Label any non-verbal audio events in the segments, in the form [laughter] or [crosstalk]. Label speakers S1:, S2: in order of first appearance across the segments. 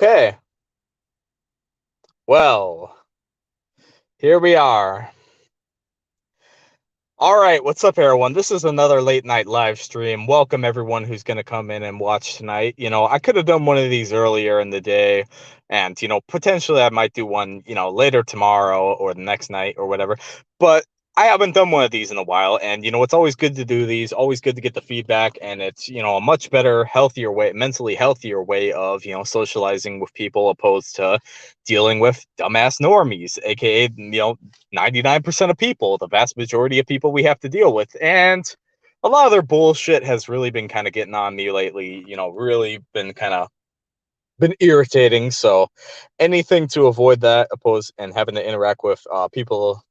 S1: Okay. Well, here we are. All right, what's up, everyone? This is another late night live stream. Welcome, everyone who's going to come in and watch tonight. You know, I could have done one of these earlier in the day, and, you know, potentially I might do one, you know, later tomorrow or the next night or whatever. But I haven't done one of these in a while, and you know it's always good to do these. Always good to get the feedback, and it's you know a much better, healthier way, mentally healthier way of you know socializing with people opposed to dealing with dumbass normies, aka you know ninety nine percent of people, the vast majority of people we have to deal with, and a lot of their bullshit has really been kind of getting on me lately. You know, really been kind of been irritating. So anything to avoid that, oppose and having to interact with uh, people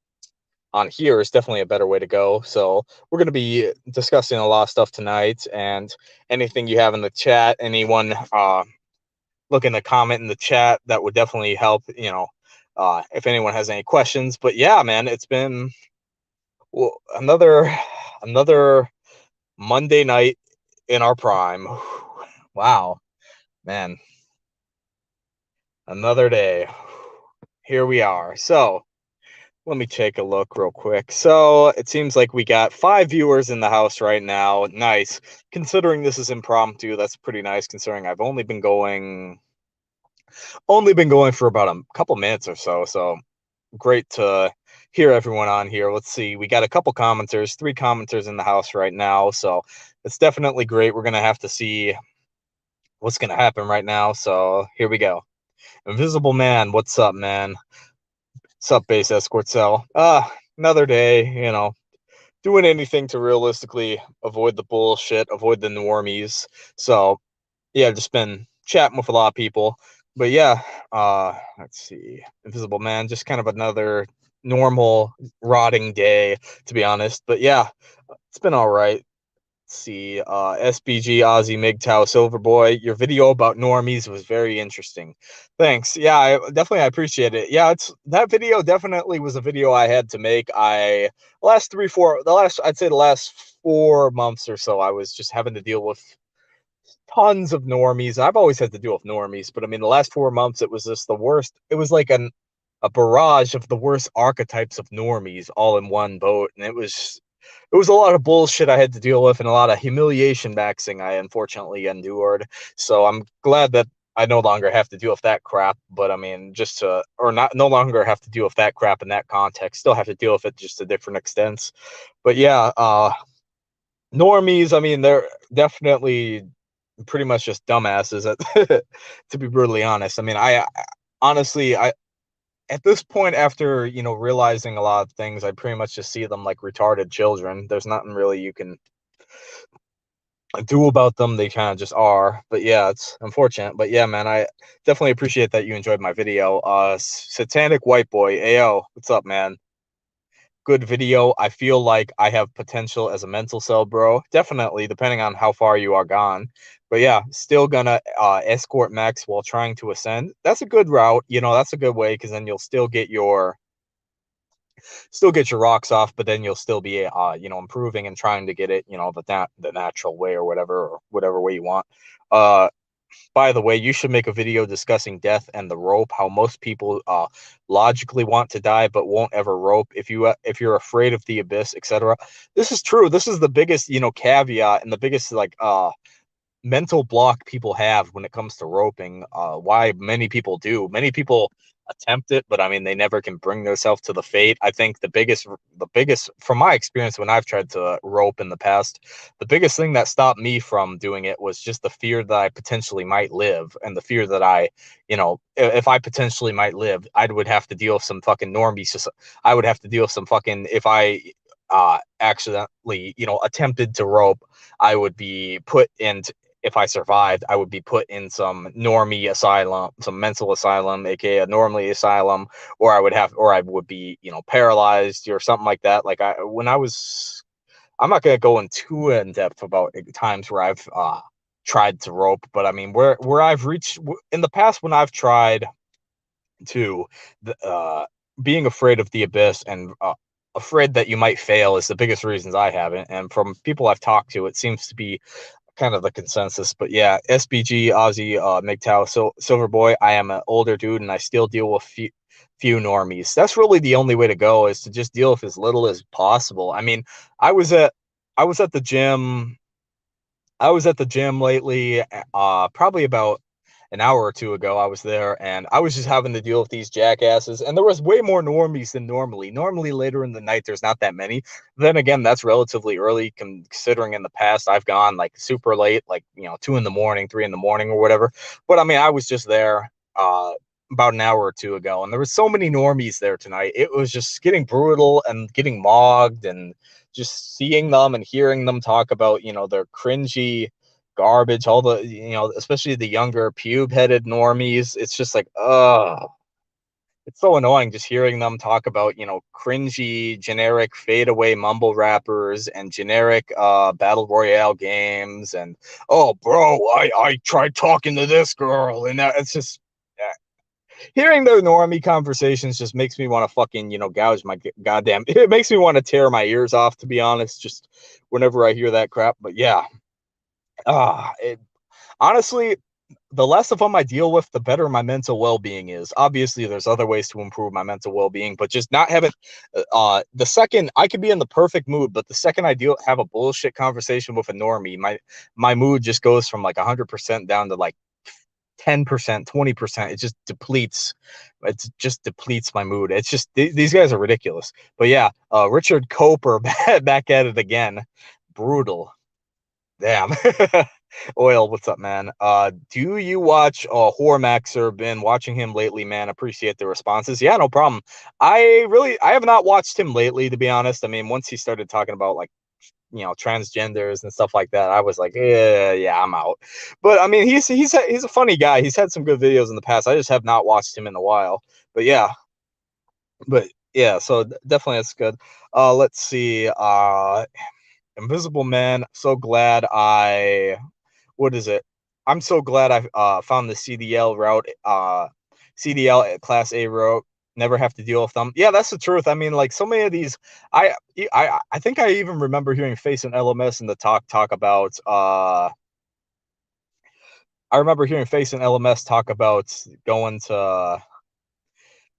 S1: on here is definitely a better way to go. So we're going to be discussing a lot of stuff tonight and anything you have in the chat, anyone uh, looking to comment in the chat, that would definitely help, you know, uh, if anyone has any questions. But yeah, man, it's been well, another, another Monday night in our prime. Wow, man. Another day. Here we are. So, let me take a look real quick. So it seems like we got five viewers in the house right now. Nice. Considering this is impromptu, that's pretty nice considering I've only been going only been going for about a couple minutes or so. So great to hear everyone on here. Let's see. We got a couple commenters, three commenters in the house right now. So it's definitely great. We're going to have to see what's going to happen right now. So here we go. Invisible Man, what's up, man? Sup, base escort cell. Ah, uh, another day, you know, doing anything to realistically avoid the bullshit, avoid the normies. So, yeah, just been chatting with a lot of people. But yeah, uh, let's see. Invisible Man, just kind of another normal rotting day, to be honest. But yeah, it's been all right see uh sbg ozzy MGTOW silverboy. Your video about normies was very interesting. Thanks. Yeah I, definitely i appreciate it. Yeah it's that video definitely was a video i had to make. I last three four the last i'd say the last four months or so i was just having to deal with tons of normies. I've always had to deal with normies but i mean the last four months it was just the worst. It was like an a barrage of the worst archetypes of normies all in one boat and it was it was a lot of bullshit I had to deal with and a lot of humiliation maxing I unfortunately endured. So I'm glad that I no longer have to deal with that crap. But I mean, just to or not no longer have to deal with that crap in that context. Still have to deal with it just to different extents. But yeah, uh normies, I mean, they're definitely pretty much just dumbasses [laughs] to be brutally honest. I mean, I, I honestly I at this point, after you know realizing a lot of things, I pretty much just see them like retarded children. There's nothing really you can do about them. They kind of just are. But yeah, it's unfortunate. But yeah, man, I definitely appreciate that you enjoyed my video. Uh, Satanic White Boy, Ayo, what's up, man? Good video. I feel like I have potential as a mental cell, bro. Definitely, depending on how far you are gone. But yeah, still gonna uh, escort Max while trying to ascend. That's a good route. You know, that's a good way because then you'll still get your still get your rocks off, but then you'll still be uh, you know, improving and trying to get it, you know, the nat- the natural way or whatever or whatever way you want. Uh by the way, you should make a video discussing death and the rope, how most people uh logically want to die but won't ever rope if you uh, if you're afraid of the abyss, etc. This is true. This is the biggest, you know, caveat and the biggest like uh mental block people have when it comes to roping. Uh, why many people do. Many people attempt it, but I mean they never can bring themselves to the fate. I think the biggest, the biggest, from my experience when I've tried to rope in the past, the biggest thing that stopped me from doing it was just the fear that I potentially might live, and the fear that I, you know, if I potentially might live, I would have to deal with some fucking normies. Just I would have to deal with some fucking if I uh accidentally you know attempted to rope i would be put into if I survived, I would be put in some normie asylum, some mental asylum, aka a normally asylum, or I would have, or I would be, you know, paralyzed or something like that. Like I, when I was, I'm not gonna go in too in depth about times where I've uh, tried to rope, but I mean, where where I've reached in the past when I've tried to, uh, being afraid of the abyss and uh, afraid that you might fail is the biggest reasons I haven't. And from people I've talked to, it seems to be kind of the consensus. But yeah, SBG, Ozzy, uh, MGTOW, Sil- Silver Boy. I am an older dude, and I still deal with few, few normies. That's really the only way to go is to just deal with as little as possible. I mean, I was at I was at the gym. I was at the gym lately, uh, probably about an hour or two ago. I was there and I was just having to deal with these jackasses. And there was way more normies than normally. Normally, later in the night, there's not that many. Then again, that's relatively early considering in the past I've gone like super late, like, you know, two in the morning, three in the morning or whatever. But I mean, I was just there. Uh, about an hour or two ago, and there was so many normies there tonight. It was just getting brutal and getting mogged, and just seeing them and hearing them talk about you know their cringy garbage, all the you know, especially the younger pube-headed normies. It's just like, oh, it's so annoying just hearing them talk about you know cringy generic fadeaway mumble rappers and generic uh battle royale games and oh bro i i tried talking to this girl and that it's just hearing their normie conversations just makes me want to fucking you know gouge my goddamn [laughs] it makes me want to tear my ears off to be honest just whenever i hear that crap but yeah ah it honestly the less of them I deal with, the better my mental well-being is. Obviously, there's other ways to improve my mental well-being, but just not having uh, uh the second I could be in the perfect mood, but the second I deal have a bullshit conversation with a normie, my my mood just goes from like 100% down to like 10%, 20%. It just depletes. It just depletes my mood. It's just th- these guys are ridiculous. But yeah, uh, Richard Coper [laughs] back at it again. Brutal. Damn. [laughs] Oil, what's up, man? Uh, do you watch uh Hormaxer? Been watching him lately, man. Appreciate the responses. Yeah, no problem. I really I have not watched him lately, to be honest. I mean, once he started talking about like you know transgenders and stuff like that i was like yeah yeah i'm out but i mean he's he's he's a funny guy he's had some good videos in the past i just have not watched him in a while but yeah but yeah so definitely that's good uh let's see uh invisible man so glad i what is it i'm so glad i uh found the cdl route uh cdl class a route never have to deal with them. Yeah, that's the truth. I mean, like so many of these, I I I think I even remember hearing Face and LMS in the talk talk about. uh I remember hearing Face and LMS talk about going to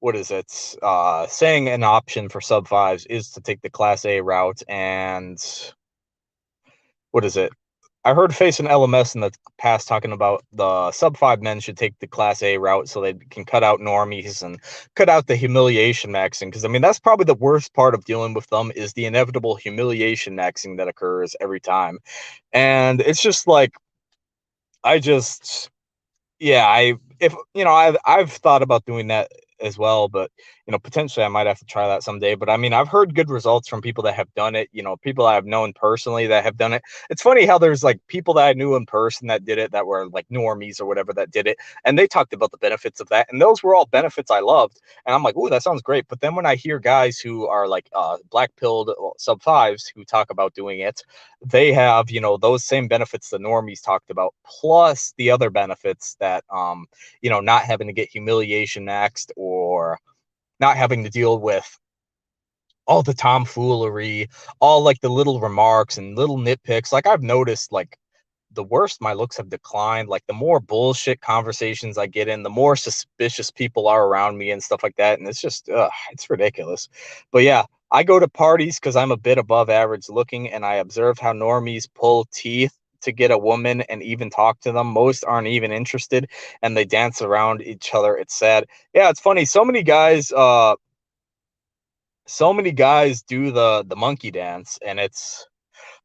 S1: what is it? Uh, saying an option for sub fives is to take the class A route, and what is it? I heard Face and LMS in the past talking about the sub five men should take the class A route so they can cut out normies and cut out the humiliation maxing. Because I mean, that's probably the worst part of dealing with them is the inevitable humiliation maxing that occurs every time. And it's just like, I just, yeah, I, if, you know, I've, I've thought about doing that as well, but you know, potentially I might have to try that someday. But I mean, I've heard good results from people that have done it, you know, people I've known personally that have done it. It's funny how there's like people that I knew in person that did it that were like normies or whatever that did it. And they talked about the benefits of that. And those were all benefits I loved. And I'm like, oh, that sounds great. But then when I hear guys who are like uh, black pilled sub fives who talk about doing it, they have, you know, those same benefits the normies talked about, plus the other benefits that, um, you know, not having to get humiliation next or not having to deal with all the tomfoolery, all like the little remarks and little nitpicks. Like I've noticed, like the worst my looks have declined, like the more bullshit conversations I get in, the more suspicious people are around me and stuff like that. And it's just, ugh, it's ridiculous. But yeah, I go to parties because I'm a bit above average looking and I observe how normies pull teeth to get a woman and even talk to them. Most aren't even interested and they dance around each other. It's sad. Yeah, it's funny. So many guys uh so many guys do the the monkey dance and it's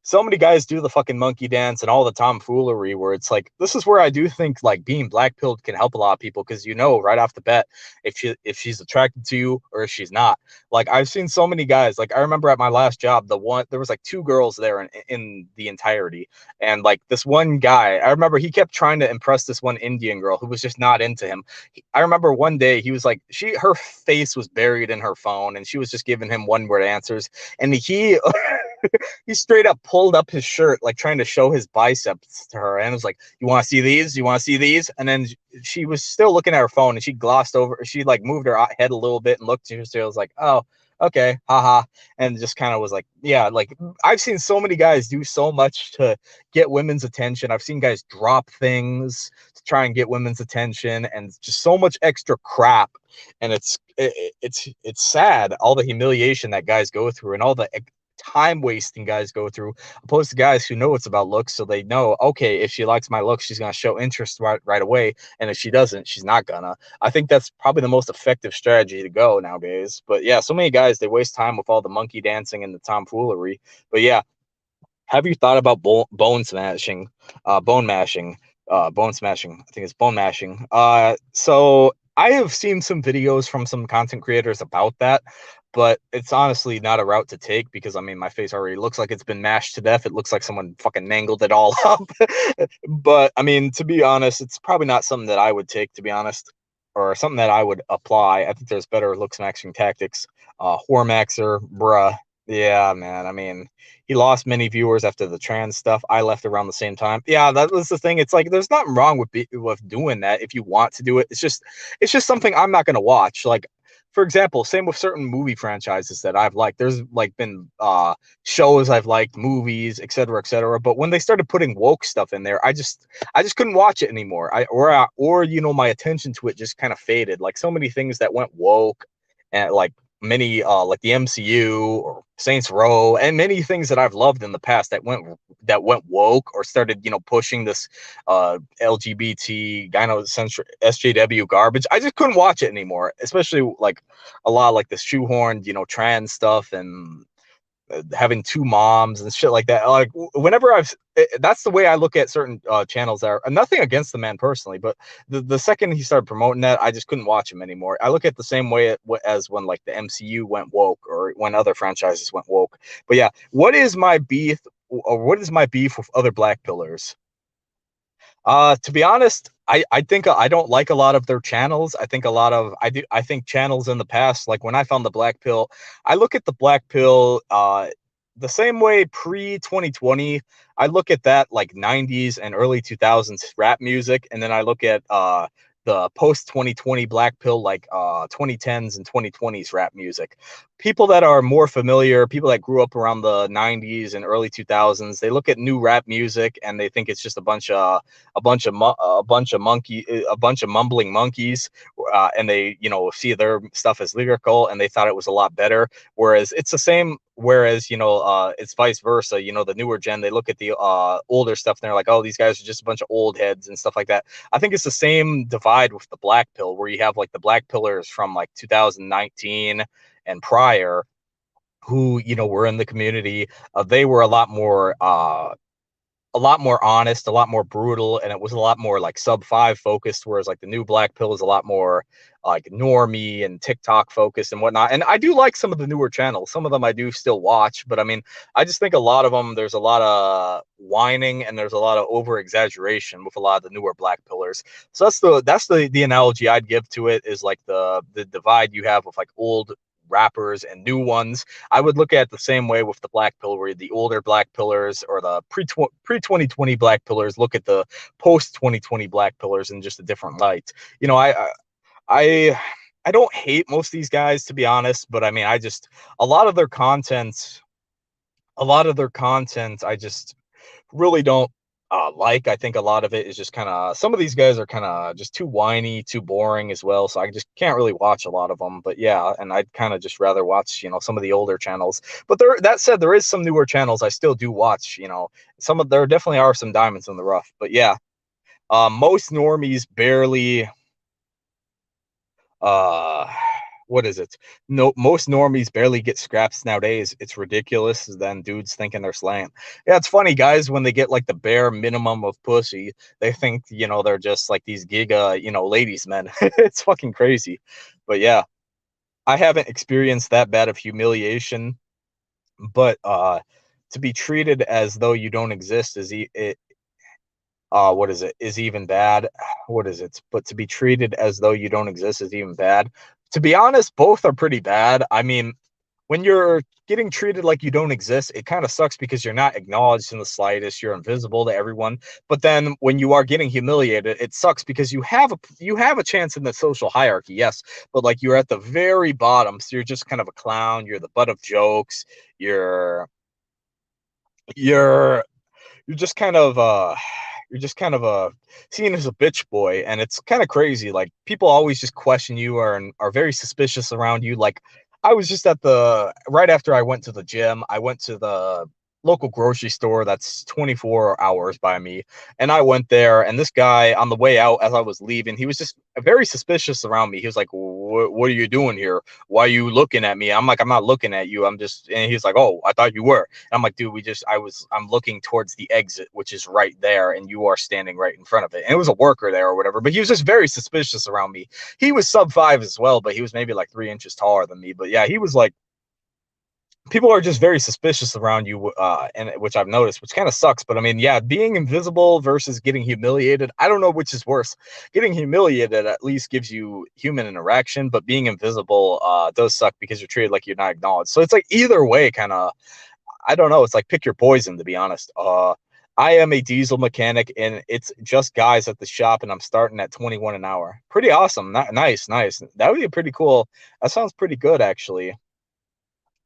S1: so many guys do the fucking monkey dance and all the tomfoolery where it's like this is where I do think like being black pilled can help a lot of people because you know right off the bat if she if she's attracted to you or if she's not. Like I've seen so many guys like I remember at my last job the one there was like two girls there in, in the entirety and like this one guy I remember he kept trying to impress this one Indian girl who was just not into him. He, I remember one day he was like she her face was buried in her phone and she was just giving him one word answers and he [laughs] [laughs] he straight up pulled up his shirt, like trying to show his biceps to her, and it was like, "You want to see these? You want to see these?" And then she was still looking at her phone, and she glossed over. She like moved her head a little bit and looked. And she was like, "Oh, okay, haha, and just kind of was like, yeah, like I've seen so many guys do so much to get women's attention. I've seen guys drop things to try and get women's attention, and just so much extra crap. And it's it, it's it's sad all the humiliation that guys go through and all the time wasting guys go through, opposed to guys who know it's about looks, so they know, okay, if she likes my looks, she's gonna show interest right right away, and if she doesn't, she's not gonna. I think that's probably the most effective strategy to go nowadays. But yeah, so many guys they waste time with all the monkey dancing and the tomfoolery. But yeah, have you thought about bone, bone smashing, uh, bone mashing, uh, bone smashing? I think it's bone mashing. Uh, so I have seen some videos from some content creators about that, but it's honestly not a route to take because I mean my face already looks like it's been mashed to death. It looks like someone fucking mangled it all [laughs] up. but I mean, to be honest, it's probably not something that I would take, to be honest, or something that I would apply. I think there's better looks maxing tactics. Uh, Hormaxer, bruh. Yeah, man. I mean, he lost many viewers after the trans stuff. I left around the same time. Yeah, that was the thing. It's like there's nothing wrong with be, with doing that if you want to do it. It's just it's just something I'm not going to watch. Like for example, same with certain movie franchises that I've liked. There's like been uh shows I've liked, movies, etc., etc. But when they started putting woke stuff in there, I just I just couldn't watch it anymore. I or uh, or you know my attention to it just kind of faded. Like so many things that went woke and like many uh like the MCU or Saints Row and many things that I've loved in the past that went that went woke or started you know pushing this uh LGBT gynocentric SJW garbage. I just couldn't watch it anymore, especially like a lot like the shoehorned you know trans stuff and having two moms and shit like that. Like whenever I've, eh, that's the way I look at certain uh, channels. That are nothing against the man personally, but the, the second he started promoting that, I just couldn't watch him anymore. I look at the same way as when like the MCU went woke or when other franchises went woke. But yeah, what is my beef? Or what is my beef with other black pillars? Uh, to be honest, I, I think I don't like a lot of their channels. I think a lot of I do I think channels in the past, like when I found the black pill, I look at the black pill uh the same way pre 2020. I look at that like 90s and early 2000s rap music, and then I look at uh the post 2020 black pill like uh 2010s and 2020s rap music people that are more familiar people that grew up around the 90s and early 2000s they look at new rap music and they think it's just a bunch of a bunch of a bunch of monkey a bunch of mumbling monkeys uh, and they you know see their stuff as lyrical and they thought it was a lot better. Whereas it's the same whereas you know uh it's vice versa you know the newer gen they look at the uh older stuff and they're like oh these guys are just a bunch of old heads and stuff like that. I think it's the same divide with the black pill where you have like the black pillars from like 2019 and prior who you know were in the community uh, they were a lot more uh a lot more honest, a lot more brutal, and it was a lot more like sub five focused. Whereas like the new Black Pill is a lot more like normie and TikTok focused and whatnot. And I do like some of the newer channels. Some of them I do still watch, but I mean, I just think a lot of them there's a lot of whining and there's a lot of over exaggeration with a lot of the newer Black Pillars. So that's the that's the the analogy I'd give to it is like the the divide you have with like old rappers and new ones. I would look at the same way with the black pillar, the older black pillars or the pre pre 2020 black pillars. Look at the post 2020 black pillars in just a different light. You know, I I I don't hate most of these guys to be honest, but I mean, I just a lot of their content, a lot of their content, I just really don't uh, like. I think a lot of it is just kind of some of these guys are kind of just too whiny, too boring as well. So I just can't really watch a lot of them. But yeah, and I'd kind of just rather watch you know some of the older channels. But there, that said, there is some newer channels I still do watch. You know, some of there definitely are some diamonds in the rough. But yeah, uh, most normies barely. Uh, what is it? No, most normies barely get scraps nowadays. It's ridiculous. Then dudes thinking they're slaying. Yeah, it's funny, guys. When they get like the bare minimum of pussy, they think you know they're just like these giga, you know, ladies men. [laughs] it's fucking crazy. But yeah, I haven't experienced that bad of humiliation, but uh, to be treated as though you don't exist is it, uh, what is it is even bad [sighs] what is it but to be treated as though you don't exist is even bad to be honest, both are pretty bad. I mean, when you're getting treated like you don't exist, it kind of sucks because you're not acknowledged in the slightest. You're invisible to everyone. But then when you are getting humiliated, it sucks because you have a you have a chance in the social hierarchy, yes, but like you're at the very bottom, so you're just kind of a clown. You're the butt of jokes. You're you're you're just kind of uh you're just kind of a seen as a bitch boy and it's kind of crazy like people always just question you or are very suspicious around you like I was just at the right after I went to the gym, I went to the local grocery store that's 24 hours by me. And I went there, and this guy on the way out, as I was leaving, he was just very suspicious around me. He was like, What are you doing here? Why are you looking at me? I'm like, I'm not looking at you. I'm just, and he's like, Oh, I thought you were. And I'm like, Dude, we just, I was, I'm looking towards the exit, which is right there, and you are standing right in front of it. And it was a worker there or whatever, but he was just very suspicious around me. He was sub five as well, but he was maybe like three inches taller than me. But yeah, he was like, people are just very suspicious around you uh and which i've noticed which kind of sucks but i mean yeah being invisible versus getting humiliated i don't know which is worse getting humiliated at least gives you human interaction but being invisible uh does suck because you're treated like you're not acknowledged so it's like either way kind of i don't know it's like pick your poison to be honest uh I am a diesel mechanic and it's just guys at the shop and I'm starting at 21 an hour. Pretty awesome. Not, nice, nice. That would be pretty cool. That sounds pretty good actually.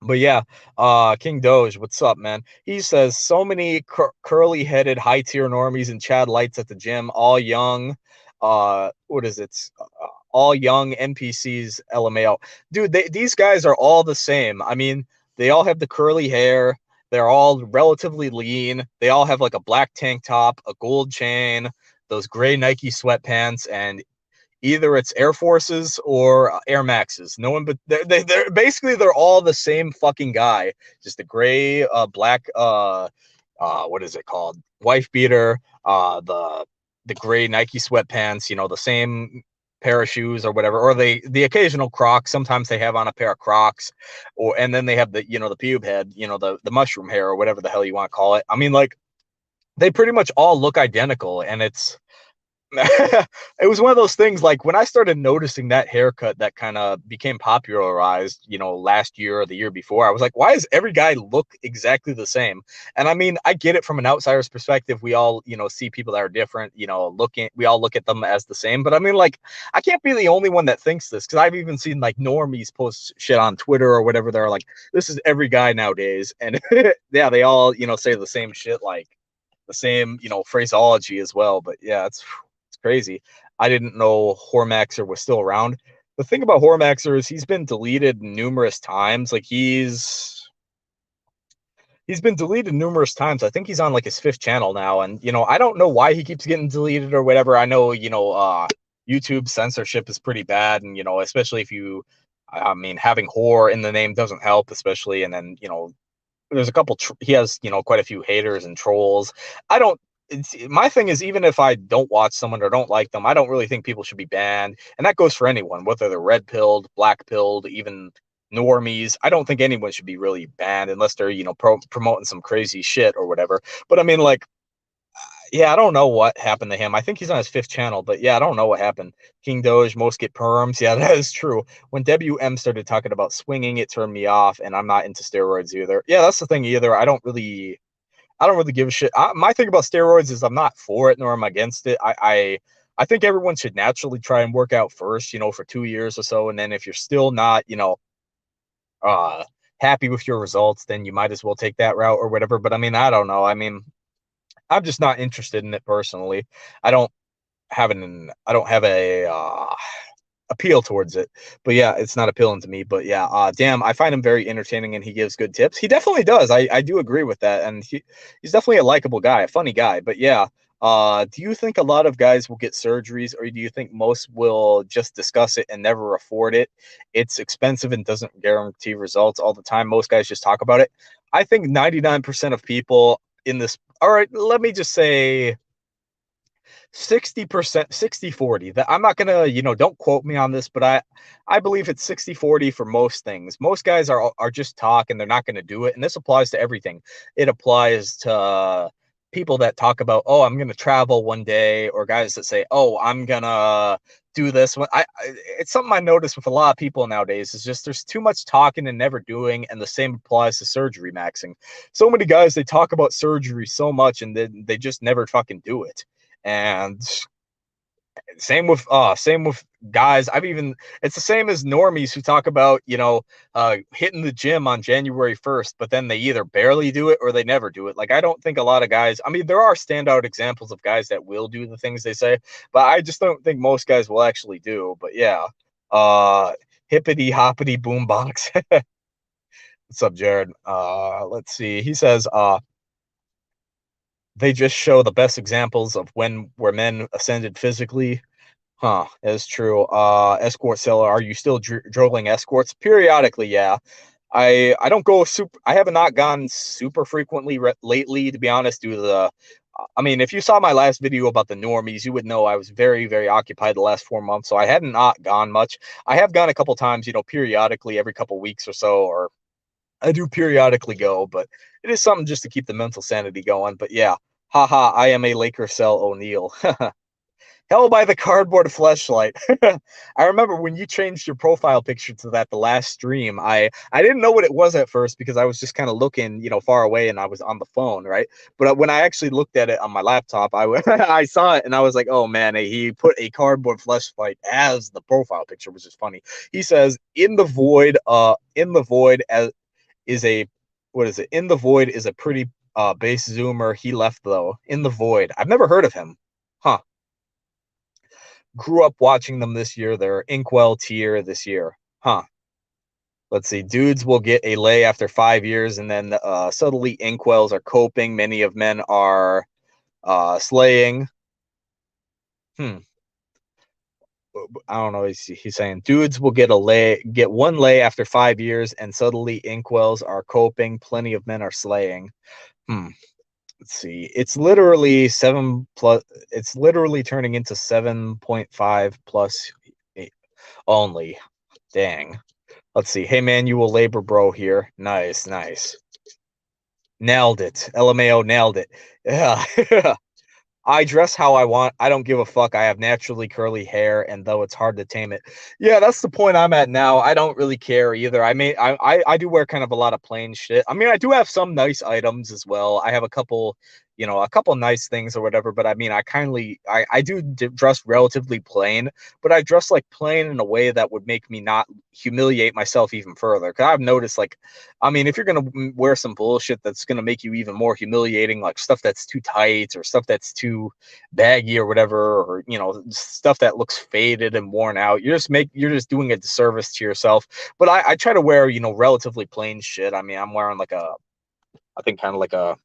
S1: But yeah, uh, King Doge, what's up, man? He says so many cur- curly headed high tier normies and Chad lights at the gym, all young. Uh, what is it? Uh, all young NPCs, LMAO. Dude, they, these guys are all the same. I mean, they all have the curly hair. They're all relatively lean. They all have like a black tank top, a gold chain, those gray Nike sweatpants, and either it's Air Forces or uh, Air Maxes. No one, but they're, they, they're basically they're all the same fucking guy. Just a gray, uh, black, uh, uh, what is it called? Wife beater. Uh, the the gray Nike sweatpants. You know, the same pair of shoes or whatever, or they the occasional Crocs. Sometimes they have on a pair of Crocs, or and then they have the you know the pube head, you know the the mushroom hair or whatever the hell you want to call it. I mean, like they pretty much all look identical, and it's [laughs] it was one of those things like when I started noticing that haircut that kind of became popularized, you know, last year or the year before, I was like, why does every guy look exactly the same? And I mean, I get it from an outsider's perspective. We all, you know, see people that are different, you know, looking, we all look at them as the same. But I mean, like, I can't be the only one that thinks this because I've even seen like normies post shit on Twitter or whatever. They're like, this is every guy nowadays. And [laughs] yeah, they all, you know, say the same shit, like the same, you know, phraseology as well. But yeah, it's crazy. I didn't know Hormaxer was still around. The thing about Hormaxer is he's been deleted numerous times. Like he's he's been deleted numerous times. I think he's on like his fifth channel now, and you know I don't know why he keeps getting deleted or whatever. I know you know uh, YouTube censorship is pretty bad, and you know especially if you, I mean having horror in the name doesn't help, especially and then you know there's a couple he has you know quite a few haters and trolls i don't it's, my thing is even if I don't watch someone or don't like them, I don't really think people should be banned, and that goes for anyone, whether they're red pilled, black pilled, even normies. I don't think anyone should be really banned unless they're you know pro- promoting some crazy shit or whatever. But I mean, like, uh, yeah, I don't know what happened to him. I think he's on his fifth channel, but yeah, I don't know what happened. King Doge, most get perms. [laughs] Yeah, that is true. When WM started talking about swinging, it turned me off, and I'm not into steroids either. Yeah, that's the thing either. I don't really I don't really give a shit. I, my thing about steroids is I'm not for it nor am I against it. I, I I think everyone should naturally try and work out first, you know, for two years or so, and then if you're still not, you know, uh, happy with your results, then you might as well take that route or whatever. But I mean, I don't know. I mean, I'm just not interested in it personally. I don't have an I don't have a uh, appeal towards it. But yeah, it's not appealing to me. But yeah, uh, damn, I find him very entertaining and he gives good tips. He definitely does. I, I do agree with that. And he, he's definitely a likable guy, a funny guy. But yeah, uh, do you think a lot of guys will get surgeries or do you think most will just discuss it and never afford it? It's expensive and doesn't guarantee results all the time. Most guys just talk about it. I think 99% of people in this, all right, let me just say 60% 60 40 that i'm not gonna you know don't quote me on this but i i believe it's 60 40 for most things most guys are are just talk and they're not gonna do it and this applies to everything it applies to uh, people that talk about oh i'm gonna travel one day or guys that say oh i'm gonna do this. When I, I, it's something I notice with a lot of people nowadays is just there's too much talking and never doing, and the same applies to surgery maxing. So many guys they talk about surgery so much and then they just never fucking do it. And same with uh same with guys. I've even it's the same as normies who talk about you know uh hitting the gym on january 1st but then they either barely do it or they never do it. Like i don't think a lot of guys i mean there are standout examples of guys that will do the things they say but i just don't think most guys will actually do but yeah uh hippity hoppity boombox [laughs] what's up jared? Uh let's see. He says uh they just show the best examples of when where men ascended physically. Huh, that's true. Uh, escort seller, are you still dr- drilling escorts? Periodically, yeah. I I don't go super. I have not gone super frequently re- lately, to be honest. Due to the, I mean, if you saw my last video about the normies, you would know I was very very occupied the last four months, so I had not gone much. I have gone a couple times, you know, periodically every couple weeks or so, or I do periodically go, but it is something just to keep the mental sanity going. But yeah, haha, I am a Laker cell O'Neal. [laughs] Hell by the cardboard fleshlight. [laughs] I remember when you changed your profile picture to that the last stream. I I didn't know what it was at first because I was just kind of looking, you know, far away and I was on the phone, right? But uh, when I actually looked at it on my laptop, I [laughs] I saw it and I was like, oh man, he put a cardboard fleshlight as the profile picture, which is funny. He says, "In the void, uh, in the void as is a what is it? In the void is a pretty uh, base zoomer. He left though in the void. I've never heard of him. Huh. Grew up watching them this year. They're incel tier this year. Huh. Let's see. Dudes will get a lay after five years, and then uh, subtly incels are coping. Many of men are uh, slaying. Hmm. I don't know. He's, he's saying dudes will get a lay, get one lay after five years, and subtly incels are coping. Plenty of men are slaying. Hmm. Let's see. It's literally seven plus. It's literally turning into seven point five plus eight only. Dang. Let's see. Hey manual labor bro here. Nice, nice. Nailed it. LMAO nailed it. [laughs] Yeah. I dress how I want. I don't give a fuck. I have naturally curly hair, and though it's hard to tame it, yeah, that's the point I'm at now. I don't really care either. I mean, I, I I do wear kind of a lot of plain shit. I mean, I do have some nice items as well. I have a couple you know, a couple nice things or whatever. But I mean, I kindly, I, I do dress relatively plain, but I dress like plain in a way that would make me not humiliate myself even further. Cause I've noticed, like, I mean, if you're going to wear some bullshit that's going to make you even more humiliating, like stuff that's too tight or stuff that's too baggy or whatever, or, you know, stuff that looks faded and worn out, you're just make, you're just doing a disservice to yourself. But I, I try to wear, you know, relatively plain shit. I mean, I'm wearing like a, I think kind of like a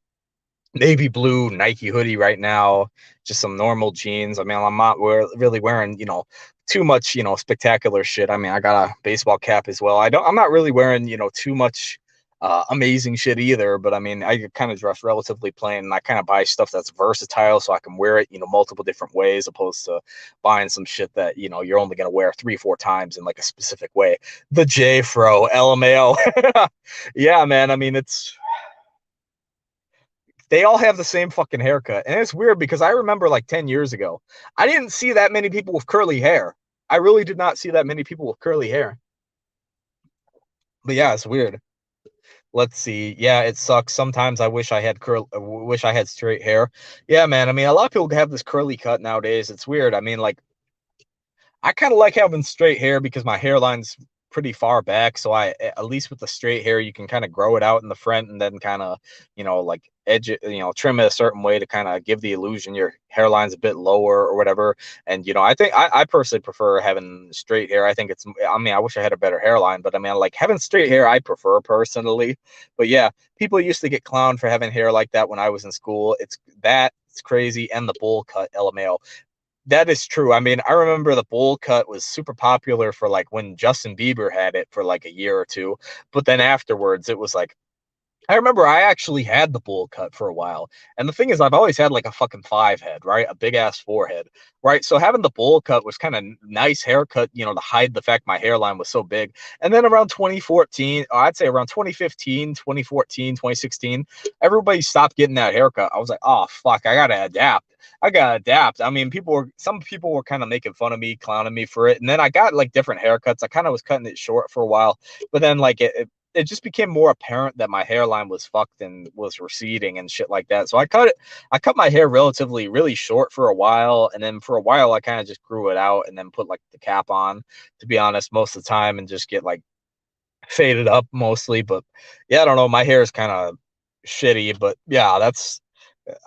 S1: navy blue Nike hoodie right now, just some normal jeans. I mean, I'm not really wearing, you know, too much, you know, spectacular shit. I mean, I got a baseball cap as well. I don't, I'm not really wearing, you know, too much uh, amazing shit either. But I mean, I kind of dress relatively plain and I kind of buy stuff that's versatile so I can wear it, you know, multiple different ways opposed to buying some shit that, you know, you're only going to wear three, four times in like a specific way. The J Fro, LMAO. [laughs] yeah, man. I mean, it's, they all have the same fucking haircut. And it's weird because I remember like 10 years ago, I didn't see that many people with curly hair. I really did not see that many people with curly hair. But yeah, it's weird. Let's see. Yeah, it sucks. Sometimes I wish I had curl wish I had straight hair. Yeah, man. I mean, a lot of people have this curly cut nowadays. It's weird. I mean, like I kind of like having straight hair because my hairline's pretty far back. So I, at least with the straight hair, you can kind of grow it out in the front and then kind of, you know, like edge it, you know, trim it a certain way to kind of give the illusion your hairline's a bit lower or whatever. And, you know, I think I, I personally prefer having straight hair. I think it's, I mean, I wish I had a better hairline, but I mean, like having straight hair, I prefer personally. [laughs] But yeah, people used to get clowned for having hair like that when I was in school. It's that. It's crazy. And the bowl cut LMAO that is true. I mean, I remember the bowl cut was super popular for like when Justin Bieber had it for like a year or two, but then afterwards it was like I remember I actually had the bowl cut for a while. And the thing is, I've always had like a fucking five head, right? A big ass forehead, right? So having the bowl cut was kind of nice haircut, you know, to hide the fact my hairline was so big. And then around 2014, uh, I'd say around 2015, 2014, 2016, everybody stopped getting that haircut. I was like, oh, fuck, I got to adapt. I gotta adapt. I mean, people were some people were kind of making fun of me, clowning me for it, and then I got like different haircuts. I kind of was cutting it short for a while, but then like it, it it just became more apparent that my hairline was fucked and was receding and shit like that. So I cut it, I cut my hair relatively really short for a while. And then for a while, I kind of just grew it out and then put like the cap on, to be honest, most of the time and just get like faded up mostly. But yeah, I don't know. My hair is kind of shitty, but yeah, that's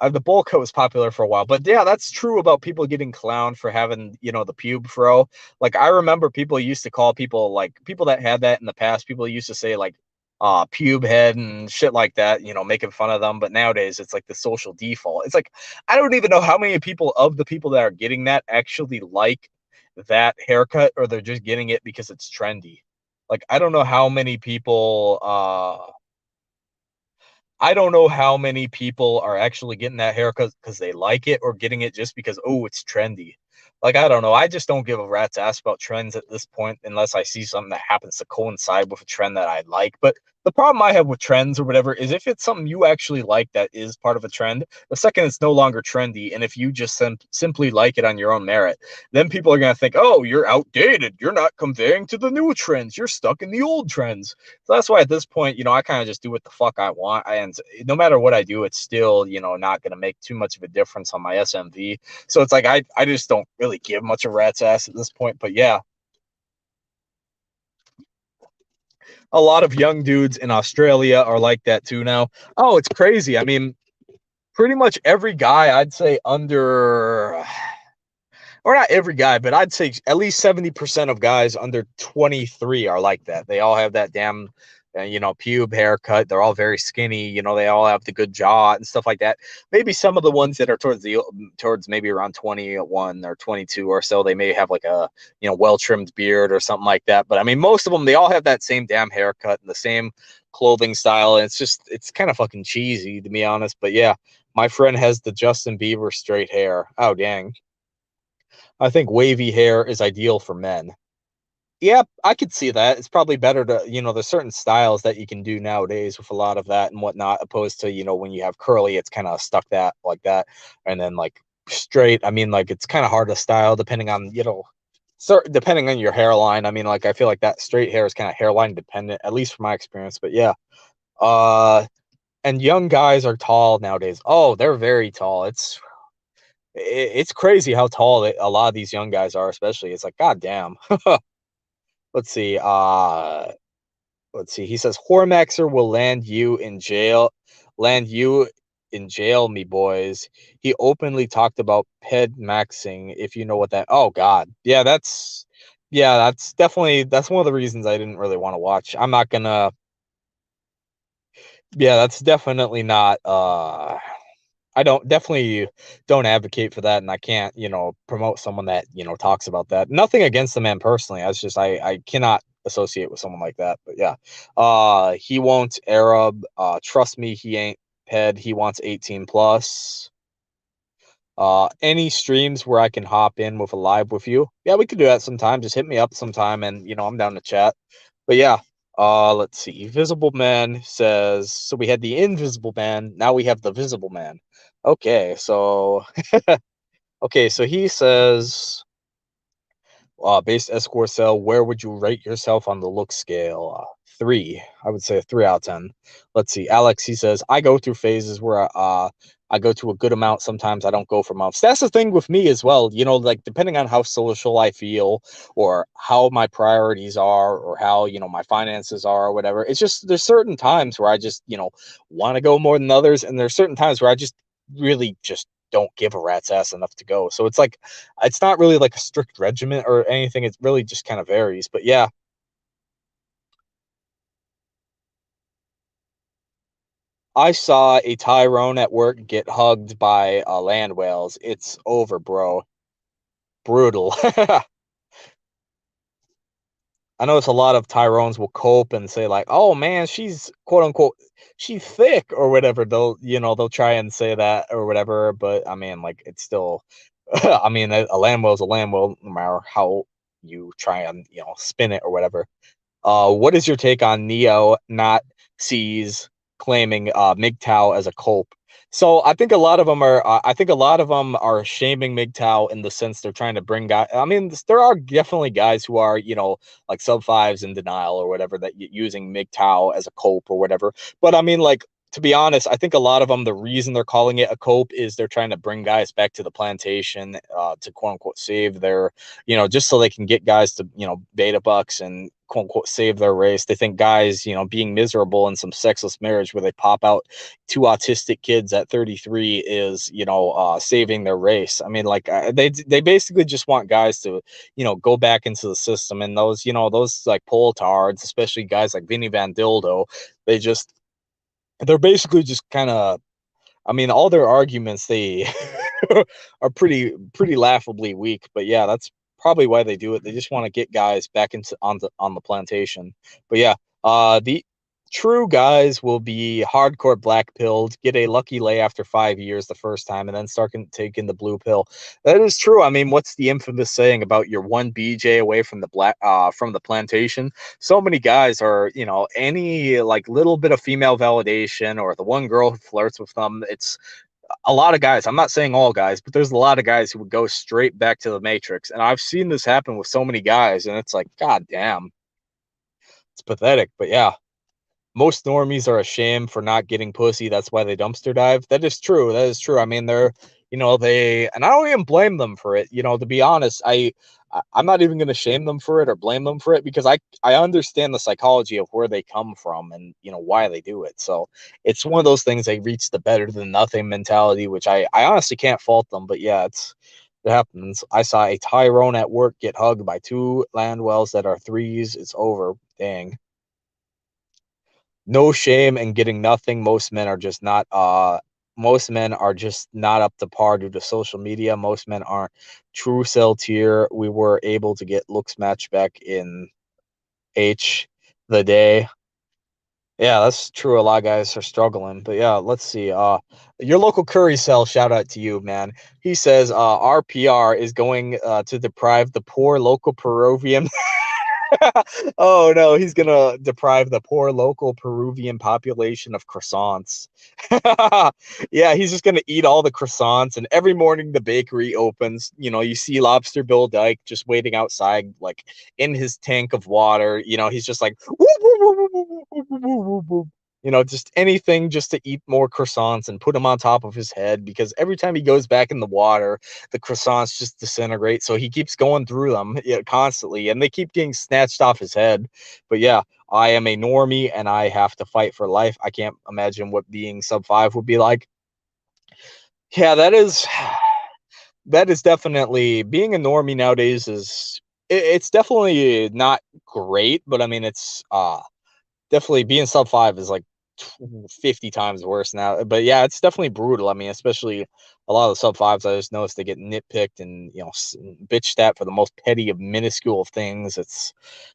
S1: uh, the bowl cut was popular for a while, but yeah, that's true about people getting clowned for having, you know, the pube fro. Like I remember people used to call people like people that had that in the past, people used to say like uh pube head and shit like that, you know, making fun of them. But nowadays it's like the social default. It's like I don't even know how many people of the people that are getting that actually like that haircut or they're just getting it because it's trendy. Like I don't know how many people uh I don't know how many people are actually getting that haircut because they like it or getting it just because, oh, it's trendy. Like, I don't know. I just don't give a rat's ass about trends at this point unless I see something that happens to coincide with a trend that I like. But the problem I have with trends or whatever is if it's something you actually like that is part of a trend, the second it's no longer trendy, and if you just sim- simply like it on your own merit, then people are going to think, oh, you're outdated. You're not conveying to the new trends. You're stuck in the old trends. So that's why at this point, you know, I kind of just do what the fuck I want. And no matter what I do, it's still, you know, not going to make too much of a difference on my SMV. So it's like I, I just don't really give much of rat's ass at this point. But yeah, a lot of young dudes in Australia are like that too now. Oh, it's crazy. I mean, pretty much every guy I'd say under or not every guy, but I'd say at least 70% of guys under 23 are like that. They all have that damn uh, you know, pube haircut. They're all very skinny. You know, they all have the good jaw and stuff like that. Maybe some of the ones that are towards the towards maybe around 21 or 22 or so, they may have like a you know well trimmed beard or something like that. But I mean, most of them they all have that same damn haircut and the same clothing style. And it's just it's kind of fucking cheesy to be honest. But yeah, my friend has the Justin Bieber straight hair. Oh dang. I think wavy hair is ideal for men. Yeah, I could see that. It's probably better to, you know, there's certain styles that you can do nowadays with a lot of that and whatnot, opposed to, you know, when you have curly, it's kind of stuck that like that. And then like straight, I mean, like it's kind of hard to style depending on, you know, certain depending on your hairline. I mean, like I feel like that straight hair is kind of hairline dependent, at least from my experience. But yeah. Uh and young guys are tall nowadays. Oh, they're very tall. It's it's crazy how tall a lot of these young guys are, especially. It's like, god damn. [laughs] let's see. Uh, let's see. He says Hormaxer will land you in jail. Land you in jail, me boys. He openly talked about ped maxing. If you know what that. Oh God, yeah, that's yeah, that's definitely that's one of the reasons I didn't really want to watch. I'm not gonna. Yeah, that's definitely not. uh I don't definitely don't advocate for that, and I can't, you know, promote someone that you know talks about that. Nothing against the man personally. I was just I I cannot associate with someone like that. But yeah, uh, he won't Arab. Uh, trust me, he ain't ped. He wants 18 plus. Uh, any streams where I can hop in with a live with you? Yeah, we could do that sometime. Just hit me up sometime, and you know I'm down to chat. But yeah, uh, let's see. Visible Man says so. We had the Invisible Man. Now we have the Visible Man. Okay, so [laughs] okay, so he says, uh, based escort cell, where would you rate yourself on the look scale? Uh, three, I would say a three out of ten. Let's see, Alex. He says I go through phases where uh I go to a good amount. Sometimes I don't go for months. That's the thing with me as well. You know, like depending on how social I feel or how my priorities are or how, you know, my finances are or whatever. It's just there's certain times where I just, you know, want to go more than others. And there's certain times where I just really just don't give a rat's ass enough to go. So it's like it's not really like a strict regimen or anything. It really just kind of varies. But yeah. I saw a Tyrone at work get hugged by uh, land whales. It's over, bro. Brutal. [laughs] I notice a lot of Tyrones will cope and say like, "Oh man, she's quote unquote she's thick or whatever." They'll you know they'll try and say that or whatever, but I mean like it's still, [laughs] I mean a, a lamb is a lamb no matter how you try and you know spin it or whatever. Uh, what is your take on Neo not sees claiming uh MGTOW as a cope? So I think a lot of them are. Uh, I think a lot of them are shaming MGTOW in the sense they're trying to bring guys. I mean, there are definitely guys who are, you know, like sub fives in denial or whatever that using MGTOW as a cope or whatever. But I mean, like to be honest, I think a lot of them, the reason they're calling it a cope is they're trying to bring guys back to the plantation uh, to quote unquote save their, you know, just so they can get guys to, you know, beta bucks and quote unquote save their race. They think guys, you know, being miserable in some sexless marriage where they pop out two autistic kids at 33 is, you know, uh, saving their race. I mean, like uh, they they basically just want guys to, you know, go back into the system. And those, you know, those like pole tards, especially guys like Vinny Van Dildo, they just they're basically just kind of I mean, all their arguments they [laughs] are pretty pretty laughably weak. But yeah, that's probably why they do it. They just want to get guys back into on the on the plantation. But yeah, uh, the True guys will be hardcore black pilled, get a lucky lay after five years the first time, and then start taking the blue pill. That is true. I mean, what's the infamous saying about you're one BJ away from the black uh from the plantation? So many guys are, you know, any like little bit of female validation or the one girl who flirts with them. It's a lot of guys. I'm not saying all guys, but there's a lot of guys who would go straight back to the matrix. And I've seen this happen with so many guys, and it's like, god damn. It's pathetic. But yeah, most normies are ashamed for not getting pussy. That's why they dumpster dive. That is true. That is true. I mean, they're, you know, they, and I don't even blame them for it. You know, to be honest, I, I'm not even going to shame them for it or blame them for it because I, I understand the psychology of where they come from and, you know, why they do it. So it's one of those things they reach the better than nothing mentality, which I, I honestly can't fault them. But yeah, it's, it happens. I saw a Tyrone at work get hugged by two Landwells that are threes. It's over. Dang no shame in getting nothing. Most men are just not uh most men are just not up to par due to social media. Most men aren't true cell tier. We were able to get looks match back in H the day. Yeah, that's true. A lot of guys are struggling, but yeah, let's see. Uh, your local curry cell. Shout out to you, man. He says, uh, RPR is going uh, to deprive the poor local Peruvian [laughs] [laughs] oh no, he's gonna deprive the poor local Peruvian population of croissants. [laughs] yeah, he's just gonna eat all the croissants, and every morning the bakery opens. You know, you see Lobster Bill Dyke just waiting outside, like in his tank of water. You know, he's just like you know, just anything just to eat more croissants and put them on top of his head because every time he goes back in the water, the croissants just disintegrate. So he keeps going through them you know, constantly and they keep getting snatched off his head. But yeah, I am a normie and I have to fight for life. I can't imagine what being sub five would be like. Yeah, that is [sighs] that is definitely being a normie nowadays is it, it's definitely not great, but I mean it's uh definitely being sub five is like 50 times worse now. But yeah, it's definitely brutal. I mean, especially a lot of the sub fives, I just noticed they get nitpicked and you know bitched at for the most petty of minuscule things. It's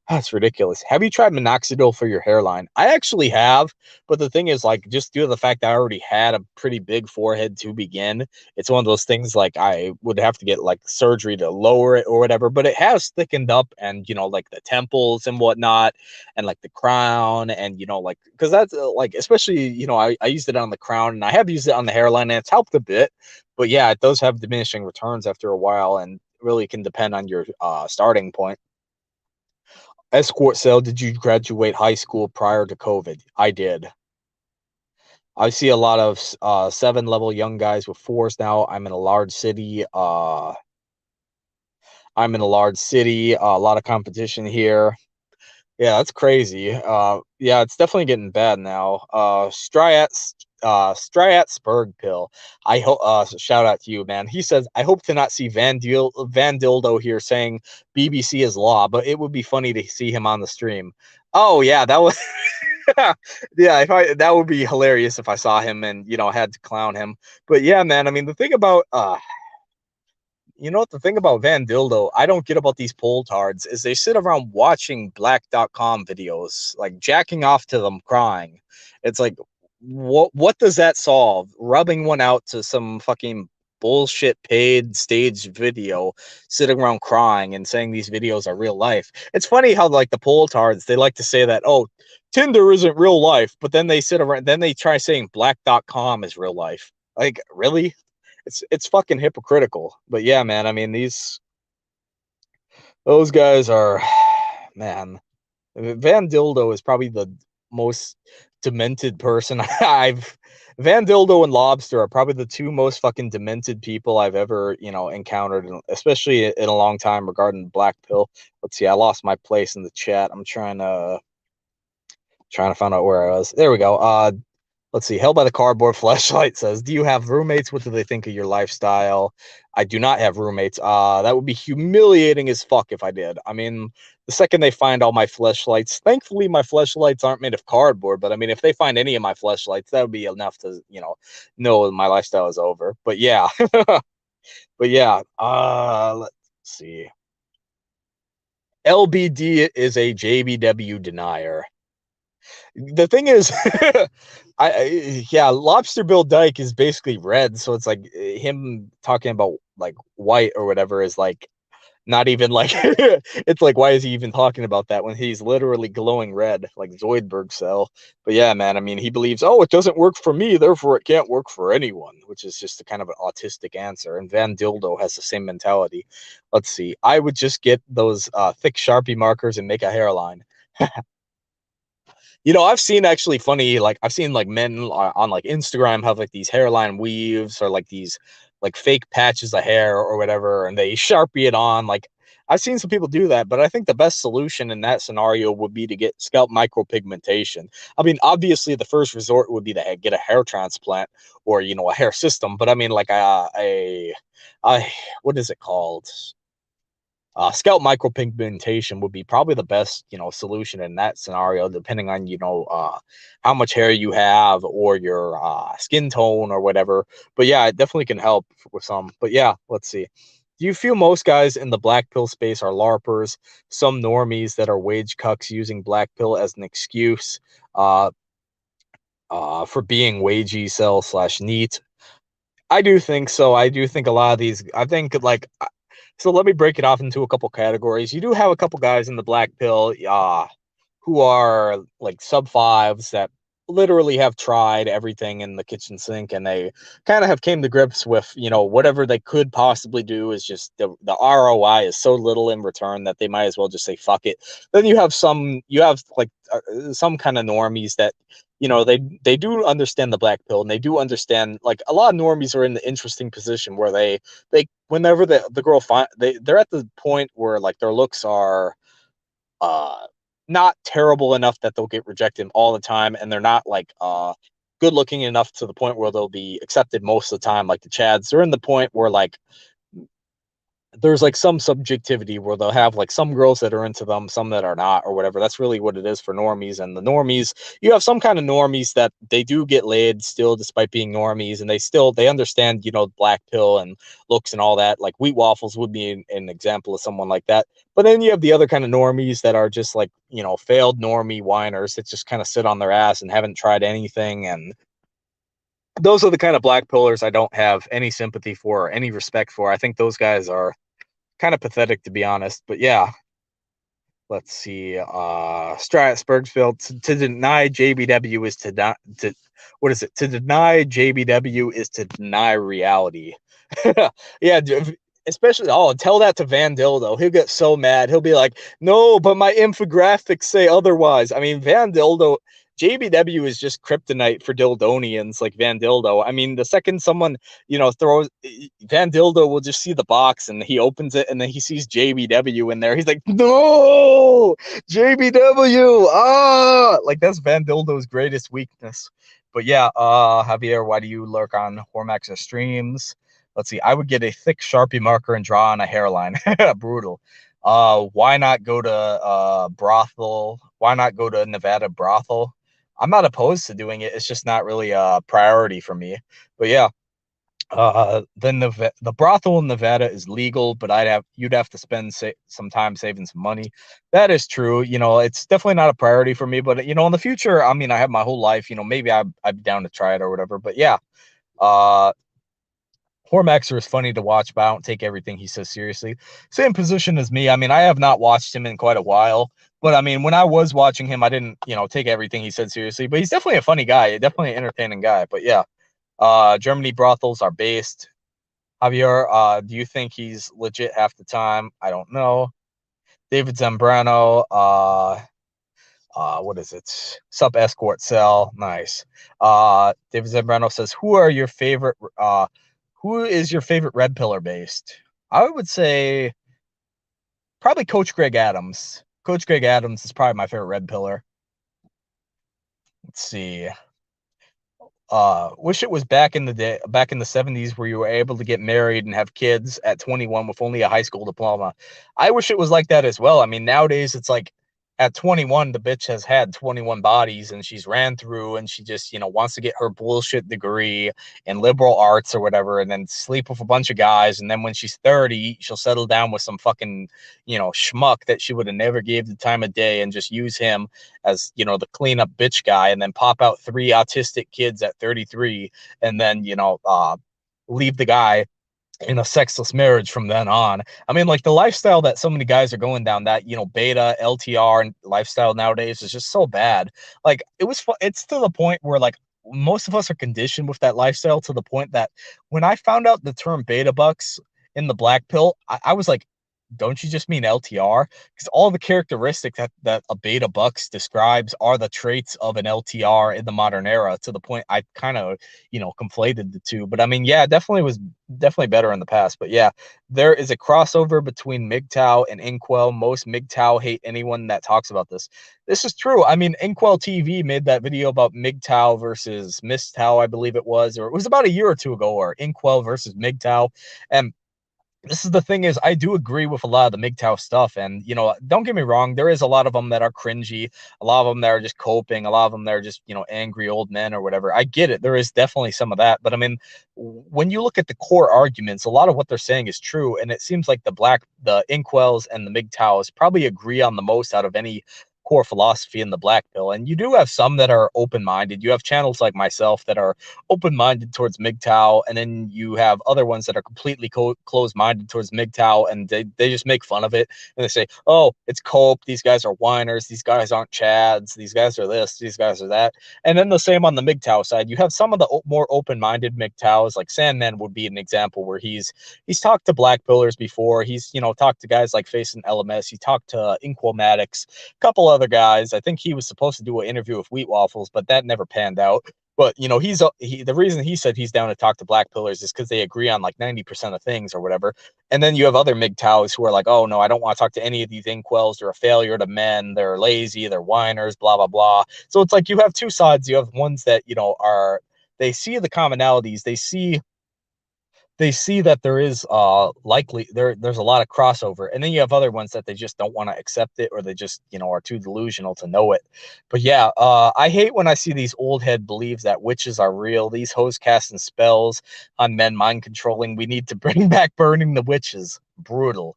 S1: that's ridiculous. Have you tried minoxidil for your hairline? I actually have, but the thing is, like, just due to the fact that I already had a pretty big forehead to begin, it's one of those things like I would have to get like surgery to lower it or whatever. But it has thickened up, and you know, like the temples and whatnot, and like the crown, and you know, like because that's uh, like especially you know I I used it on the crown and I have used it on the hairline, and it's helped a bit but yeah, it does have diminishing returns after a while and really can depend on your uh, starting point. Escort cell, did you graduate high school prior to COVID? I did. I see a lot of uh, seven level young guys with fours now. I'm in a large city. Uh, I'm in a large city. Uh, a lot of competition here. Yeah, that's crazy. Uh, yeah, it's definitely getting bad now. Uh, Striat uh Striat Spurg pill. I hope uh shout out to you, man. He says, I hope to not see Van Dil- Van Dildo here saying BBC is law, but it would be funny to see him on the stream. Oh yeah, that was [laughs] yeah, if I that would be hilarious if I saw him and you know had to clown him. But yeah, man, I mean the thing about uh you know what the thing about Van Dildo I don't get about these tards is they sit around watching Blacked.com videos, like jacking off to them crying. It's like what what does that solve? Rubbing one out to some fucking bullshit paid stage video, sitting around crying and saying these videos are real life. It's funny how like the tards they like to say that oh Tinder isn't real life, but then they sit around then they try saying Blacked.com is real life. Like, really? It's it's fucking hypocritical. But yeah, man, I mean these those guys are [sighs] man. Van Dildo is probably the most demented person [laughs] I've Van Dildo and Lobster are probably the two most fucking demented people I've ever, you know, encountered, especially in a long time regarding Black Pill. Let's see, I lost my place in the chat. I'm trying to trying to find out where I was. There we go. Uh let's see. Held by the cardboard flashlight says, "Do you have roommates? What do they think of your lifestyle?" I do not have roommates. Uh that would be humiliating as fuck if I did. I mean, the second they find all my flashlights, thankfully my flashlights aren't made of cardboard, but I mean if they find any of my flashlights, that would be enough to, you know, know my lifestyle is over. But yeah. [laughs] but yeah, uh let's see. LBD is a JBW denier. The thing is, [laughs] I yeah, Lobster Bill Dyke is basically red, so it's like him talking about like white or whatever is like not even like [laughs] it's like why is he even talking about that when he's literally glowing red like Zoidberg cell? But yeah, man, I mean he believes oh it doesn't work for me, therefore it can't work for anyone, which is just a kind of an autistic answer. And Van Dildo has the same mentality. Let's see, I would just get those uh, thick Sharpie markers and make a hairline. [laughs] you know, I've seen actually funny like I've seen like men uh, on like Instagram have like these hairline weaves or like these like fake patches of hair or whatever and they [laughs] sharpie it on like I've seen some people do that, but I think the best solution in that scenario would be to get scalp micropigmentation. I mean, obviously, the first resort would be to get a hair transplant or you know a hair system. But I mean, like a a, a what is it called? Uh, scalp micropigmentation would be probably the best you know solution in that scenario depending on you know uh, how much hair you have or your uh, skin tone or whatever but yeah it definitely can help with some but yeah let's see do you feel most guys in the black pill space are larpers some normies that are wage cucks using black pill as an excuse uh, uh, for being wagey cell slash neat I do think so. I do think a lot of these. I think like so let me break it off into a couple categories. You do have a couple guys in the black pill uh, who are like sub fives that literally have tried everything in the kitchen sink and they kind of have came to grips with you know whatever they could possibly do is just the, the roi is so little in return that they might as well just say fuck it then you have some you have like uh, some kind of normies that you know they they do understand the black pill and they do understand like a lot of normies are in the interesting position where they they whenever the, the girl find they they're at the point where like their looks are uh not terrible enough that they'll get rejected all the time and they're not like uh good looking enough to the point where they'll be accepted most of the time. Like the chads they're in the point where like there's like some subjectivity where they'll have like some girls that are into them, some that are not, or whatever. That's really what it is for normies. And the normies, you have some kind of normies that they do get laid still, despite being normies, and they still they understand, you know, black pill and looks and all that. Like wheat waffles would be an, an example of someone like that. But then you have the other kind of normies that are just like you know failed normie whiners that just kind of sit on their ass and haven't tried anything and those are the kind of black pillars I don't have any sympathy for or any respect for. I think those guys are kind of pathetic to be honest. But yeah, let's see. Uh, Strasburgsville to, to deny JBW is to not to what is it? To deny JBW is to deny reality. [laughs] yeah, especially oh, tell that to Van Dildo. He'll get so mad. He'll be like, "No, but my infographics say otherwise." I mean, Van Dildo JBW is just kryptonite for Dildonians like Van Dildo. I mean, the second someone, you know, throws Van Dildo will just see the box and he opens it and then he sees JBW in there. He's like, no, JBW. Ah, like that's Van Dildo's greatest weakness. But yeah, uh, Javier, why do you lurk on Hormax's streams? Let's see. I would get a thick Sharpie marker and draw on a hairline. [laughs] Brutal. Uh, why not go to uh brothel? Why not go to Nevada brothel? I'm not opposed to doing it. It's just not really a priority for me. But yeah, uh, then the the brothel in Nevada is legal, but I'd have you'd have to spend sa- some time saving some money. That is true. You know, it's definitely not a priority for me. But you know, in the future, I mean, I have my whole life. You know, maybe I I'd be down to try it or whatever. But yeah, uh, Hormaxer is funny to watch, but I don't take everything he says seriously. Same position as me. I mean, I have not watched him in quite a while. But I mean, when I was watching him, I didn't, you know, take everything he said seriously. But he's definitely a funny guy, definitely an entertaining guy. But yeah, Uh, Germany brothels are based. Javier, uh, do you think he's legit half the time? I don't know. David Zambrano, uh, uh, what is it? Sub escort cell. Nice. Uh, David Zambrano says, who are your favorite, uh, who is your favorite red pillar based? I would say probably Coach Greg Adams. Coach Greg Adams is probably my favorite red pillar. Let's see uh wish it was back in the day back in the 70s where you were able to get married and have kids at 21 with only a high school diploma i wish it was like that as well i mean nowadays it's like at 21 the bitch has had 21 bodies and she's ran through and she just you know wants to get her bullshit degree in liberal arts or whatever and then sleep with a bunch of guys and then when she's 30 she'll settle down with some fucking you know schmuck that she would have never gave the time of day and just use him as you know the cleanup bitch guy and then pop out three autistic kids at 33 and then you know uh leave the guy in a sexless marriage from then on. I mean, like the lifestyle that so many guys are going down, that you know, beta LTR and lifestyle nowadays is just so bad. Like it was, it's to the point where like most of us are conditioned with that lifestyle to the point that when I found out the term beta bucks in the black pill, I, I was like, don't you just mean LTR? Because all the characteristics that, that a beta bucks describes are the traits of an LTR in the modern era to the point I kind of, you know, conflated the two. But I mean, yeah, definitely was definitely better in the past. But yeah, there is a crossover between MGTOW and incel. Most MGTOW hate anyone that talks about this. This is true. I mean, Incel TV made that video about MGTOW versus MSTOW, I believe it was, or it was about a year or two ago, or incel versus MGTOW. And this is the thing is I do agree with a lot of the MGTOW stuff. And, you know, don't get me wrong, there is a lot of them that are cringy, a lot of them that are just coping, a lot of them that are just, you know, angry old men or whatever. I get it. There is definitely some of that. But I mean, when you look at the core arguments, a lot of what they're saying is true. And it seems like the black, the incels and the MGTOWs probably agree on the most out of any core philosophy in the black pill. And you do have some that are open minded. You have channels like myself that are open minded towards MGTOW, and then you have other ones that are completely co- closed minded towards MGTOW, and they, they just make fun of it. And they say, oh, it's cope. These guys are whiners. These guys aren't chads. These guys are this. These guys are that. And then the same on the MGTOW side. You have some of the more open minded MGTOWs, like Sandman would be an example where he's he's talked to black pillars before. He's, you know, talked to guys like Face and LMS. He talked to Inquomatics, a couple other guys. I think he was supposed to do an interview with Wheat Waffles, but that never panned out. But you know, he's he, the reason he said he's down to talk to black pillars is because they agree on like 90% of things or whatever. And then you have other MGTOWs who are like, oh no, I don't want to talk to any of these incels. They're a failure to men. They're lazy. They're whiners. Blah blah blah. So it's like you have two sides. You have ones that you know are they see the commonalities. They see they see that there is uh likely there there's a lot of crossover and then you have other ones that they just don't want to accept it or they just you know are too delusional to know it. But yeah uh i hate when i see these old head believes that witches are real. These hoes casting spells on men mind controlling. We need to [laughs] bring back burning the witches. Brutal.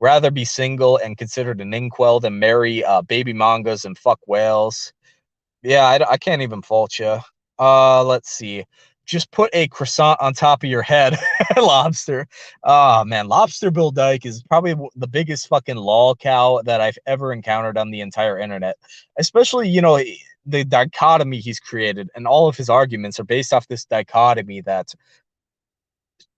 S1: Rather be single and considered an incel than marry uh baby mangas and fuck whales. Yeah i, I can't even fault you uh let's see just put a croissant on top of your head, [laughs] lobster. Oh man, Lobster Bill Dyke is probably the biggest fucking lol cow that I've ever encountered on the entire internet. Especially, you know, the dichotomy he's created and all of his arguments are based off this dichotomy that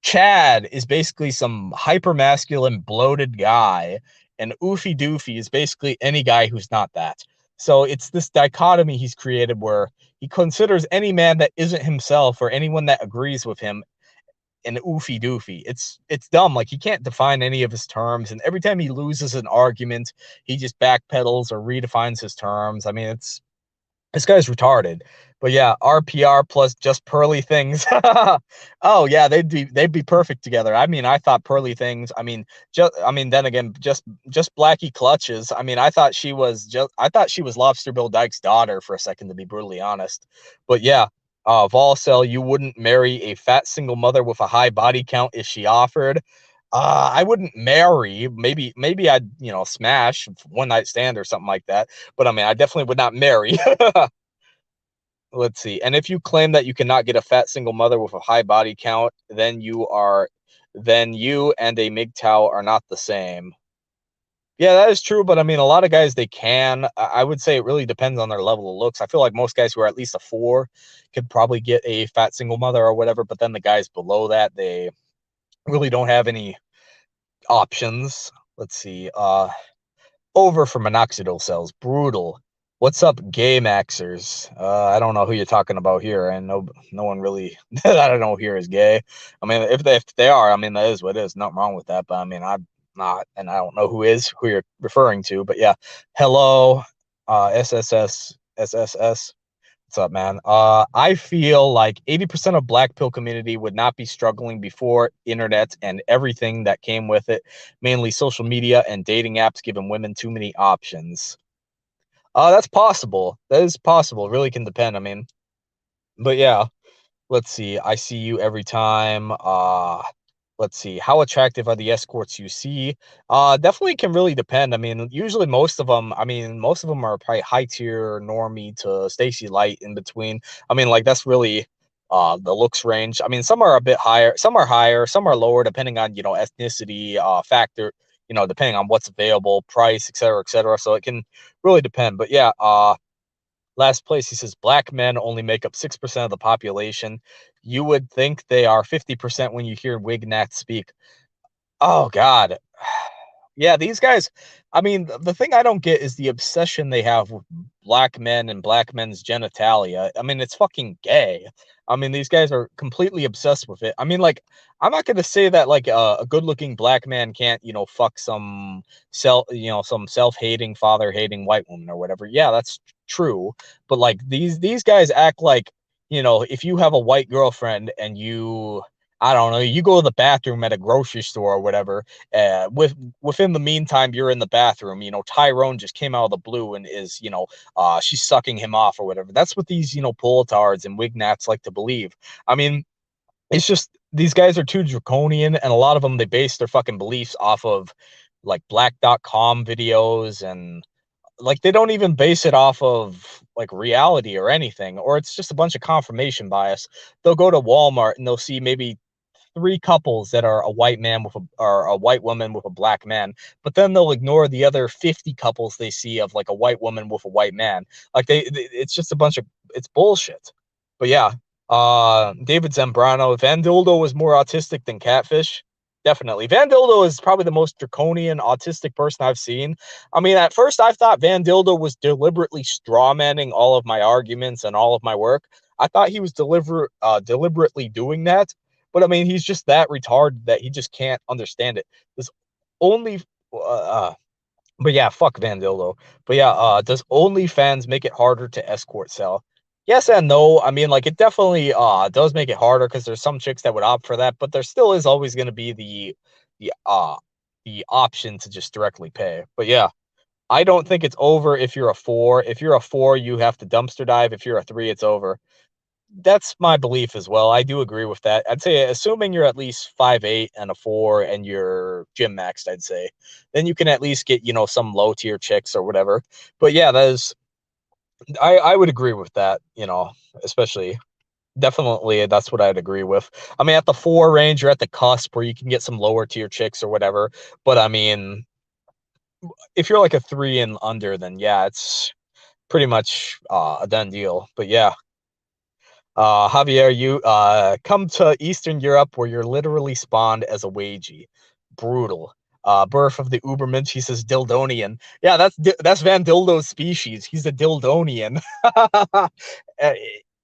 S1: Chad is basically some hyper masculine bloated guy and Oofy Doofy is basically any guy who's not that. So it's this dichotomy he's created where he considers any man that isn't himself or anyone that agrees with him an oofy doofy. It's it's dumb. Like he can't define any of his terms, and every time he loses an argument, he just backpedals or redefines his terms. I mean, it's this guy's retarded. But yeah, RPR plus just pearly things. [laughs] oh yeah, they'd be they'd be perfect together. I mean, I thought pearly things. I mean, just I mean, then again, just just Blackie clutches. I mean, I thought she was just I thought she was Lobster Bill Dyke's daughter for a second, to be brutally honest. But yeah, uh, you wouldn't marry a fat single mother with a high body count if she offered. Uh, I wouldn't marry. Maybe, maybe I'd, you know, smash one night stand or something like that. But I mean, I definitely would not marry. [laughs] let's see. And if you claim that you cannot get a fat single mother with a high body count, then you are then you and a MGTOW are not the same. Yeah, that is true, but I mean, a lot of guys they can. I would say it really depends on their level of looks. I feel like most guys who are at least a four could probably get a fat single mother or whatever, but then the guys below that they really don't have any options. Let's see. Uh, over for minoxidil cells, brutal. What's up, gay maxers? Uh, I don't know who you're talking about here, and no, no one really [laughs] I don't know here is gay. I mean, if they if they are, I mean that is what it is. Nothing wrong with that, but I mean I'm not, and I don't know who is who you're referring to, but yeah, hello, uh, SSS, SSS. What's up, man? Uh, I feel like 80% of black pill community would not be struggling before internet and everything that came with it, mainly social media and dating apps giving women too many options. Uh, that's possible. That is possible. Really can depend. I mean, but yeah, let's see. I see you every time. Uh, let's see how attractive are the escorts you see uh definitely can really depend i mean usually most of them i mean most of them are probably high tier normie to stacy light in between i mean like that's really uh the looks range i mean some are a bit higher some are higher some are lower depending on you know ethnicity uh factor you know depending on what's available price etc cetera, etc cetera. so it can really depend but yeah uh Last place, he says black men only make up 6% of the population. You would think they are 50% when you hear Wignat speak. Oh, God. Yeah, these guys, I mean, the thing I don't get is the obsession they have with black men and black men's genitalia. I mean, it's fucking gay. I mean, these guys are completely obsessed with it. I mean, like, I'm not going to say that like uh, a good-looking black man can't, you know, fuck some self, you know, some self-hating, father-hating white woman or whatever. Yeah, that's true. But like these these guys act like, you know, if you have a white girlfriend and you I don't know, you go to the bathroom at a grocery store or whatever, uh, with within the meantime, you're in the bathroom, you know, Tyrone just came out of the blue and is, you know, uh, she's sucking him off or whatever. That's what these, you know, pull-tards and wignats like to believe. I mean, it's just these guys are too draconian and a lot of them they base their fucking beliefs off of like Blacked.com videos and like they don't even base it off of like reality or anything or it's just a bunch of confirmation bias they'll go to walmart and they'll see maybe three couples that are a white man with a or a white woman with a black man, but then they'll ignore the other 50 couples they see of like a white woman with a white man. Like they, they it's just a bunch of it's bullshit. But yeah, uh David Zambrano, Van Dildo was more autistic than Catfish. Definitely. Van Dildo is probably the most draconian autistic person I've seen. I mean, at first I thought Van Dildo was deliberately strawmanning all of my arguments and all of my work. I thought he was deliver uh, deliberately doing that but I mean, he's just that retarded that he just can't understand it. There's only, uh, uh, but yeah, fuck Van Dildo. But yeah, uh, does OnlyFans make it harder to escort sell? Yes and no. I mean, like it definitely uh does make it harder because there's some chicks that would opt for that, but there still is always going to be the the uh the option to just directly pay. But yeah, I don't think it's over if you're a four. If you're a four, you have to dumpster dive. If you're a three, it's over that's my belief as well. I do agree with that. I'd say assuming you're at least five eight and a four and you're gym maxed, I'd say, then you can at least get, you know, some low tier chicks or whatever. But yeah, that is I, I would agree with that, you know, especially definitely that's what I'd agree with. I mean, at the four range, you're at the cusp where you can get some lower tier chicks or whatever. But I mean, if you're like a three and under, then yeah, it's pretty much uh, a done deal. But yeah, uh, Javier, you uh, come to Eastern Europe where you're literally spawned as a wagey. Brutal. Uh, birth of the Ubermensch, he says Dildonian. Yeah, that's that's Van Dildo's species. He's a Dildonian. Uh, [laughs]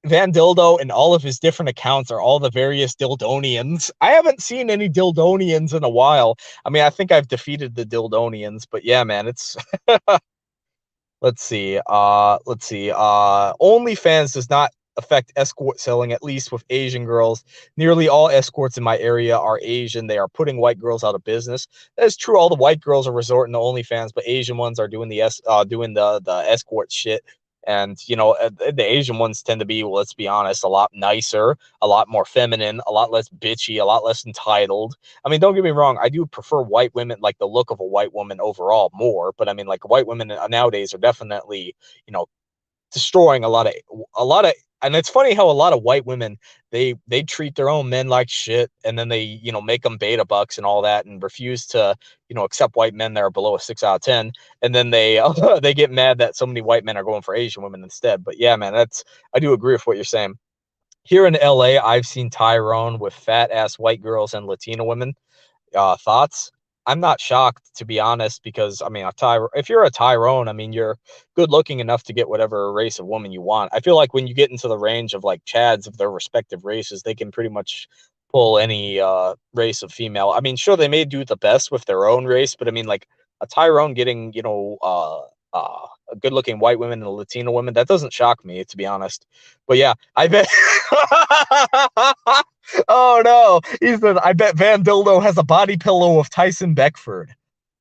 S1: Van Dildo and all of his different accounts are all the various Dildonians. I haven't seen any Dildonians in a while. I mean, I think I've defeated the Dildonians, but yeah, man, it's [laughs] let's see. Uh let's see. Uh OnlyFans does not affect escort selling, at least with Asian girls. Nearly all escorts in my area are Asian. They are putting white girls out of business. That is true. All the white girls are resorting to OnlyFans, but Asian ones are doing the s uh, doing the the escort shit. And you know, uh, the Asian ones tend to be, well, let's be honest, a lot nicer, a lot more feminine, a lot less bitchy, a lot less entitled. I mean, don't get me wrong, I do prefer white women, like the look of a white woman overall more. But I mean, like white women nowadays are definitely, you know, destroying a lot of a lot of and it's funny how a lot of white women they they treat their own men like shit and then they you know make them beta bucks and all that and refuse to you know accept white men that are below a six out of ten and then they uh, [laughs] they get mad that so many white men are going for asian women instead. But yeah man that's i do agree with what you're saying. Here in la i've seen tyrone with fat ass white girls and latina women. Uh thoughts I'm not shocked to be honest, because I mean, a Ty- if you're a Tyrone, I mean, you're good looking enough to get whatever race of woman you want. I feel like when you get into the range of like Chads of their respective races, they can pretty much pull any uh, race of female. I mean, sure, they may do the best with their own race, but I mean, like a Tyrone getting, you know, uh, uh, a good looking white women and a Latino women, that doesn't shock me, to be honest. But yeah, I bet. [laughs] oh no, he said, I bet Van Dildo has a body pillow of Tyson Beckford.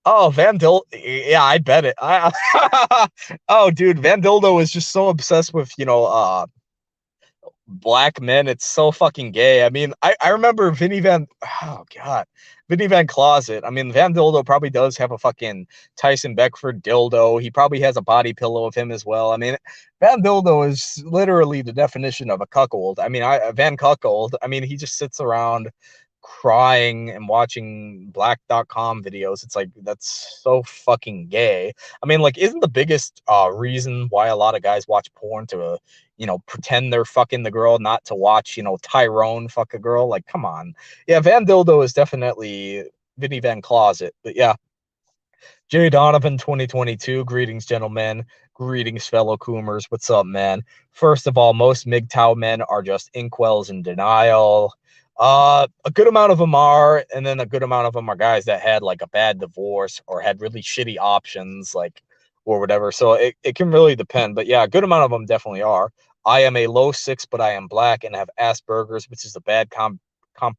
S1: Oh, Van Dil, yeah, I bet it. I, [laughs] oh, dude, Van Dildo is just so obsessed with you know, uh, black men. It's so fucking gay. I mean, I I remember Vinny Van. Oh god, Vinny Van Closet. I mean, Van Dildo probably does have a fucking Tyson Beckford dildo. He probably has a body pillow of him as well. I mean, Van Dildo is literally the definition of a cuckold. I mean, I Van Cuckold. I mean, he just sits around crying and watching Blacked.com videos it's like that's so fucking gay. I mean like isn't the biggest uh reason why a lot of guys watch porn to uh, you know pretend they're fucking the girl not to watch you know tyrone fuck a girl? Like come on. Yeah van dildo is definitely vinny van closet but yeah. Jay donovan 2022 greetings gentlemen. Greetings fellow coomers. What's up man? First of all most mgtow men are just incels in denial uh, a good amount of them are, and then a good amount of them are guys that had like a bad divorce or had really shitty options, like or whatever. So it, it can really depend. But yeah, a good amount of them definitely are. I am a low six, but I am black and have Asperger's, which is a bad com com-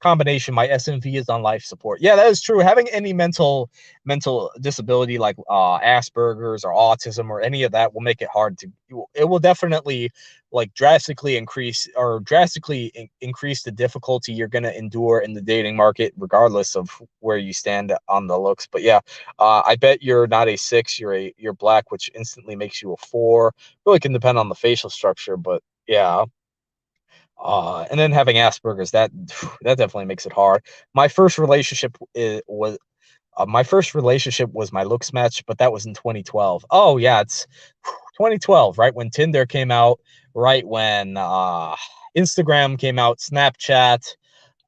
S1: combination. My SMV is on life support. Yeah, that is true. Having any mental mental disability like uh, Asperger's or autism or any of that will make it hard to. It will definitely like drastically increase or drastically in- increase the difficulty you're going to endure in the dating market, regardless of where you stand on the looks. But yeah, uh, I bet you're not a six. You're a you're black, which instantly makes you a four. Really can depend on the facial structure, but yeah. Uh, and then having Asperger's, that [sighs] that definitely makes it hard. My first relationship was uh, my first relationship was my looks match, but that was in 2012. Oh yeah, it's [sighs] 2012, right when Tinder came out, right when uh, Instagram came out, Snapchat,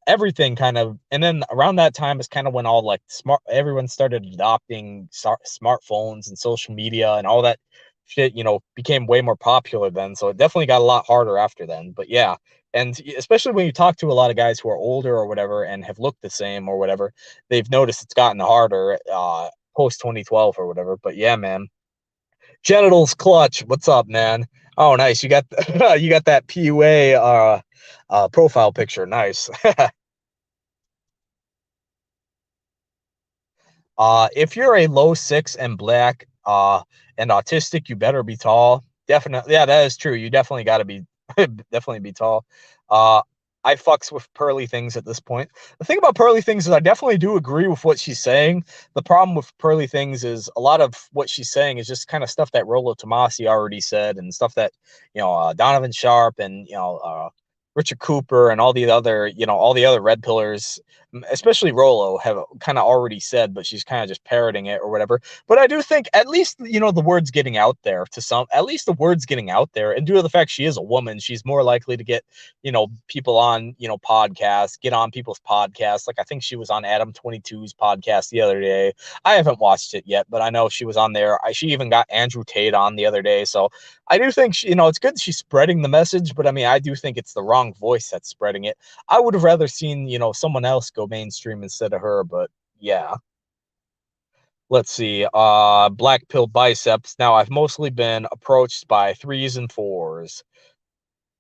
S1: everything kind of, and then around that time is kind of when all like smart everyone started adopting smartphones and social media and all that shit, you know, became way more popular then. So it definitely got a lot harder after then. But yeah, and especially when you talk to a lot of guys who are older or whatever and have looked the same or whatever, they've noticed it's gotten harder uh, post 2012 or whatever. But yeah, man. Genitals clutch. What's up, man? Oh, nice. You got [laughs] you got that PUA uh, uh, profile picture. Nice. [laughs] uh, if you're a low six and black uh, and autistic, you better be tall. Definitely. Yeah, that is true. You definitely got to be [laughs] definitely be tall. Uh, I fucks with Pearly Things at this point. The thing about Pearly Things is I definitely do agree with what she's saying. The problem with Pearly Things is a lot of what she's saying is just kind of stuff that Rollo Tomassi already said and stuff that, you know, uh, Donovan Sharp and, you know, uh, Richard Cooper and all the other, you know, all the other red pillars especially Rollo, have kind of already said, but she's kind of just parroting it or whatever. But I do think at least you know the words getting out there to some, at least the words getting out there, and due to the fact she is a woman, she's more likely to get you know people on you know podcasts, get on people's podcasts. Like I think she was on Adam 22's podcast the other day. I haven't watched it yet, but I know she was on there. I, she even got Andrew Tate on the other day, so I do think she, you know it's good she's spreading the message, but I mean I do think it's the wrong voice that's spreading it. I would have rather seen you know someone else go mainstream instead of her, but yeah. Let's see. Uh black pill biceps. Now I've mostly been approached by threes and fours.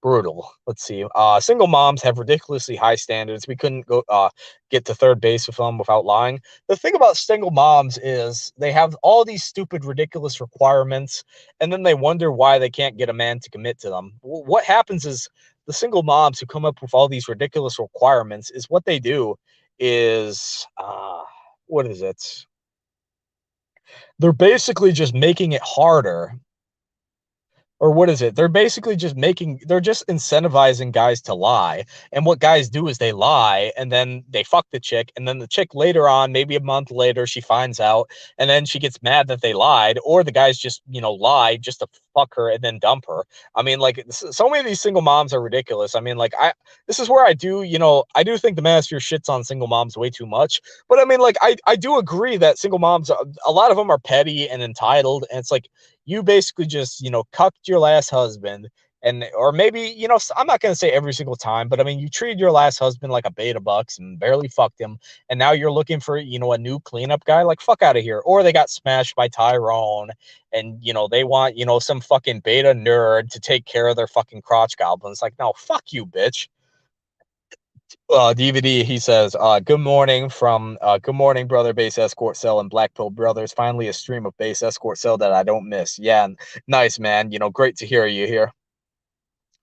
S1: Brutal. Let's see. Uh single moms have ridiculously high standards. We couldn't go uh get to third base with them without lying. The thing about single moms is they have all these stupid, ridiculous requirements, and then they wonder why they can't get a man to commit to them. What happens is the single moms who come up with all these ridiculous requirements is what they do is uh, what is it? They're basically just making it harder or what is it? They're basically just making they're just incentivizing guys to lie. And what guys do is they lie and then they fuck the chick and then the chick later on, maybe a month later she finds out and then she gets mad that they lied or the guys just, you know, lied just to fuck her and then dump her. I mean, like so many of these single moms are ridiculous. I mean, like I this is where I do, you know, I do think the manosphere shits on single moms way too much. But I mean, like I I do agree that single moms a lot of them are petty and entitled and it's like you basically just you know cucked your last husband and or maybe you know i'm not going to say every single time but i mean you treated your last husband like a beta bucks and barely fucked him and now you're looking for you know a new cleanup guy like fuck out of here. Or they got smashed by tyrone and you know they want you know some fucking beta nerd to take care of their fucking crotch goblins. Like no fuck you bitch uh, DVD, he says, uh, good morning from, uh, good morning, brother, base escort cell and Black Pill brothers. Finally, a stream of base escort cell that I don't miss. Yeah, nice, man. You know, great to hear you here.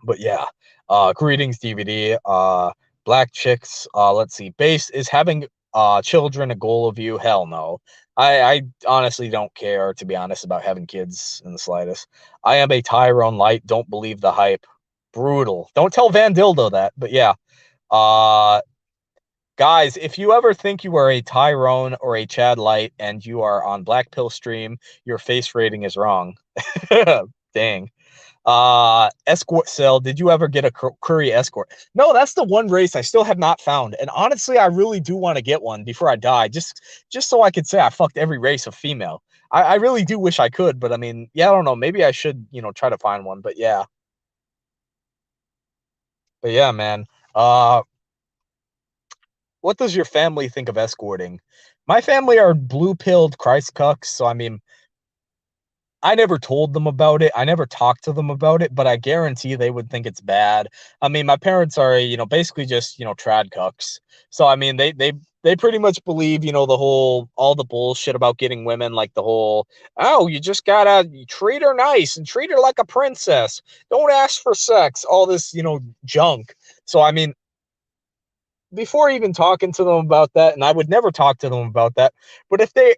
S1: But yeah, uh, greetings, DVD. Uh, black chicks, uh, let's see, base is having, uh, children a goal of you? Hell no. I, I honestly don't care, to be honest, about having kids in the slightest. I am a Tyrone Light. Don't believe the hype. Brutal. Don't tell Van Dildo that, but yeah. Uh, guys, if you ever think you are a Tyrone or a Chad Light and you are on Black Pill Stream, your face rating is wrong. [laughs] Dang. Uh, escort cell. Did you ever get a curry escort? No, that's the one race I still have not found. And honestly, I really do want to get one before I die, just just so I could say I fucked every race of female. I, I really do wish I could, but I mean, yeah, I don't know. Maybe I should, you know, try to find one. But yeah. But yeah, man. Uh, what does your family think of escorting? My family are blue pilled Christ cucks, so I mean, I never told them about it. I never talked to them about it, but I guarantee they would think it's bad. I mean, my parents are, you know, basically just, you know, trad cucks. So I mean, they they they pretty much believe, you know, the whole all the bullshit about getting women, like the whole, oh, you just gotta treat her nice and treat her like a princess. Don't ask for sex. All this, you know, junk. So I mean, before even talking to them about that, and I would never talk to them about that, but if they,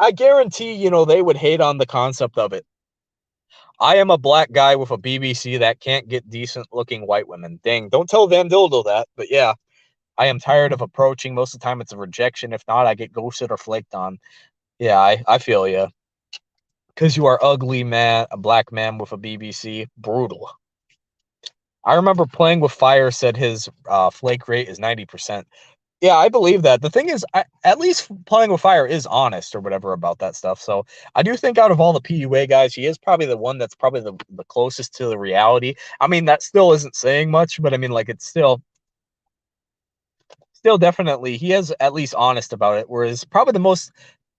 S1: I guarantee, you know, they would hate on the concept of it. I am a black guy with a BBC that can't get decent looking white women. Dang, don't tell Van Dildo that, but yeah, I am tired of approaching. Most of the time it's a rejection. If not, I get ghosted or flaked on. Yeah, I, I feel you. Because you are ugly, man, a black man with a BBC. Brutal. I remember playing with fire said his uh, flake rate is 90%. Yeah, I believe that. The thing is, I, at least playing with fire is honest or whatever about that stuff. So I do think out of all the PUA guys, he is probably the one that's probably the, the closest to the reality. I mean, that still isn't saying much, but I mean, like, it's still, still definitely, he is at least honest about it. Whereas probably the most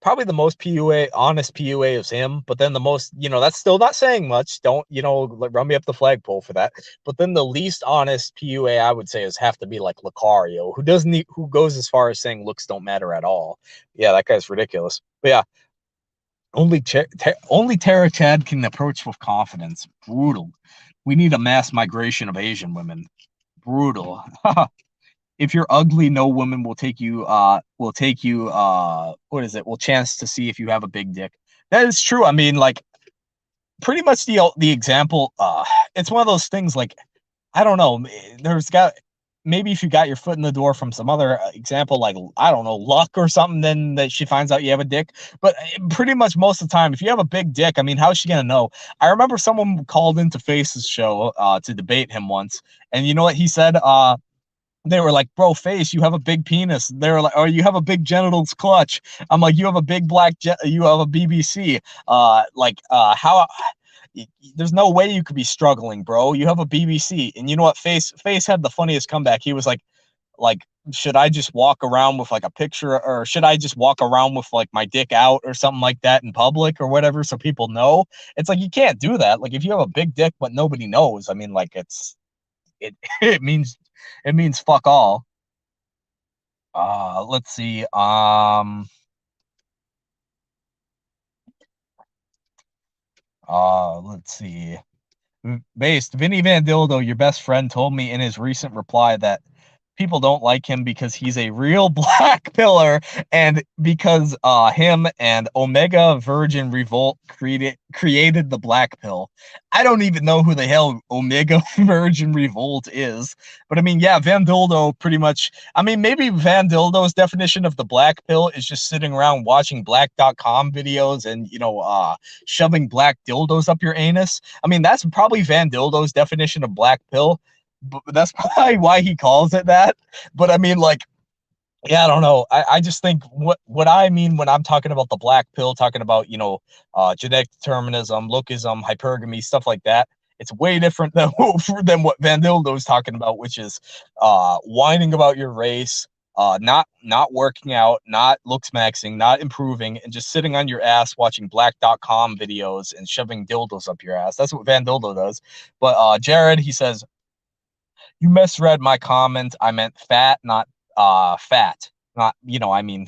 S1: probably the most PUA, honest PUA is him. But then the most, you know, that's still not saying much. Don't, you know, run me up the flagpole for that. But then the least honest PUA I would say is have to be like Lucario, who doesn't, who goes as far as saying looks don't matter at all. Yeah, that guy's ridiculous. But yeah, only only Terra Chad can approach with confidence. Brutal. We need a mass migration of Asian women. Brutal. [laughs] if you're ugly, no woman will take you uh will take you uh what is it? Will chance to see if you have a big dick. That is true. I mean, like pretty much the the example uh it's one of those things like I don't know, there's got maybe if you got your foot in the door from some other uh, example like I don't know, luck or something then that she finds out you have a dick. But uh, pretty much most of the time if you have a big dick, I mean, how's she going to know? I remember someone called into Face's show uh to debate him once and you know what he said uh they were like, bro, face, you have a big penis. They were like, oh, you have a big genitals clutch. I'm like, you have a big black, you have a BBC. Uh, like, uh, how? There's no way you could be struggling, bro. You have a BBC, and you know what? Face, face had the funniest comeback. He was like, like, should I just walk around with like a picture, or should I just walk around with like my dick out or something like that in public or whatever, so people know? It's like you can't do that. Like, if you have a big dick but nobody knows, I mean, like, it's it [laughs] it means it means fuck all. Uh, let's see. Um, uh, let's see. Based, Vinny Van Dildo, your best friend, told me in his recent reply that people don't like him because he's a real [laughs] black pillar and because uh him and Omega Virgin Revolt created created the black pill. I don't even know who the hell Omega [laughs] Virgin Revolt is. But I mean, yeah, Van Dildo pretty much I mean maybe Van Dildo's definition of the black pill is just sitting around watching Blacked.com videos and you know uh shoving black dildos up your anus. I mean that's probably Van Dildo's definition of black pill that's [laughs] probably why he calls it that. But I mean, like, yeah, I don't know. I, I just think what what I mean when I'm talking about the black pill, talking about you know, uh, genetic determinism, lookism, hypergamy, stuff like that. It's way different [laughs] than than what Van Dildo's talking about, which is uh, whining about your race, uh, not not working out, not looks maxing, not improving, and just sitting on your ass watching Blacked.com videos and shoving dildos up your ass. That's what Van Dildo does. But uh, Jared, he says, you misread my comment. I meant fat, not uh fat. Not you know, I mean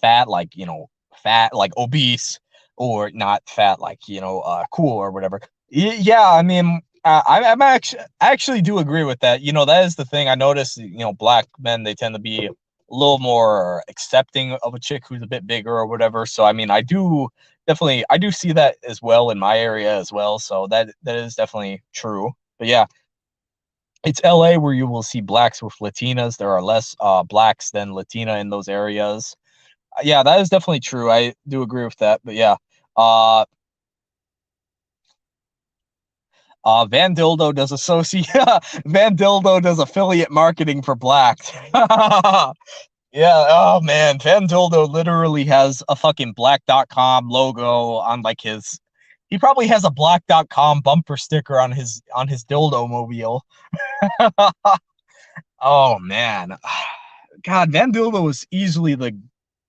S1: fat like you know, fat like obese, or not fat like you know, uh, cool or whatever. Y- yeah, I mean, I, I'm actually I actually do agree with that. You know, that is the thing I noticed. You know, black men they tend to be a little more accepting of a chick who's a bit bigger or whatever. So I mean, I do definitely I do see that as well in my area as well. So that that is definitely true. But yeah, it's LA where you will see blacks with Latinas. There are less uh, blacks than Latina in those areas. Uh, yeah, that is definitely true. I do agree with that. But yeah, uh, uh, Van Dildo does associate. [laughs] Van Dildo does affiliate marketing for blacks. [laughs] yeah. Oh man, Van Dildo literally has a fucking Blacked.com logo on like his he probably has a Blacked.com bumper sticker on his on his dildo mobile. [laughs] oh man. [sighs] God, Van Dildo is easily the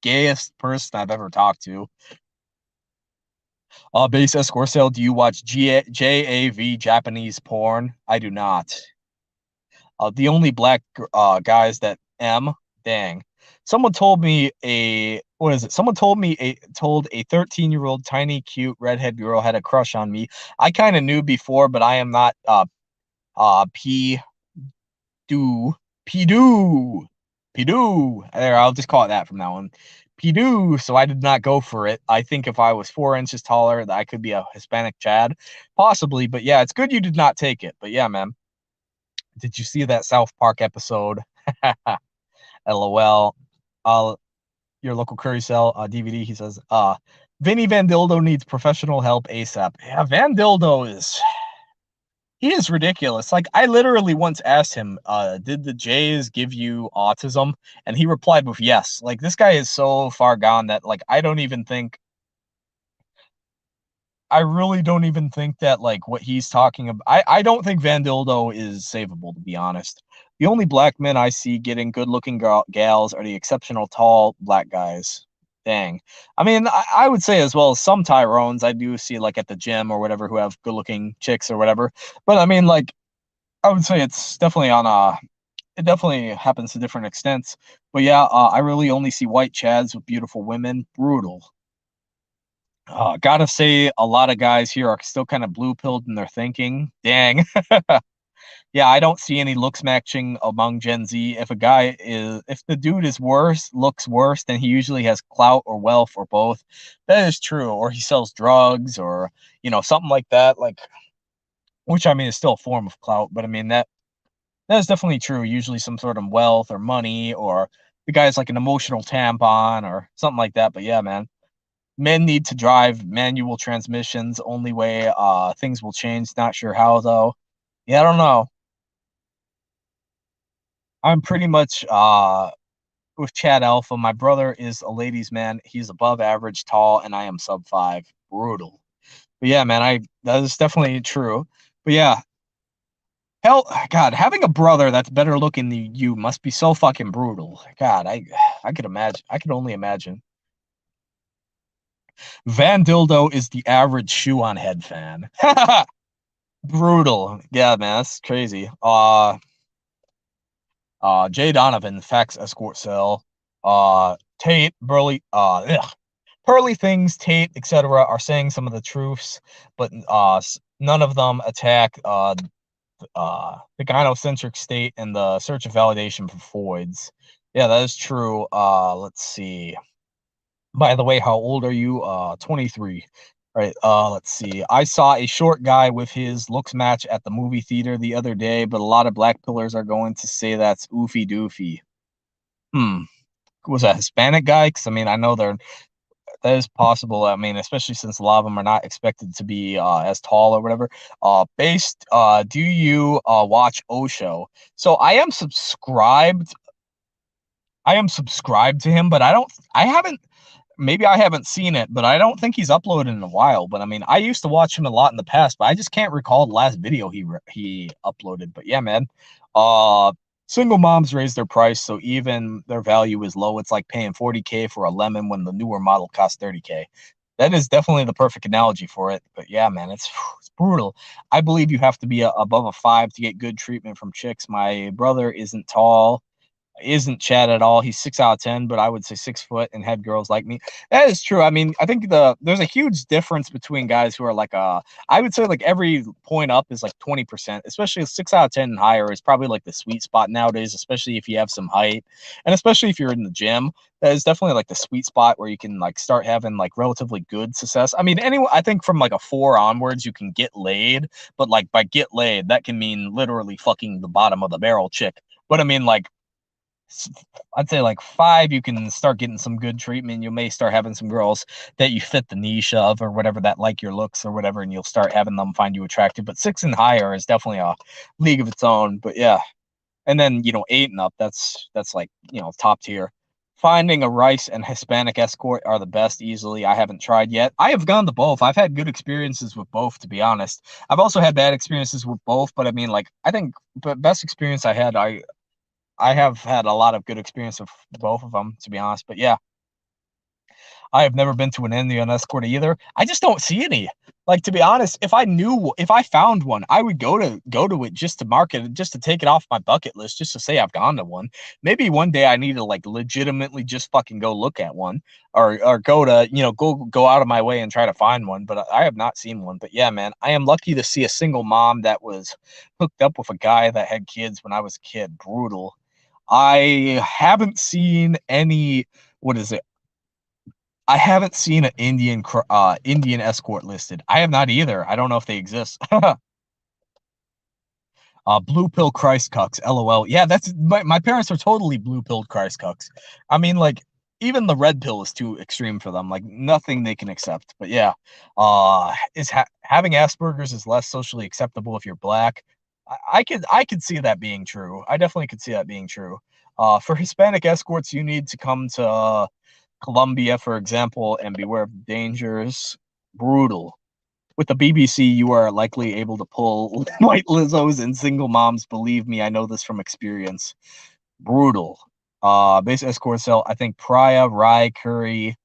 S1: gayest person I've ever talked to. Uh, base escort sale. Do you watch G- JAV Japanese porn? I do not. Uh, the only black uh, guys that M, dang. Someone told me a what is it? Someone told me a told a 13 year old tiny cute redhead girl had a crush on me. I kind of knew before, but I am not uh uh p do p do p do. There, I'll just call it that from now on. P do. So I did not go for it. I think if I was four inches taller, that I could be a Hispanic Chad, possibly. But yeah, it's good you did not take it. But yeah, man. Did you see that South Park episode? [laughs] LOL. Uh, your local curry cell uh, DVD. He says, uh, Vinny Van Dildo needs professional help ASAP. Yeah, Van Dildo is he is ridiculous. Like I literally once asked him, uh, did the Jays give you autism? And he replied with yes. Like this guy is so far gone that like I don't even think I really don't even think that like what he's talking about. I, I don't think Van Dildo is savable to be honest. The only black men I see getting good looking gals are the exceptional tall black guys. Dang. I mean, I, I would say as well as some Tyrones I do see like at the gym or whatever who have good looking chicks or whatever. But I mean, like, I would say it's definitely on a, it definitely happens to different extents. But yeah, uh, I really only see white chads with beautiful women. Brutal. Uh, gotta say, a lot of guys here are still kind of blue pilled in their thinking. Dang. [laughs] yeah, I don't see any looks matching among Gen Z. If a guy is, if the dude is worse, looks worse, then he usually has clout or wealth or both. That is true. Or he sells drugs or, you know, something like that. Like, which I mean is still a form of clout, but I mean, that, that is definitely true. Usually some sort of wealth or money or the guy's like an emotional tampon or something like that. But yeah, man men need to drive manual transmissions only way uh things will change not sure how though yeah i don't know I'm pretty much uh with Chad Alpha. My brother is a ladies' man. He's above average tall, and I am sub five. Brutal. But yeah, man, I that is definitely true. But yeah. Hell, God, having a brother that's better looking than you must be so fucking brutal. God, I, I could imagine. I could only imagine. Van Dildo is the average shoe on head fan. [laughs] brutal. Yeah, man, that's crazy. Uh uh, Jay Donovan, Fax Escort Cell, uh, Tate, Burley, uh, ugh. Pearly Things, Tate, etc., are saying some of the truths, but uh, none of them attack uh, uh, the gynocentric state and the search of validation for foids. Yeah, that is true. Uh, let's see. By the way, how old are you? Uh, 23. Right. Uh, let's see. I saw a short guy with his looks match at the movie theater the other day, but a lot of black pillars are going to say that's oofy doofy. Hmm. Was that Hispanic guy? Because I mean, I know they're that is possible. I mean, especially since a lot of them are not expected to be uh, as tall or whatever. Uh, based, uh, do you uh, watch Osho? So I am subscribed. I am subscribed to him, but I don't. I haven't. Maybe I haven't seen it, but I don't think he's uploaded in a while. But I mean, I used to watch him a lot in the past, but I just can't recall the last video he he uploaded. But yeah, man. Uh, single moms raise their price so even their value is low it's like paying 40k for a lemon when the newer model costs 30k that is definitely the perfect analogy for it but yeah man it's, [sighs] it's brutal i believe you have to be a, above a five to get good treatment from chicks my brother isn't tall isn't Chad at all. He's six out of ten, but I would say six foot and had girls like me. That is true. I mean, I think the there's a huge difference between guys who are like uh I would say like every point up is like 20%, especially six out of ten and higher is probably like the sweet spot nowadays, especially if you have some height and especially if you're in the gym. That is definitely like the sweet spot where you can like start having like relatively good success. I mean, anyway, I think from like a four onwards, you can get laid, but like by get laid, that can mean literally fucking the bottom of the barrel chick. But I mean, like I'd say like five, you can start getting some good treatment. You may start having some girls that you fit the niche of or whatever that like your looks or whatever, and you'll start having them find you attractive. But six and higher is definitely a league of its own. But yeah. And then, you know, eight and up, that's that's like, you know, top tier. Finding a rice and Hispanic escort are the best easily. I haven't tried yet. I have gone to both. I've had good experiences with both, to be honest. I've also had bad experiences with both, but I mean, like, I think the best experience I had, I I have had a lot of good experience with both of them, to be honest. But yeah, I have never been to an Indian escort either. I just don't see any. Like to be honest, if I knew, if I found one, I would go to go to it just to market it, just to take it off my bucket list, just to say I've gone to one. Maybe one day I need to like legitimately just fucking go look at one, or or go to you know go go out of my way and try to find one. But I have not seen one. But yeah, man, I am lucky to see a single mom that was hooked up with a guy that had kids when I was a kid. Brutal. I haven't seen any. What is it? I haven't seen an Indian uh, Indian escort listed. I have not either. I don't know if they exist. [laughs] uh, blue pill Christ cucks. LOL. Yeah, that's my, my parents are totally blue pilled Christ cucks. I mean, like even the red pill is too extreme for them. Like nothing they can accept. But yeah, uh, is ha- having Asperger's is less socially acceptable if you're black. I, could I could see that being true. I definitely could see that being true. Uh, for Hispanic escorts, you need to come to uh, Colombia, for example, and beware of dangers. Brutal. With the BBC, you are likely able to pull [laughs] white Lizzos and single moms. Believe me, I know this from experience. Brutal. Uh, base escort sell. I think Priya, Rai, Curry,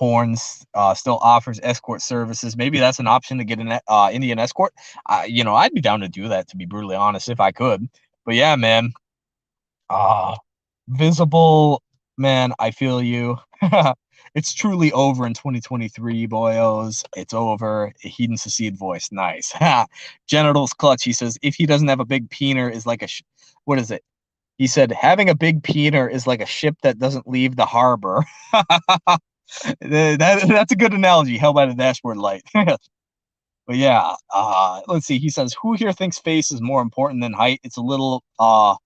S1: Porns uh, still offers escort services. Maybe that's an option to get an uh, Indian escort. Uh, you know, I'd be down to do that to be brutally honest if I could. But yeah, man. Uh visible man, I feel you. [laughs] it's truly over in 2023, boyos. It's over. Hedon secede voice. Nice. [laughs] Genitals clutch. He says, if he doesn't have a big peener, is like a, what is it? He said, having a big peener is like a ship that doesn't leave the harbor. [laughs] [laughs] that, that's a good analogy held by the dashboard light. [laughs] but yeah, uh, let's see. He says, "Who here thinks face is more important than height? It's a little uh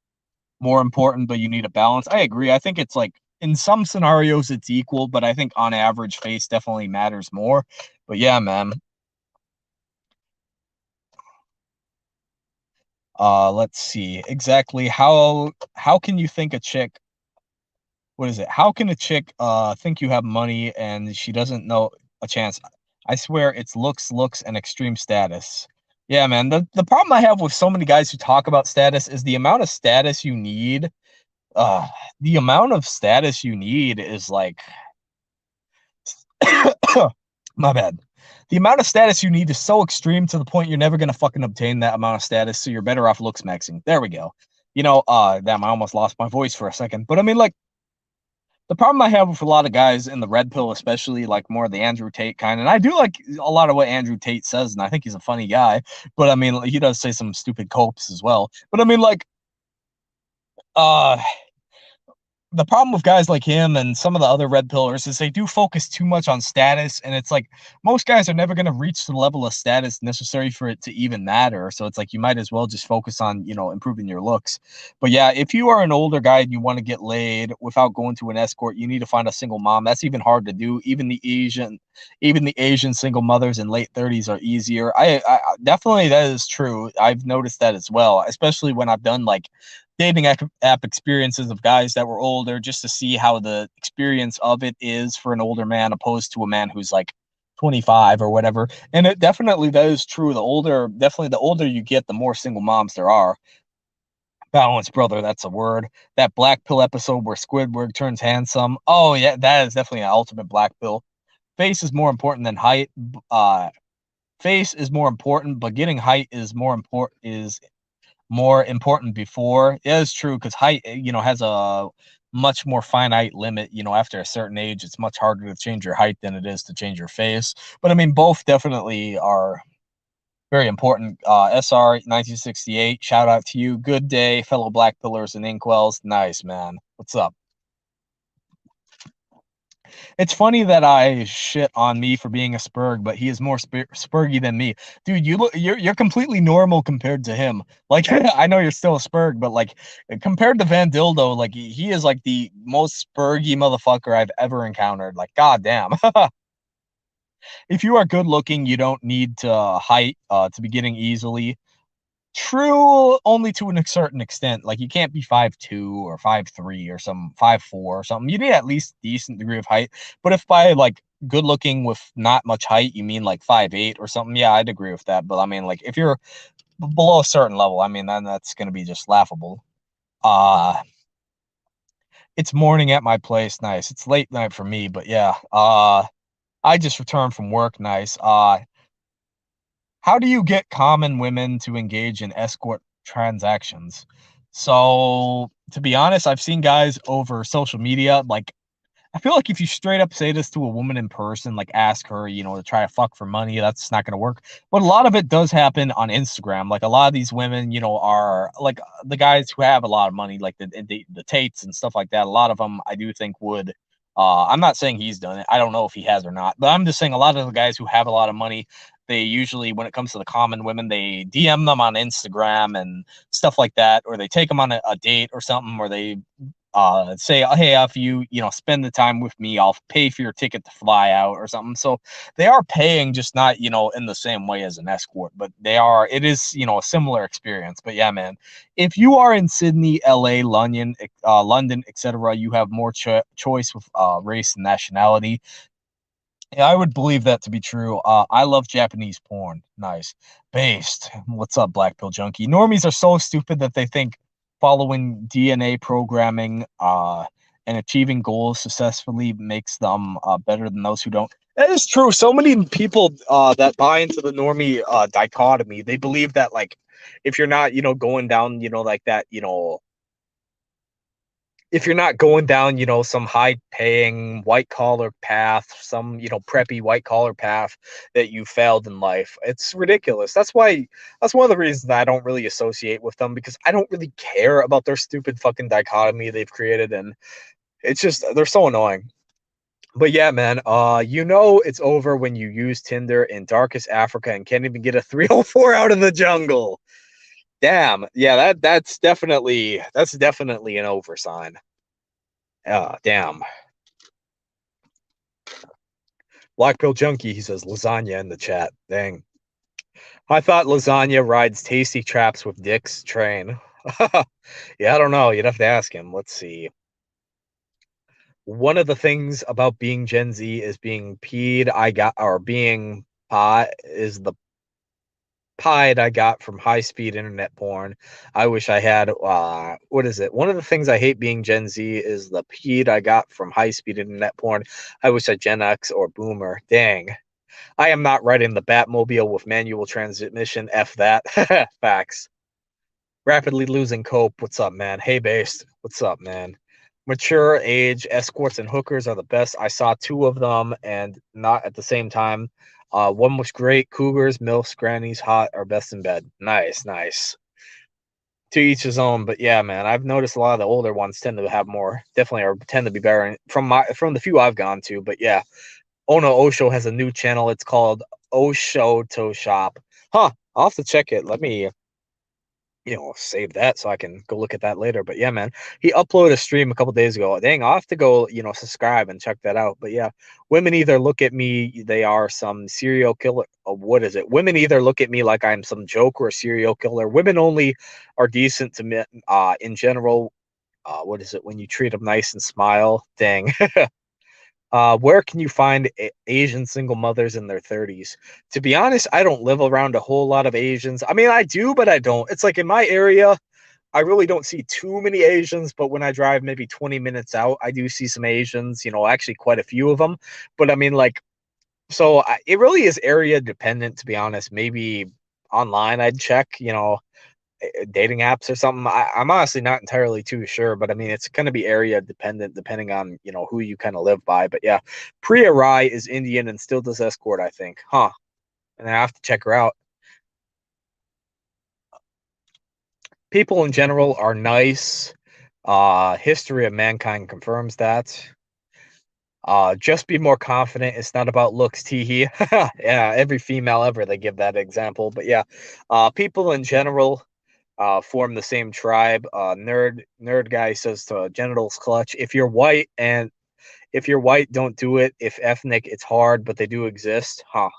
S1: more important, but you need a balance." I agree. I think it's like in some scenarios it's equal, but I think on average face definitely matters more. But yeah, man. Uh, let's see exactly how how can you think a chick what is it? How can a chick uh think you have money and she doesn't know a chance? I swear it's looks, looks, and extreme status. Yeah, man. The the problem I have with so many guys who talk about status is the amount of status you need. Uh the amount of status you need is like [coughs] my bad. The amount of status you need is so extreme to the point you're never gonna fucking obtain that amount of status, so you're better off looks maxing. There we go. You know, uh damn, I almost lost my voice for a second. But I mean like the problem I have with a lot of guys in the red pill, especially like more of the Andrew Tate kind, and I do like a lot of what Andrew Tate says, and I think he's a funny guy. But I mean, he does say some stupid copes as well. But I mean, like, uh, the problem with guys like him and some of the other red pillars is they do focus too much on status and it's like most guys are never going to reach the level of status necessary for it to even matter so it's like you might as well just focus on you know improving your looks. But yeah if you are an older guy and you want to get laid without going to an escort you need to find a single mom. That's even hard to do. Even the asian even the asian single mothers in late 30s are easier. I, I definitely that is true. I've noticed that as well especially when i've done like dating app experiences of guys that were older just to see how the experience of it is for an older man opposed to a man who's like 25 or whatever. And it definitely that is true. The older, definitely the older you get, the more single moms there are. Balance, brother, that's a word. That black pill episode where Squidward turns handsome. Oh yeah, that is definitely an ultimate black pill. Face is more important than height. Uh face is more important, but getting height is more important is more important before. It is true because height, eh, you know, has a much more finite limit. You know, after a certain age, it's much harder to change your height than it is to change your face. But I mean, both definitely are very important. Uh, SR 1968, shout out to you. Good day, fellow Black Pillars and Incels. Nice, man. What's up? It's funny that I shit on me for being a Spurg, but he is more spur- Spurgy than me, dude. You look, you're you're completely normal compared to him. Like [laughs] I know you're still a Spurg, but like compared to Van Dildo, like he is like the most Spurgy motherfucker I've ever encountered. Like goddamn. [laughs] if you are good looking, you don't need to height uh, to be getting easily. True, only to a certain extent. Like you can't be five two or five three or some five four or something. You need at least decent degree of height. But if by like good looking with not much height, you mean like five eight or something, yeah, I'd agree with that. But I mean, like if you're below a certain level, I mean, then that's gonna be just laughable. Uh it's morning at my place. Nice. It's late night for me, but yeah. Uh I just returned from work. Nice. Uh how do you get common women to engage in escort transactions? So, to be honest, I've seen guys over social media like I feel like if you straight up say this to a woman in person, like ask her, you know, to try to fuck for money, that's not going to work. But a lot of it does happen on Instagram. Like a lot of these women, you know, are like the guys who have a lot of money, like the the, the Tates and stuff like that. A lot of them, I do think, would. Uh, I'm not saying he's done it. I don't know if he has or not, but I'm just saying a lot of the guys who have a lot of money they usually when it comes to the common women they dm them on instagram and stuff like that or they take them on a, a date or something or they uh, say, hey, if you you know spend the time with me, I'll pay for your ticket to fly out or something. So they are paying, just not you know in the same way as an escort, but they are. It is you know a similar experience. But yeah, man, if you are in Sydney, L.A., London, uh, London, etc., you have more cho- choice with uh, race and nationality. Yeah, I would believe that to be true. Uh, I love Japanese porn. Nice. Based. What's up, Black Pill Junkie? Normies are so stupid that they think following DNA programming uh, and achieving goals successfully makes them uh, better than those who don't. That is true. So many people uh, that buy into the normie uh, dichotomy, they believe that like if you're not, you know, going down, you know, like that, you know, if you're not going down, you know, some high paying white collar path, some, you know, preppy white collar path that you failed in life. It's ridiculous. That's why that's one of the reasons I don't really associate with them because I don't really care about their stupid fucking dichotomy they've created and it's just they're so annoying. But yeah, man, uh you know it's over when you use Tinder in darkest Africa and can't even get a [laughs] 304 out of the jungle damn. Yeah that that's definitely that's definitely an oversign. Oh damn. Black pill junkie he says lasagna in the chat. Dang. I thought lasagna rides tasty traps with dick's train. [laughs] Yeah i don't know. You'd have to ask him. Let's see. One of the things about being gen z is being peed i got or being pot is the pied I got from high speed internet porn. I wish I had uh what is it? One of the things I hate being Gen Z is the peed I got from high speed internet porn. I wish I Gen X or boomer. Dang. I am not riding the Batmobile with manual transmission. F that. [laughs] Facts. Rapidly losing cope. What's up, man? Hey based. What's up, man? mature age escorts and hookers are the best. I saw two of them and not at the same time. Uh, one was great. Cougars, milfs, grannies, hot are best in bed. Nice, nice. To each his own, but yeah, man, I've noticed a lot of the older ones tend to have more, definitely, or tend to be better from my from the few I've gone to. But yeah, Ono Osho has a new channel. It's called Osho To Shop. Huh? I'll have to check it. Let me you know, save that so I can go look at that later. But yeah, man, he uploaded a stream a couple days ago. Dang, I'll have to go, you know, subscribe and check that out. But yeah, women either look at me, they are some serial killer. Oh, what is it? Women either look at me like I'm some joke or a serial killer. Women only are decent to me uh, in general. Uh, what is it when you treat them nice and smile? Dang. [laughs] Uh, where can you find Asian single mothers in their 30s? To be honest, I don't live around a whole lot of Asians. I mean, I do, but I don't. It's like in my area, I really don't see too many Asians, but when I drive maybe 20 minutes out, I do see some Asians, you know, actually quite a few of them. But I mean, like, so I, it really is area dependent, to be honest. Maybe online I'd check, you know, dating apps or something. I, am honestly not entirely too sure, but I mean it's going to be area dependent depending on you know who you kind of live by. But yeah, Priya Rai is Indian and still does escort, I think, huh? And I have to check her out. People in general are nice. Uh, history of mankind confirms that. Uh, just be more confident. It's not about looks, teehee. [laughs] yeah, every female ever they give that example. But yeah, uh, people in general uh, form the same tribe. Uh, nerd nerd guy says to genitals clutch. If you're white and if you're white, don't do it. If ethnic, it's hard, but they do exist. Huh.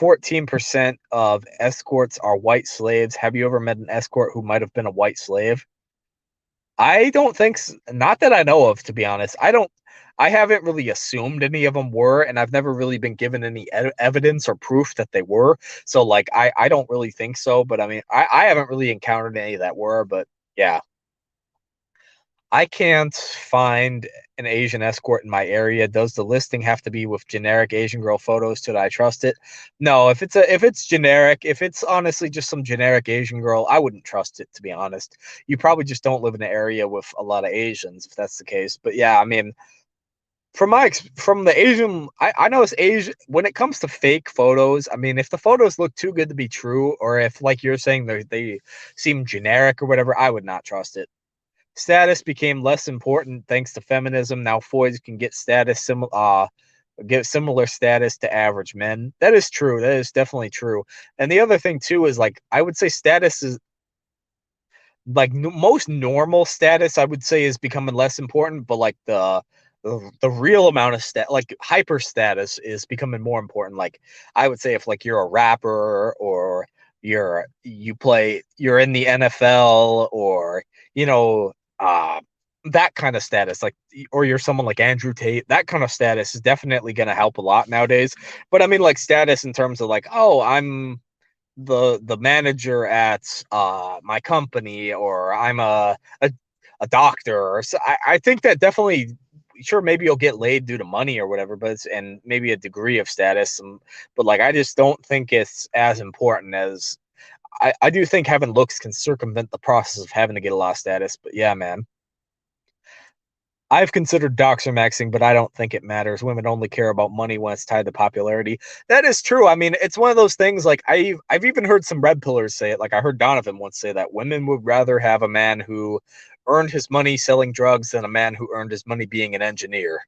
S1: 14% of escorts are white slaves. Have you ever met an escort who might have been a white slave? I don't think, not that I know of, to be honest. I don't I haven't really assumed any of them were, and I've never really been given any evidence or proof that they were. So, like, I, I don't really think so. But I mean, I, I haven't really encountered any that were. But yeah, I can't find an Asian escort in my area. Does the listing have to be with generic Asian girl photos? Should I trust it? No. If it's a if it's generic, if it's honestly just some generic Asian girl, I wouldn't trust it. To be honest, you probably just don't live in an area with a lot of Asians if that's the case. But yeah, I mean from my from the Asian, I, I know it's Asian. When it comes to fake photos, I mean, if the photos look too good to be true, or if, like you're saying, they they seem generic or whatever, I would not trust it. Status became less important thanks to feminism. Now, boys can get status similar, uh, get similar status to average men. That is true. That is definitely true. And the other thing too is like I would say status is like most normal status. I would say is becoming less important, but like the the, real amount of stat like hyper status is becoming more important. Like i would say if like you're a rapper or you're you play you're in the nfl or you know uh that kind of status like or you're someone like andrew tate that kind of status is definitely going to help a lot nowadays. But i mean like status in terms of like oh i'm the the manager at uh my company or i'm a a, a doctor or so I, I think that definitely sure maybe you'll get laid due to money or whatever, but it's, and maybe a degree of status. And, but like I just don't think it's as important as I, I do think having looks can circumvent the process of having to get a lot of status. But yeah, man. I've considered doxer maxing, but I don't think it matters. Women only care about money when it's tied to popularity. That is true. I mean, it's one of those things. Like I've I've even heard some red pillars say it. Like I heard Donovan once say that women would rather have a man who earned his money selling drugs than a man who earned his money being an engineer.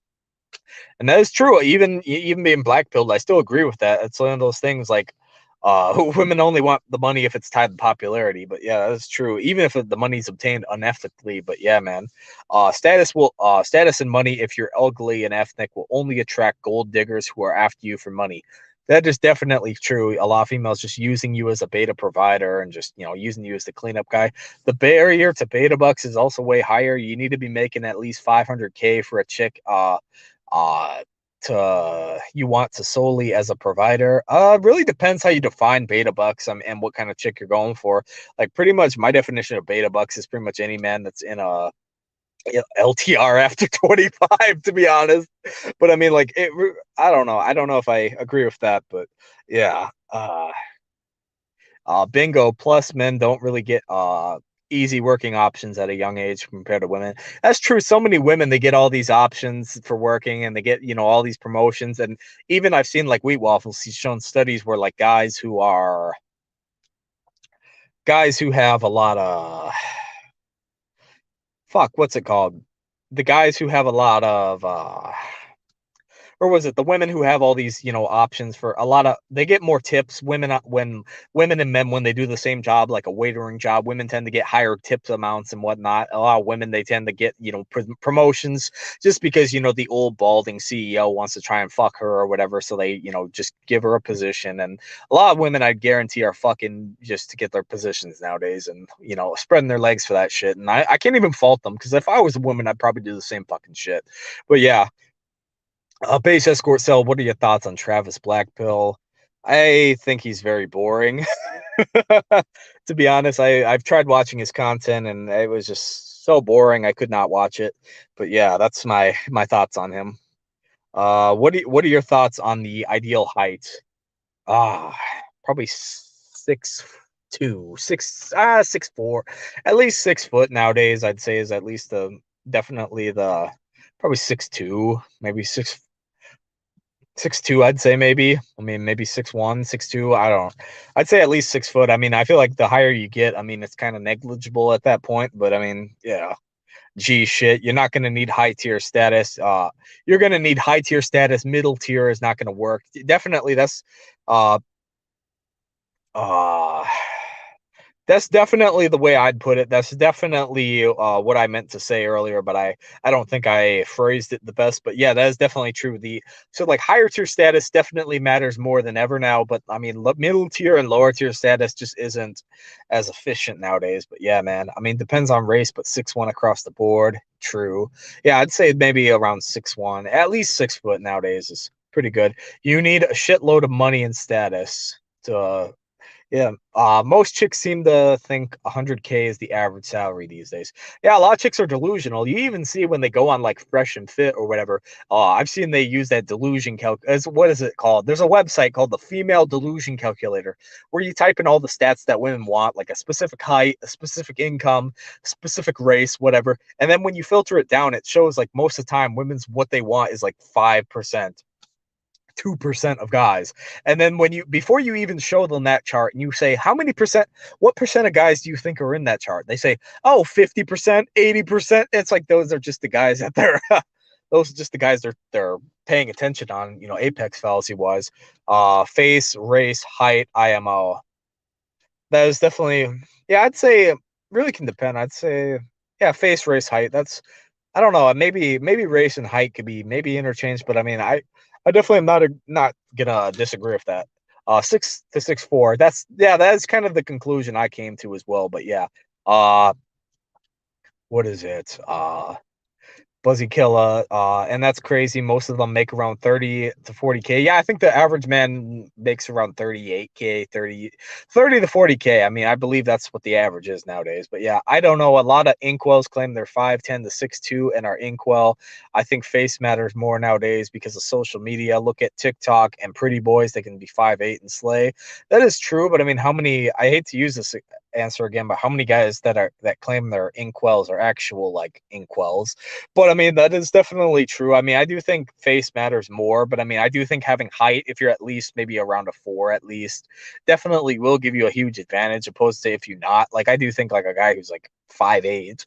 S1: And that is true. Even even being black pilled, I still agree with that. It's one of those things like uh, [laughs] women only want the money if it's tied to popularity. But yeah, that's true. Even if the money's obtained unethically. But yeah, man, uh, status will uh, status and money if you're ugly and ethnic will only attract gold diggers who are after you for money that is definitely true. A lot of females just using you as a beta provider and just you know using you as the cleanup guy. The barrier to beta bucks is also way higher. You need to be making at least 500k for a chick. Uh, uh, to you want to solely as a provider. Uh, really depends how you define beta bucks um, and what kind of chick you're going for. Like pretty much my definition of beta bucks is pretty much any man that's in a LTR after [laughs] 25 to be honest. But I mean like it I don't know. I don't know if I agree with that, but yeah. Uh uh bingo plus men don't really get uh easy working options at a young age compared to women. That's true. So many women they get all these options for working and they get, you know, all these promotions. And even I've seen like wheat waffles, he's shown studies where like guys who are guys who have a lot of fuck, what's it called? The guys who have a lot of uh or was it the women who have all these you know options for a lot of they get more tips women uh, when women and men when they do the same job like a waitering job women tend to get higher tips amounts and whatnot. A lot of women they tend to get you know pr- promotions just because you know the old balding ceo wants to try and fuck her or whatever so they you know just give her a position. And a lot of women i guarantee are fucking just to get their positions nowadays and you know spreading their legs for that shit. And i, I can't even fault them because if i was a woman i'd probably do the same fucking shit. But yeah uh, base escort cell. What are your thoughts on Travis Blackpill? I think he's very boring. [laughs] to be honest, I I've tried watching his content and it was just so boring. I could not watch it. But yeah, that's my my thoughts on him. Uh, what do you, what are your thoughts on the ideal height? Ah, uh, probably six two, six ah six four, at least six foot nowadays. I'd say is at least the definitely the probably six two, maybe six six two, I'd say maybe. I mean, maybe six one, six two. I don't. I'd say at least six foot. I mean, I feel like the higher you get, I mean, it's kind of negligible at that point. But I mean, yeah, gee, shit, you're not going to need high tier status. Uh, you're going to need high tier status. Middle tier is not going to work. Definitely, that's uh, uh that's definitely the way I'd put it. That's definitely uh, what I meant to say earlier, but I I don't think I phrased it the best. But yeah, that is definitely true. The so like higher tier status definitely matters more than ever now. But I mean, middle tier and lower tier status just isn't as efficient nowadays. But yeah, man, I mean, depends on race, but six one across the board, true. Yeah, I'd say maybe around six one, at least six foot nowadays is pretty good. You need a shitload of money and status to uh, yeah, uh, most chicks seem to think 100k is the average salary these days. Yeah, a lot of chicks are delusional. You even see when they go on like Fresh and Fit or whatever. Uh, I've seen they use that delusion calc. As what is it called? There's a website called the Female Delusion Calculator where you type in all the stats that women want, like a specific height, a specific income, specific race, whatever. And then when you filter it down, it shows like most of the time women's what they want is like five percent 2% of guys. And then when you before you even show them that chart and you say how many percent what percent of guys do you think are in that chart? They say, "Oh, 50%, 80%." It's like those are just the guys that they're [laughs] those are just the guys they're they're paying attention on, you know, apex fallacy wise. Uh face, race, height, IMO. That is definitely yeah, I'd say really can depend. I'd say yeah, face, race, height. That's I don't know. Maybe maybe race and height could be maybe interchanged, but I mean, I I definitely am not a, not gonna disagree with that. Uh, six to six four. That's yeah. That's kind of the conclusion I came to as well. But yeah. Uh, what is it? Uh, Buzzy Killa, uh, and that's crazy. Most of them make around 30 to 40k. Yeah, I think the average man makes around 38k, 30, 30 to 40k. I mean, I believe that's what the average is nowadays. But yeah, I don't know. A lot of incels claim they're 5'10 to 6'2 and are incel. I think face matters more nowadays because of social media. Look at TikTok and pretty boys, they can be 5'8 and slay. That is true, but I mean, how many I hate to use this answer again, but how many guys that are that claim they're incels are actual like incels? But I mean, that is definitely true. I mean, I do think face matters more, but I mean, I do think having height, if you're at least maybe around a four at least, definitely will give you a huge advantage opposed to if you're not. Like I do think like a guy who's like five eight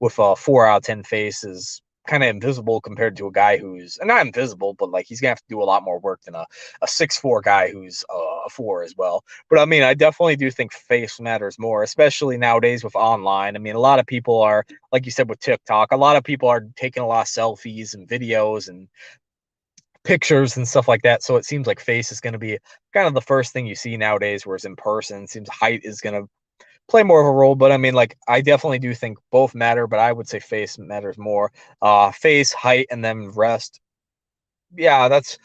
S1: with a four out of ten face is kind of invisible compared to a guy who's not invisible, but like he's gonna have to do a lot more work than a, a six four guy who's uh, a four as well. But I mean, I definitely do think face matters more, especially nowadays with online. I mean, a lot of people are, like you said, with TikTok, a lot of people are taking a lot of selfies and videos and pictures and stuff like that. So it seems like face is going to be kind of the first thing you see nowadays, whereas in person, seems height is going to play more of a role. But I mean, like I definitely do think both matter, but I would say face matters more. Uh, face, height, and then rest. Yeah, that's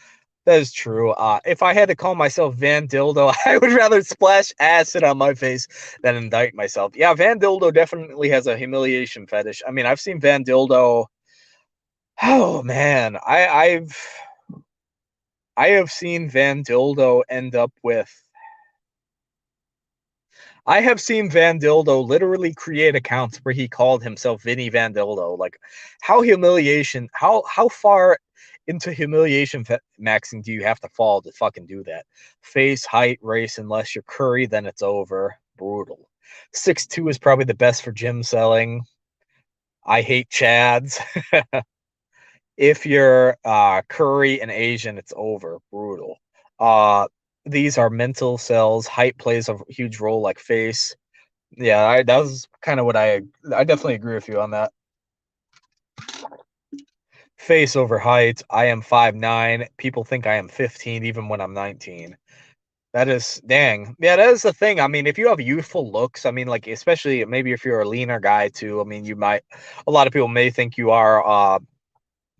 S1: that is true. Uh, if I had to call myself Van Dildo, [laughs] I would rather splash acid on my face than indict myself. Yeah, Van Dildo definitely has a humiliation fetish. I mean, I've seen Van Dildo. Oh man, I, I've I have seen Van Dildo end up with I have seen Van Dildo literally create accounts where he called himself Vinny Van Dildo. Like, how humiliation? How how far into humiliation maxing do you have to fall to fucking do that? Face, height, race, unless you're Curry, then it's over. Brutal. Six two is probably the best for gym selling. I hate Chads. [laughs] if you're uh, Curry and Asian, it's over. Brutal. Uh, these are mental cells. Height plays a huge role, like face. Yeah, I, that was kind of what I I definitely agree with you on that. Face over height. I am five nine. People think I am 15 even when I'm 19. That is dang. Yeah, that is the thing. I mean, if you have youthful looks, I mean, like especially maybe if you're a leaner guy too. I mean, you might. A lot of people may think you are uh,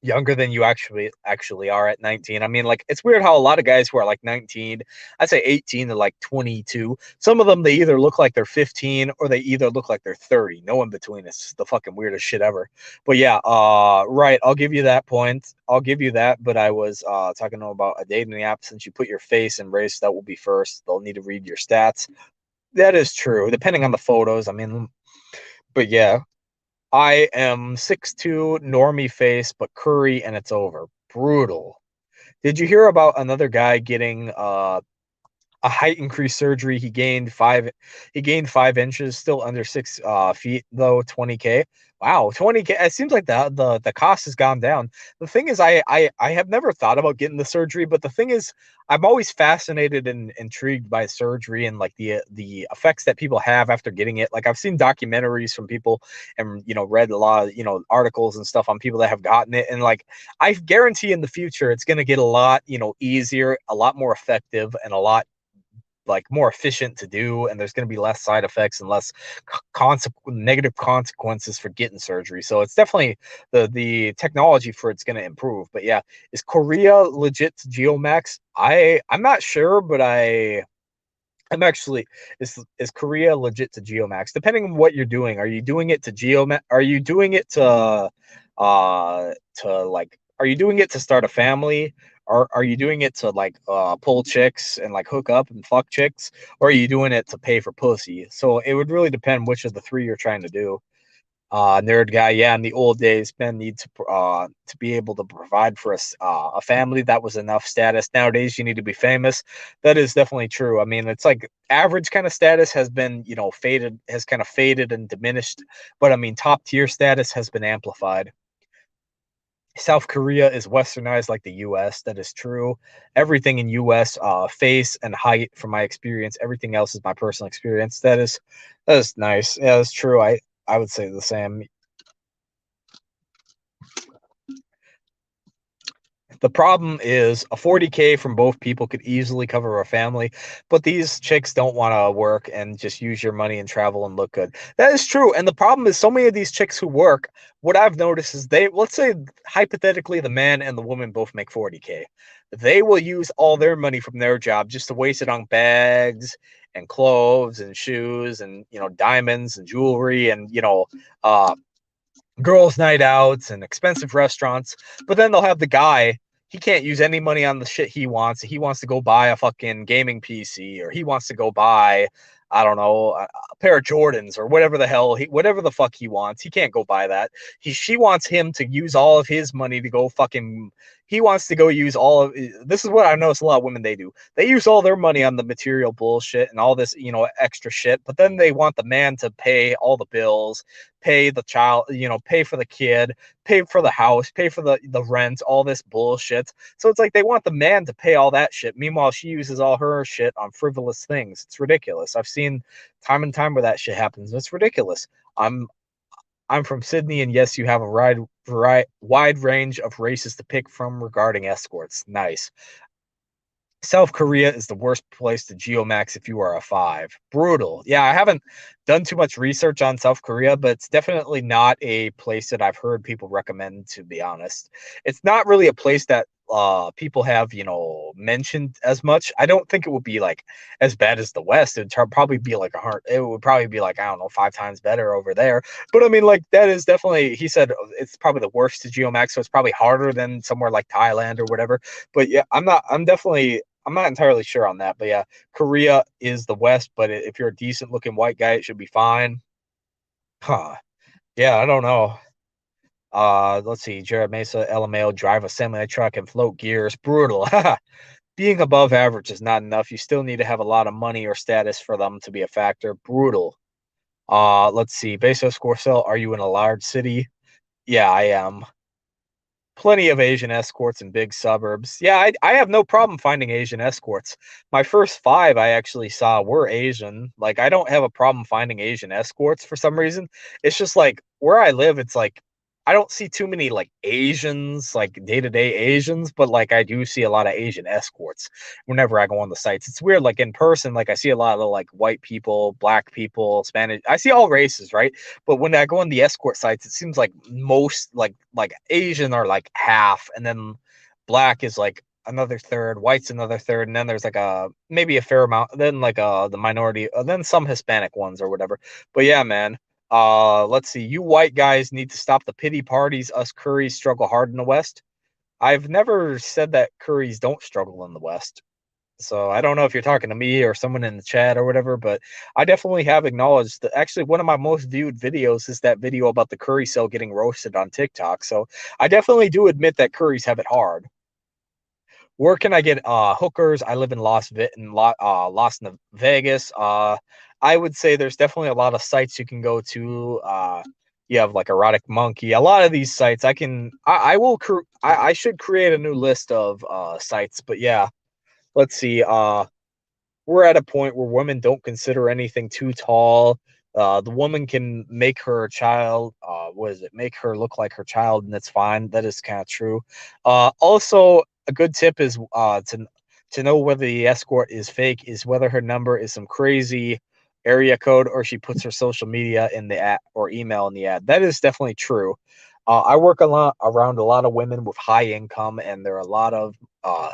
S1: younger than you actually actually are at 19. I mean, like it's weird how a lot of guys who are like 19, I'd say 18 to like 22, some of them they either look like they're 15 or they either look like they're 30. No in between. It's the fucking weirdest shit ever. But yeah, uh right, I'll give you that point. I'll give you that, but I was uh talking about a dating app since you put your face and race, that will be first. They'll need to read your stats. That is true, depending on the photos. I mean, but yeah, I am six two, normie face, but curry and it's over. Brutal. Did you hear about another guy getting uh, a height increase surgery? He gained five. He gained five inches, still under six uh, feet though. Twenty k. Wow, 20k. It seems like the the the cost has gone down. The thing is, I I I have never thought about getting the surgery, but the thing is, I'm always fascinated and intrigued by surgery and like the uh, the effects that people have after getting it. Like I've seen documentaries from people and you know read a lot of you know articles and stuff on people that have gotten it, and like I guarantee in the future it's going to get a lot you know easier, a lot more effective, and a lot like more efficient to do and there's going to be less side effects and less consequ- negative consequences for getting surgery so it's definitely the the technology for it's going to improve but yeah is korea legit to geomax i i'm not sure but i I'm actually is is Korea legit to Geomax? Depending on what you're doing, are you doing it to Geomax? Are you doing it to uh to like? Are you doing it to start a family? are are you doing it to like uh, pull chicks and like hook up and fuck chicks, or are you doing it to pay for pussy? So it would really depend which of the three you're trying to do. Uh, nerd guy, yeah. In the old days, men need to uh, to be able to provide for a, uh, a family. That was enough status. Nowadays, you need to be famous. That is definitely true. I mean, it's like average kind of status has been, you know, faded, has kind of faded and diminished. But I mean, top tier status has been amplified. South Korea is westernized like the US. That is true. Everything in US, uh, face and height, from my experience, everything else is my personal experience. That is that is nice. Yeah, that's true. I I would say the same. The problem is a 40k from both people could easily cover a family, but these chicks don't want to work and just use your money and travel and look good. That is true. And the problem is so many of these chicks who work, what I've noticed is they let's say hypothetically the man and the woman both make 40k. They will use all their money from their job just to waste it on bags and clothes and shoes and you know diamonds and jewelry and you know uh girls night outs and expensive restaurants but then they'll have the guy he can't use any money on the shit he wants. He wants to go buy a fucking gaming PC or he wants to go buy I don't know, a, pair of Jordans or whatever the hell he, whatever the fuck he wants. He can't go buy that. He, she wants him to use all of his money to go fucking. He wants to go use all of. This is what I notice a lot of women they do. They use all their money on the material bullshit and all this, you know, extra shit. But then they want the man to pay all the bills, pay the child, you know, pay for the kid, pay for the house, pay for the the rent, all this bullshit. So it's like they want the man to pay all that shit. Meanwhile, she uses all her shit on frivolous things. It's ridiculous. I've seen time and time where that shit happens. It's ridiculous. I'm I'm from Sydney, and yes, you have a wide, wide range of races to pick from regarding escorts. Nice. South Korea is the worst place to geomax if you are a five. Brutal. Yeah, I haven't done too much research on South Korea, but it's definitely not a place that I've heard people recommend, to be honest. It's not really a place that uh people have you know mentioned as much i don't think it would be like as bad as the west it would probably be like a hard it would probably be like i don't know five times better over there but i mean like that is definitely he said it's probably the worst to geomax so it's probably harder than somewhere like thailand or whatever but yeah i'm not i'm definitely I'm not entirely sure on that, but yeah, Korea is the West. But if you're a decent looking white guy, it should be fine. Huh? Yeah, I don't know. Uh, let's see. Jared Mesa, LMAO, drive a semi truck and float gears. Brutal. [laughs] Being above average is not enough. You still need to have a lot of money or status for them to be a factor. Brutal. Uh, let's see. Bezos Scorsell, are you in a large city? Yeah, I am plenty of Asian escorts in big suburbs. Yeah, I, I have no problem finding Asian escorts. My first five I actually saw were Asian. Like, I don't have a problem finding Asian escorts for some reason. It's just like where I live, it's like I don't see too many like Asians, like day to day Asians, but like I do see a lot of Asian escorts whenever I go on the sites. It's weird, like in person, like I see a lot of like white people, black people, Spanish. I see all races, right? But when I go on the escort sites, it seems like most like like Asian are like half, and then black is like another third, white's another third, and then there's like a maybe a fair amount, then like uh the minority, uh, then some Hispanic ones or whatever. But yeah, man, uh, let's see. You white guys need to stop the pity parties. Us Currys struggle hard in the West. I've never said that Currys don't struggle in the West. So I don't know if you're talking to me or someone in the chat or whatever, but I definitely have acknowledged that actually one of my most viewed videos is that video about the curry cell getting roasted on TikTok. So I definitely do admit that Curries have it hard. Where can I get uh hookers? I live in Las in uh, Las Vegas. Uh I would say there's definitely a lot of sites you can go to. Uh, you have like Erotic Monkey. A lot of these sites, I can, I, I will, I, I should create a new list of uh, sites. But yeah, let's see. Uh, we're at a point where women don't consider anything too tall. Uh, the woman can make her child, uh, what is it? Make her look like her child, and that's fine. That is kind of true. Uh, also, a good tip is uh, to to know whether the escort is fake is whether her number is some crazy area code or she puts her social media in the ad or email in the ad. That is definitely true. Uh, I work a lot around a lot of women with high income, and there are a lot of uh,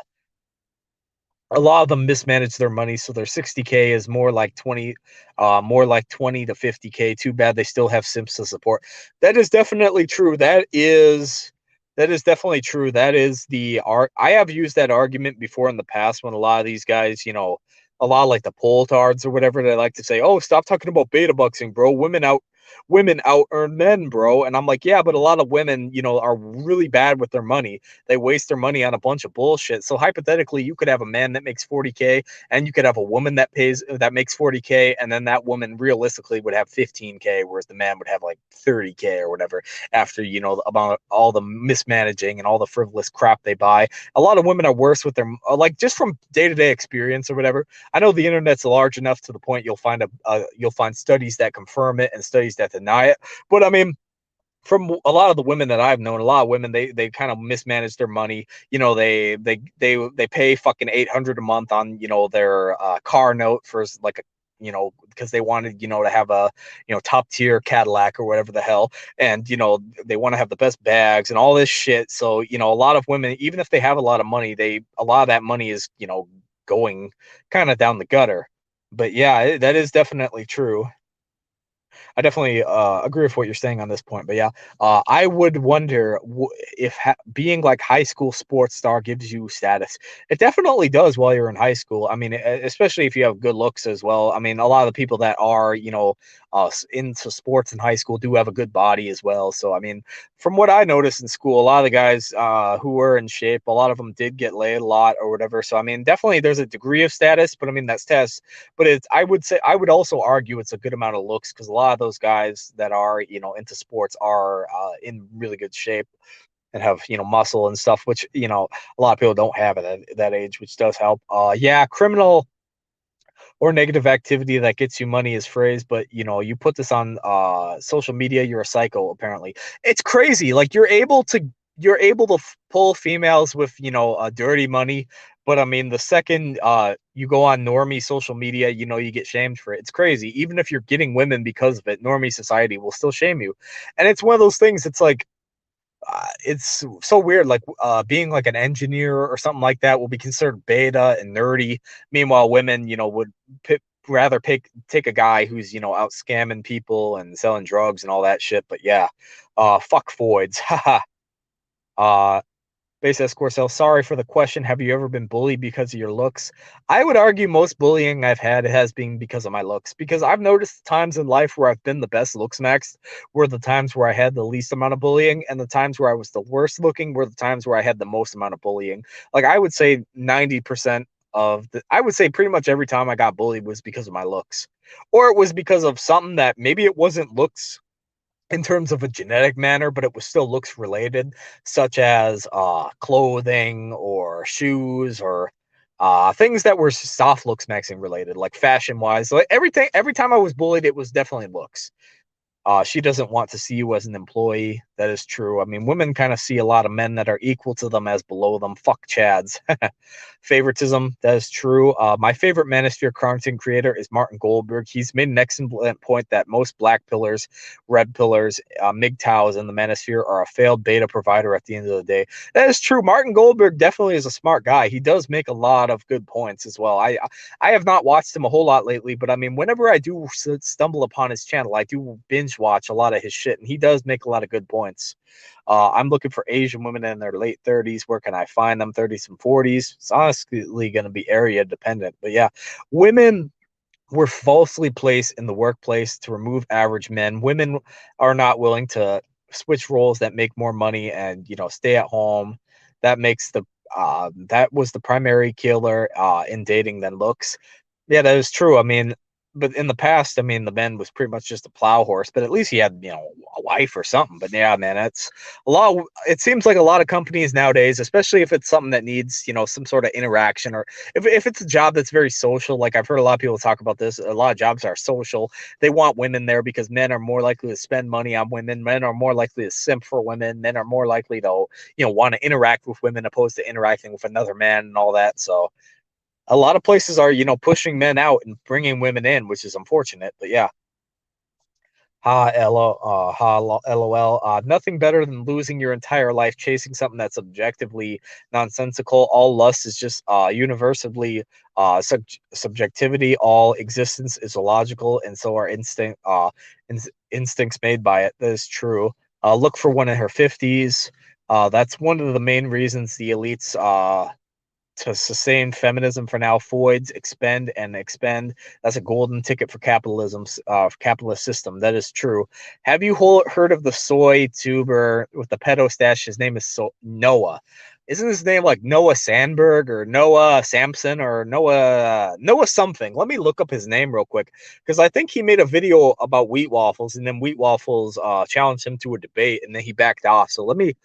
S1: a lot of them mismanage their money, so their 60k is more like 20, uh, more like 20 to 50k. Too bad they still have Simpson support. That is definitely true. That is that is definitely true. That is the art. I have used that argument before in the past when a lot of these guys, you know, a lot like the tards or whatever they like to say, oh, stop talking about beta boxing, bro. Women out women out earn men, bro. And I'm like, yeah, but a lot of women, you know, are really bad with their money. They waste their money on a bunch of bullshit. So hypothetically, you could have a man that makes 40k, and you could have a woman that pays that makes 40k, and then that woman realistically would have 15k, whereas the man would have like 30k or whatever. After you know about all the mismanaging and all the frivolous crap they buy, a lot of women are worse with their like just from day to day experience or whatever. I know the internet's large enough to the point you'll find a uh, you'll find studies that confirm it and studies that deny it. But I mean, from a lot of the women that I've known, a lot of women they they kind of mismanage their money. You know, they they they they pay fucking eight hundred a month on you know their uh, car note for like a you know because they wanted you know to have a you know top tier Cadillac or whatever the hell, and you know they want to have the best bags and all this shit. So you know a lot of women, even if they have a lot of money, they a lot of that money is you know going kind of down the gutter. But yeah, that is definitely true. I definitely uh, agree with what you're saying on this point. But yeah, uh, I would wonder if being like high school sports star gives you status. It definitely does while you're in high school. I mean, especially if you have good looks as well. I mean, a lot of the people that are, you know, uh, into sports in high school do have a good body as well. So, I mean, from what I noticed in school, a lot of the guys uh, who were in shape, a lot of them did get laid a lot or whatever. So, I mean, definitely there's a degree of status, but I mean, that's test. But it's, I would say, I would also argue it's a good amount of looks because a lot of those guys that are, you know, into sports are uh, in really good shape and have you know muscle and stuff which you know a lot of people don't have at that, that age which does help. Uh yeah criminal or negative activity that gets you money is phrased but you know you put this on uh social media you're a psycho apparently. It's crazy like you're able to you're able to pull females with you know uh, dirty money but i mean the second uh you go on normie social media you know you get shamed for it it's crazy even if you're getting women because of it normie society will still shame you and it's one of those things it's like uh, it's so weird. Like uh, being like an engineer or something like that will be considered beta and nerdy. Meanwhile, women, you know, would rather pick take a guy who's you know out scamming people and selling drugs and all that shit. But yeah, uh, fuck Foids. [laughs] uh, Base S Corcel, sorry for the question. Have you ever been bullied because of your looks? I would argue most bullying I've had has been because of my looks. Because I've noticed times in life where I've been the best looks max were the times where I had the least amount of bullying, and the times where I was the worst looking were the times where I had the most amount of bullying. Like I would say 90% of the I would say pretty much every time I got bullied was because of my looks. Or it was because of something that maybe it wasn't looks in terms of a genetic manner, but it was still looks related, such as uh, clothing or shoes or uh, things that were soft looks maxing related, like fashion wise. Like everything, every time I was bullied, it was definitely looks. Uh, she doesn't want to see you as an employee. That is true. I mean, women kind of see a lot of men that are equal to them as below them. Fuck Chads. [laughs] Favoritism. That is true. Uh, my favorite Manosphere content creator is Martin Goldberg. He's made an excellent point that most black pillars, red pillars, uh, MGTOWs in the Manosphere are a failed beta provider at the end of the day. That is true. Martin Goldberg definitely is a smart guy. He does make a lot of good points as well. I I have not watched him a whole lot lately, but I mean, whenever I do stumble upon his channel, I do binge watch a lot of his shit, and he does make a lot of good points. Uh, I'm looking for Asian women in their late 30s. Where can I find them? 30s and 40s. It's honestly going to be area dependent, but yeah, women were falsely placed in the workplace to remove average men. Women are not willing to switch roles that make more money and you know stay at home. That makes the uh, that was the primary killer uh, in dating than looks. Yeah, that is true. I mean, but in the past, I mean, the man was pretty much just a plow horse, but at least he had, you know, a wife or something. But yeah, man, it's a lot. Of, it seems like a lot of companies nowadays, especially if it's something that needs, you know, some sort of interaction or if, if it's a job that's very social, like I've heard a lot of people talk about this, a lot of jobs are social. They want women there because men are more likely to spend money on women. Men are more likely to simp for women. Men are more likely to, you know, want to interact with women opposed to interacting with another man and all that. So, a lot of places are, you know, pushing men out and bringing women in, which is unfortunate. But yeah. Ha, LO, uh, ha, LOL. Uh, nothing better than losing your entire life chasing something that's objectively nonsensical. All lust is just uh, universally uh, sub- subjectivity. All existence is illogical, and so are instinct uh, in- instincts made by it. That is true. Uh, look for one in her fifties. Uh, that's one of the main reasons the elites uh, to sustain feminism for now. Foids expend and expend. That's a golden ticket for capitalism's uh, capitalist system. That is true. Have you heard of the soy tuber with the pedo stash? His name is so- Noah. Isn't his name like Noah Sandberg or Noah Sampson or Noah Noah something? Let me look up his name real quick because I think he made a video about wheat waffles and then wheat waffles uh, challenged him to a debate and then he backed off. So let me.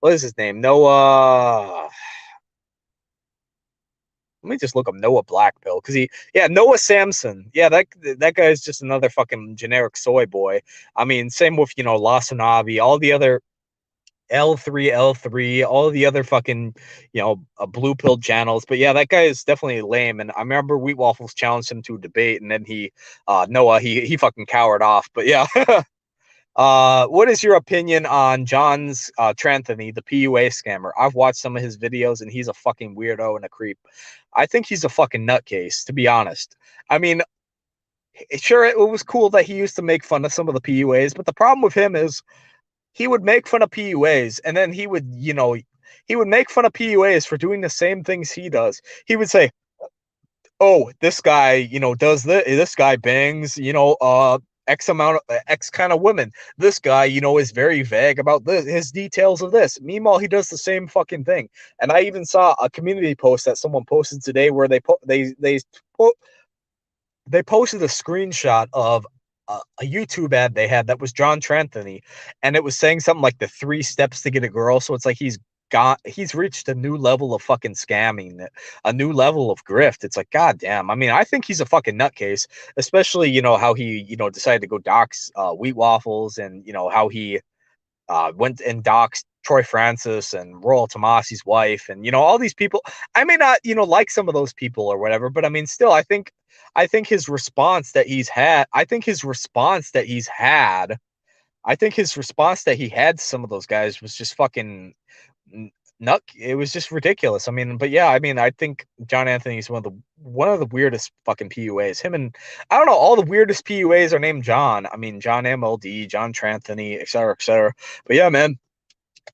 S1: What is his name? Noah. Let me just look up Noah Blackpill because he, yeah, Noah Samsen. Yeah, that that guy is just another fucking generic soy boy. I mean, same with you know Lasanavi, all the other L3, L3, all the other fucking, you know, uh, blue pill channels. But yeah, that guy is definitely lame. And I remember Wheat Waffles challenged him to a debate, and then he, uh, Noah, he he fucking cowered off. But yeah. [laughs] Uh, what is your opinion on John's uh, Tranthony, the PUA scammer? I've watched some of his videos and he's a fucking weirdo and a creep. I think he's a fucking nutcase, to be honest. I mean, sure, it was cool that he used to make fun of some of the PUAs, but the problem with him is he would make fun of PUAs and then he would, you know, he would make fun of PUAs for doing the same things he does. He would say, "Oh, this guy, you know, does this. This guy bangs, you know, uh, X amount of uh, X kind of women. This guy, you know, is very vague about this, his details of this. Meanwhile, he does the same fucking thing. And I even saw a community post that someone posted today where they put they they put they posted a screenshot of a, a YouTube ad they had that was John Tranthony, and it was saying something like the three steps to get a girl. So it's like he's got he's reached a new level of fucking scamming, a new level of grift. It's like, god damn. I mean, I think he's a fucking nutcase, especially you know how he you know decided to go dox uh, wheat waffles and you know how he uh, went and doxed Troy Francis and Rollo Tomassi's wife, and you know all these people. I may not you know like some of those people or whatever, but I mean, still, I think I think his response that he's had, I think his response that he's had. I think his response that he had to some of those guys was just fucking nut it was just ridiculous i mean but yeah i mean i think john anthony is one of the one of the weirdest fucking puas him and i don't know all the weirdest puas are named john i mean john mld john tranthony etc etc but yeah man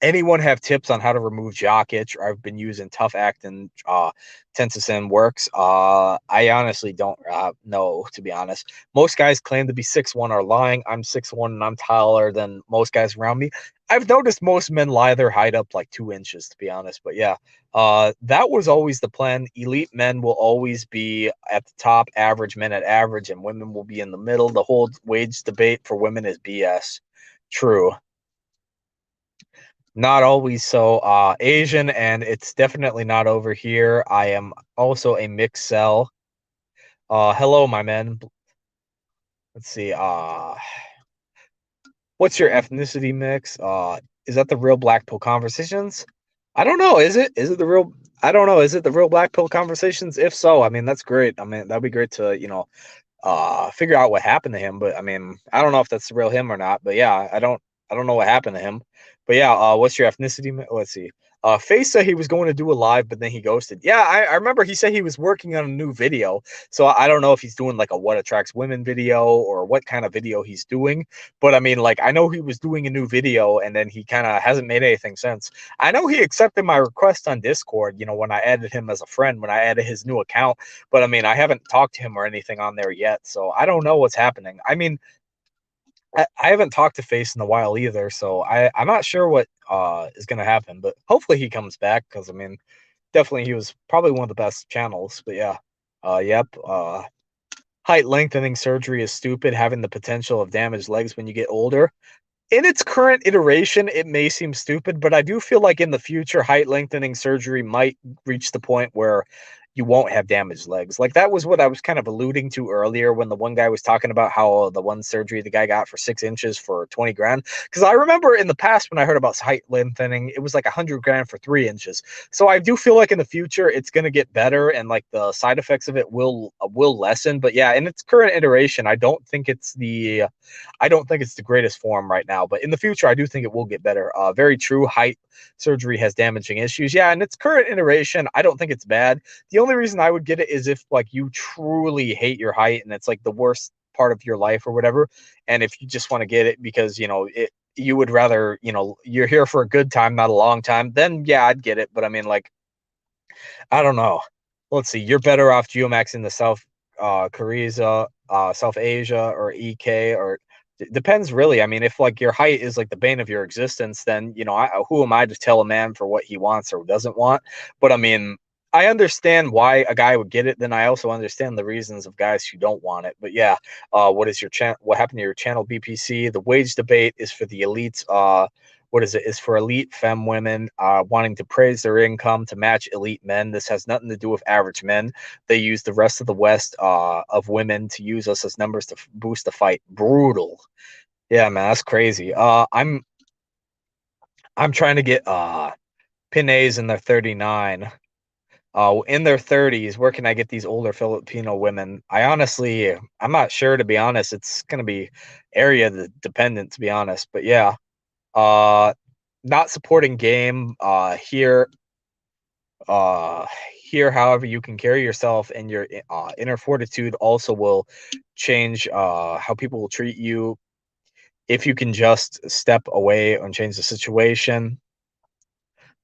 S1: anyone have tips on how to remove jock itch? I've been using Tinactin uh Tensicin works. Uh I honestly don't uh, know to be honest. Most guys claim to be six one are lying. I'm six one and I'm taller than most guys around me. I've noticed most men lie their height up like two inches to be honest. But yeah, uh that was always the plan. Elite men will always be at the top, average men at average, and women will be in the middle. The whole wage debate for women is BS. True not always so uh, Asian, and it's definitely not over here. I am also a mixed cell. Uh, hello, my men. Let's see. Uh, what's your ethnicity mix? Uh, is that the real Black Pill Conversations? I don't know. Is it? Is it the real? I don't know. Is it the real Black Pill Conversations? If so, I mean that's great. I mean that'd be great to you know uh figure out what happened to him. But I mean I don't know if that's the real him or not. But yeah, I don't I don't know what happened to him. But yeah, uh, what's your ethnicity? Let's see. Uh, Face said he was going to do a live, but then he ghosted. Yeah, I, I, remember he said he was working on a new video. So I don't know if he's doing like a what attracts women video or what kind of video he's doing. But I mean, like, I know he was doing a new video and then he kind of hasn't made anything since. I know he accepted my request on Discord, you know, when I added him as a friend, when I added his new account. But I mean, I haven't talked to him or anything on there yet. So I don't know what's happening. I mean, I, haven't talked to Face in a while either, so I I'm not sure what uh is gonna happen, but hopefully he comes back because I mean, definitely he was probably one of the best channels. But yeah, uh, yep. Uh, height lengthening surgery is stupid, having the potential of damaged legs when you get older. In its current iteration, it may seem stupid, but I do feel like in the future, height lengthening surgery might reach the point where you won't have damaged legs. Like that was what I was kind of alluding to earlier when the one guy was talking about how the one surgery the guy got for six inches for 20 grand. Because I remember in the past when I heard about height lengthening, it was like a hundred grand for three inches. So I do feel like in the future it's going to get better and like the side effects of it will uh, will lessen. But yeah, in its current iteration, I don't think it's the I don't think it's the greatest form right now. But in the future, I do think it will get better. Uh, very true. Height surgery has damaging issues. Yeah, in its current iteration, I don't think it's bad. The only reason I would get it is if like you truly hate your height and it's like the worst part of your life or whatever. And if you just want to get it because you know it, you would rather you know you're here for a good time, not a long time. Then yeah, I'd get it. But I mean, like, I don't know. Let's see. You're better off geomax in the South uh, Korea, uh, South Asia, or EK, or depends really. I mean, if like your height is like the bane of your existence, then you know, I, who am I to tell a man for what he wants or doesn't want? But I mean, I understand why a guy would get it. Then I also understand the reasons of guys who don't want it. But yeah, uh, what is your channel? What happened to your channel, BPC? The wage debate is for the elites. Uh, what is it? Is for elite femme women uh, wanting to praise their income to match elite men. This has nothing to do with average men. They use the rest of the West uh, of women to use us as numbers to boost the fight. Brutal. Yeah, man, that's crazy. Uh, I'm I'm trying to get uh Pinays in their 39 uh, in their 30s, where can I get these older Filipino women? I honestly, I'm not sure to be honest. It's going to be area dependent to be honest, but yeah, uh, not supporting game uh, here. Uh, here, however, you can carry yourself and your uh, inner fortitude also will change uh, how people will treat you. If you can just step away and change the situation,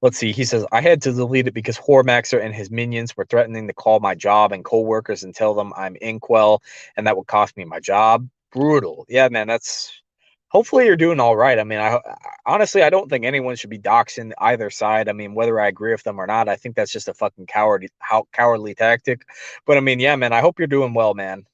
S1: let's see. He says I had to delete it because Hormaxer and his minions were threatening to call my job and coworkers and tell them I'm Inkwell, and that would cost me my job. Brutal. Yeah, man. That's hopefully you're doing all right. I mean, I honestly I don't think anyone should be doxing either side. I mean, whether I agree with them or not, I think that's just a fucking coward how cowardly tactic. But I mean, yeah, man. I hope you're doing well, man.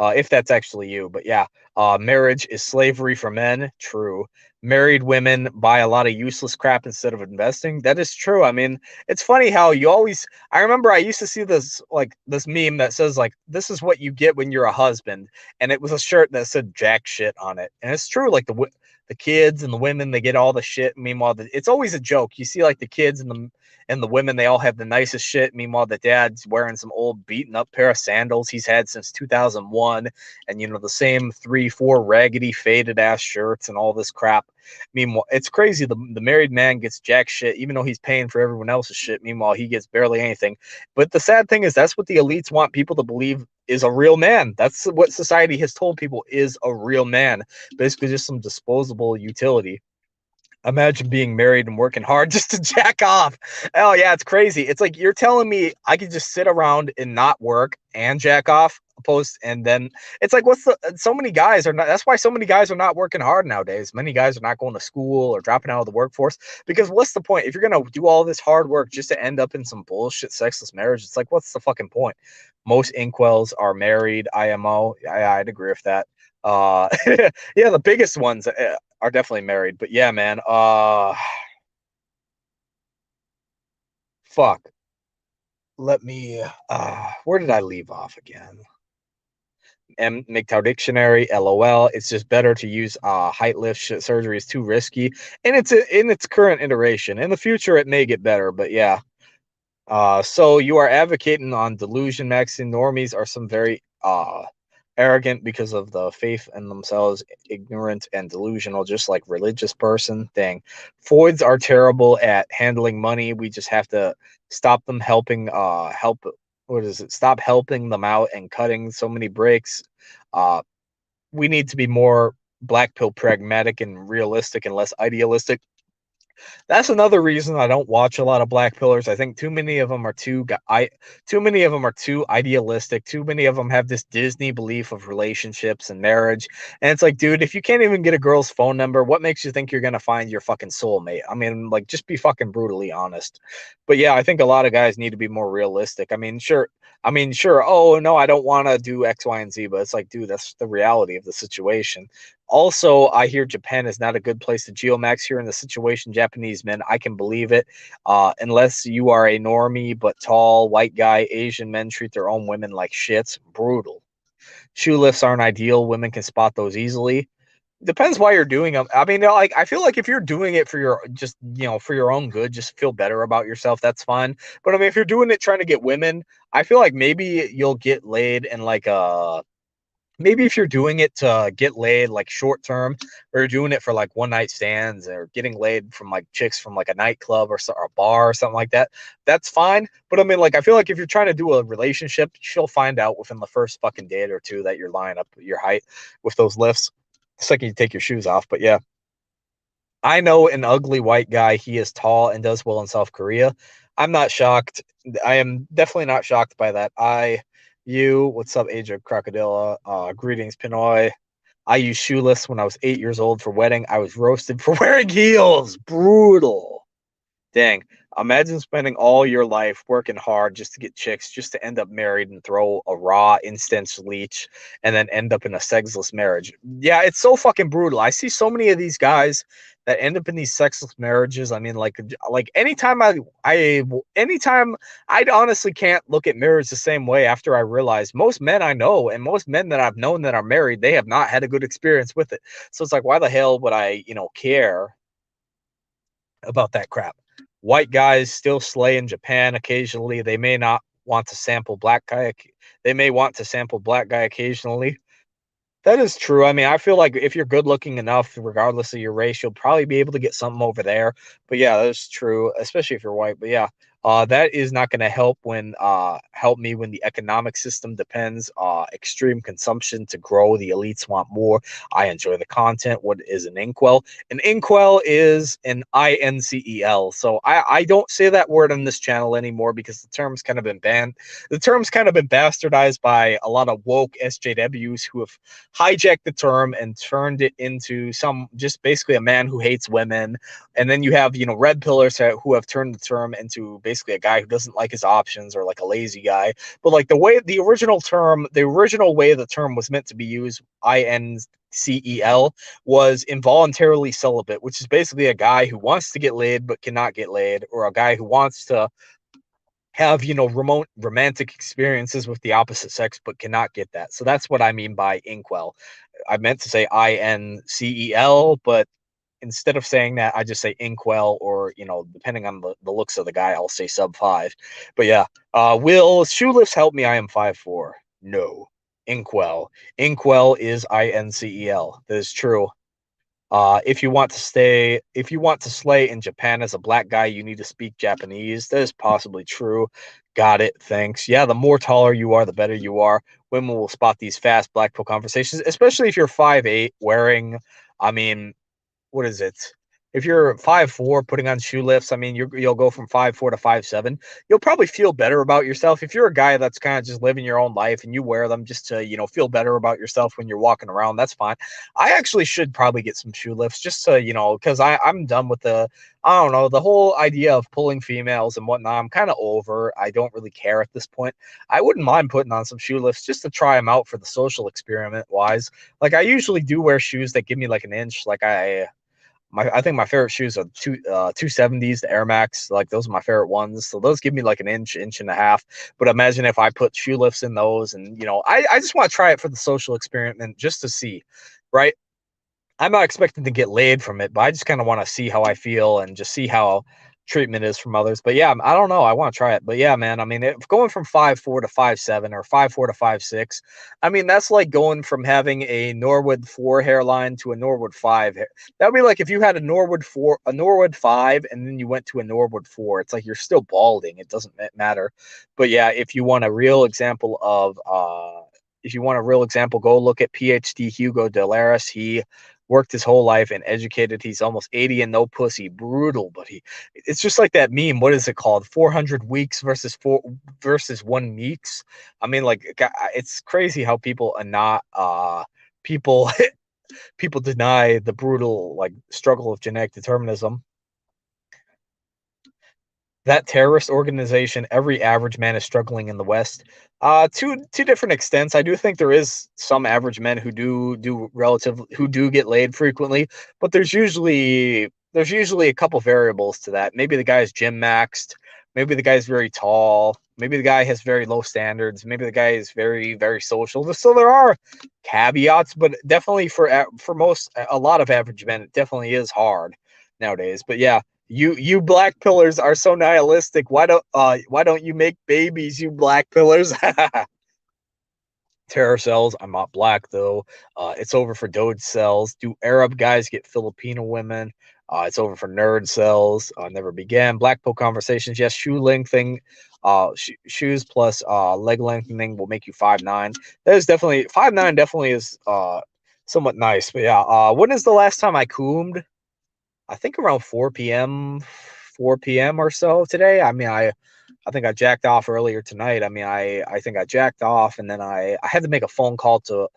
S1: Uh, if that's actually you, but yeah, uh, marriage is slavery for men. True married women buy a lot of useless crap instead of investing. That is true. I mean, it's funny how you always I remember I used to see this like this meme that says like this is what you get when you're a husband and it was a shirt that said jack shit on it. And it's true like the the kids and the women they get all the shit meanwhile the, it's always a joke. You see like the kids and the and the women they all have the nicest shit. Meanwhile the dad's wearing some old beaten up pair of sandals he's had since 2001 and you know the same three four raggedy faded ass shirts and all this crap. Meanwhile it's crazy the, the married man gets jack shit even though he's paying for everyone else's shit meanwhile he gets barely anything. But the sad thing is that's what the elites want people to believe is a real man. That's what society has told people is a real man. Basically just some disposable utility imagine being married and working hard [laughs] just to jack off. Oh yeah, it's crazy. It's like you're telling me I could just sit around and not work and jack off post and then it's like what's the so many guys are not that's why so many guys are not working hard nowadays many guys are not going to school or dropping out of the workforce because what's the point if you're to do all this hard work just to end up in some bullshit sexless marriage it's like what's the fucking point most inkwells are married imo I, i'd agree with that uh [laughs] yeah the biggest ones uh, are definitely married. But yeah, man. Uh fuck. Let me uh where did I leave off again? M MGTOW dictionary, LOL. It's just better to use uh height lift surgery is too risky. And it's a, in its current iteration. In the future it may get better, but yeah. Uh so you are advocating on delusion maxing normies are some very uh arrogant because of the faith in themselves, ignorant and delusional, just like religious person thing. Foids are terrible at handling money. We just have to stop them helping uh help what is it? Stop helping them out and cutting so many breaks. Uh we need to be more black pill pragmatic and realistic and less idealistic that's another reason I don't watch a lot of black pillars. I think too many of them are too I too many of them are too idealistic. Too many of them have this Disney belief of relationships and marriage. And it's like, dude, if you can't even get a girl's phone number, what makes you think you're gonna find your fucking soulmate? I mean, like, just be fucking brutally honest. But yeah, I think a lot of guys need to be more realistic. I mean, sure, I mean, sure. Oh no, I don't want to do X, Y, and Z, but it's like, dude, that's the reality of the situation. Also, I hear Japan is not a good place to geomax here in the situation. Japanese men, I can believe it. Uh, unless you are a normie but tall white guy, Asian men treat their own women like shits. Brutal. Shoe lifts aren't ideal. Women can spot those easily. Depends why you're doing them. I mean, like I feel like if you're doing it for your just you know for your own good, just feel better about yourself. That's fine. But I mean, if you're doing it trying to get women, I feel like maybe you'll get laid in like a maybe if you're doing it to get laid like short term or doing it for like one night stands or getting laid from like chicks from like a nightclub or, or a bar or something like that that's fine. But i mean like i feel like if you're trying to do a relationship she'll find out within the first fucking date or two that you're lying up your height with those lifts. Like you take your shoes off but yeah. I know an ugly white guy he is tall and does well in south korea. I'm not shocked. I am definitely not shocked by that. I you. What's up, Age of Crocodilla? Uh, greetings, Pinoy. I used shoeless when I was eight years old for wedding. I was roasted for [laughs] wearing heels. Brutal. Dang. Imagine spending all your life working hard just to get chicks, just to end up married and throw a raw instance leech and then end up in a sexless marriage. Yeah, it's so fucking brutal. I see so many of these guys that end up in these sexless marriages. I mean, like, like anytime I, I, anytime I honestly can't look at marriage the same way after I realize most men I know and most men that I've known that are married, they have not had a good experience with it. So it's like, why the hell would I, you know, care about that crap? White guys still slay in Japan occasionally. They may not want to sample black guy. They may want to sample black guy occasionally that is true. I mean, I feel like if you're good looking enough, regardless of your race, you'll probably be able to get something over there. But yeah, that's true, especially if you're white. But yeah, uh, that is not going to help when uh, help me when the economic system depends. Uh, extreme consumption to grow. The elites want more. I enjoy the content. What is an inkwell? An inkwell is an I N C E L. So I, I don't say that word on this channel anymore because the term's kind of been banned. The term's kind of been bastardized by a lot of woke SJWs who have hijacked the term and turned it into some just basically a man who hates women. And then you have you know red pillars who have turned the term into basically a guy who doesn't like his options or like a lazy guy. But like the way the original term, the original way the term was meant to be used, I N C E L, was involuntarily celibate, which is basically a guy who wants to get laid but cannot get laid, or a guy who wants to have you know remote romantic experiences with the opposite sex but cannot get that so that's what i mean by inkwell i meant to say i-n-c-e-l but instead of saying that, I just say inkwell or, you know, depending on the, the looks of the guy, I'll say sub five. But yeah, uh, will shoe lifts help me? I am five four. No. Inkwell. Inkwell is I N C E L. That is true. Uh, if you want to stay, if you want to slay in Japan as a black guy, you need to speak Japanese. That is possibly true. Got it. Thanks. Yeah, the more taller you are, the better you are. Women will spot these fast black Blackpool conversations, especially if you're five eight, wearing, I mean, what is it? if you're five four putting on shoe lifts, I mean you will go from five four to five seven. You'll probably feel better about yourself if you're a guy that's kind of just living your own life and you wear them just to you know feel better about yourself when you're walking around. That's fine. I actually should probably get some shoe lifts just to you know because I I'm done with the I don't know the whole idea of pulling females and whatnot. I'm kind of over. I don't really care at this point. I wouldn't mind putting on some shoe lifts just to try them out for the social experiment wise. Like I usually do wear shoes that give me like an inch. Like I my I think my favorite shoes are two uh, 270s, the Air Max. Like those are my favorite ones. So those give me like an inch, inch and a half. But imagine if I put shoe lifts in those, and you know, I I just want to try it for the social experiment just to see, right? I'm not expecting to get laid from it, but I just kind of want to see how I feel and just see how treatment is from others. But yeah, I don't know. I want to try it. But yeah, man, I mean, going from five four to five seven or five four to five six, I mean, that's like going from having a Norwood four hairline to a Norwood five. That would be like if you had a Norwood four, a Norwood five, and then you went to a Norwood four. It's like you're still balding. It doesn't matter. But yeah, if you want a real example of, uh, if you want a real example, go look at PhD Hugo de Garis. He worked his whole life and educated. He's almost 80 and no pussy. Brutal, but he it's just like that meme. What is it called? 400 weeks versus four versus one weeks. I mean, like it's crazy how people are not uh people [laughs] people deny the brutal like struggle of genetic determinism that terrorist organization, every average man is struggling in the West. Uh, to to different extents. I do think there is some average men who do do relative who do get laid frequently, but there's usually there's usually a couple variables to that. Maybe the guy is gym maxed. Maybe the guy is very tall. Maybe the guy has very low standards. Maybe the guy is very very social. So there are caveats, but definitely for for most a lot of average men, it definitely is hard nowadays. But yeah, you you black pillars are so nihilistic. Why don't uh why don't you make babies, you black pillars? [laughs] Terror cells. I'm not black though. Uh, it's over for Doge cells. Do Arab guys get Filipino women? Uh, it's over for nerd cells. Uh, never began. Black pill conversations. Yes, shoe lengthening. Uh, sh- shoes plus uh leg lengthening will make you five nine. That is definitely five nine. Definitely is uh somewhat nice. But yeah. Uh, when is the last time I coomed? I think around 4 p.m. 4 p.m. or so today. I mean, I I think I jacked off earlier tonight. I mean, I I think I jacked off and then I I had to make a phone call to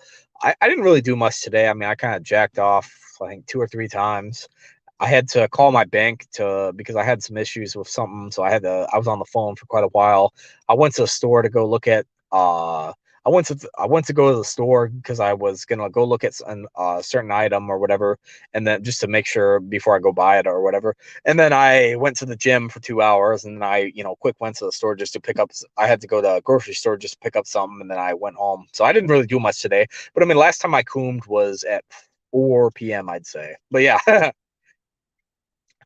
S1: I, I didn't really do much today. I mean, I kind of jacked off I think two or three times. I had to call my bank to because I had some issues with something, so I had to I was on the phone for quite a while. I went to a store to go look at uh I went to I went to go to the store because I was gonna go look at a uh, certain item or whatever, and then just to make sure before I go buy it or whatever. And then I went to the gym for two hours, and then I you know quick went to the store just to pick up. I had to go to a grocery store just to pick up something, and then I went home. So I didn't really do much today. But I mean, last time I coomed was at 4 p.m. I'd say. But yeah. [laughs]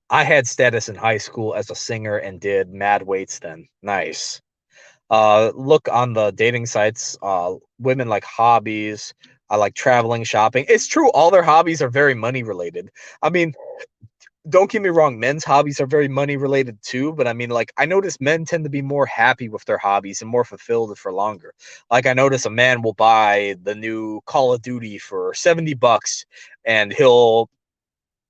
S1: I had status in high school as a singer and did mad weights then. Nice uh, look on the dating sites. Uh, women like hobbies. I like traveling, shopping. It's true, all their hobbies are very money related. I mean, don't get me wrong, men's hobbies are very money related too, but I mean, like, I notice men tend to be more happy with their hobbies and more fulfilled for longer. Like, I notice a man will buy the new Call of Duty for 70 bucks and he'll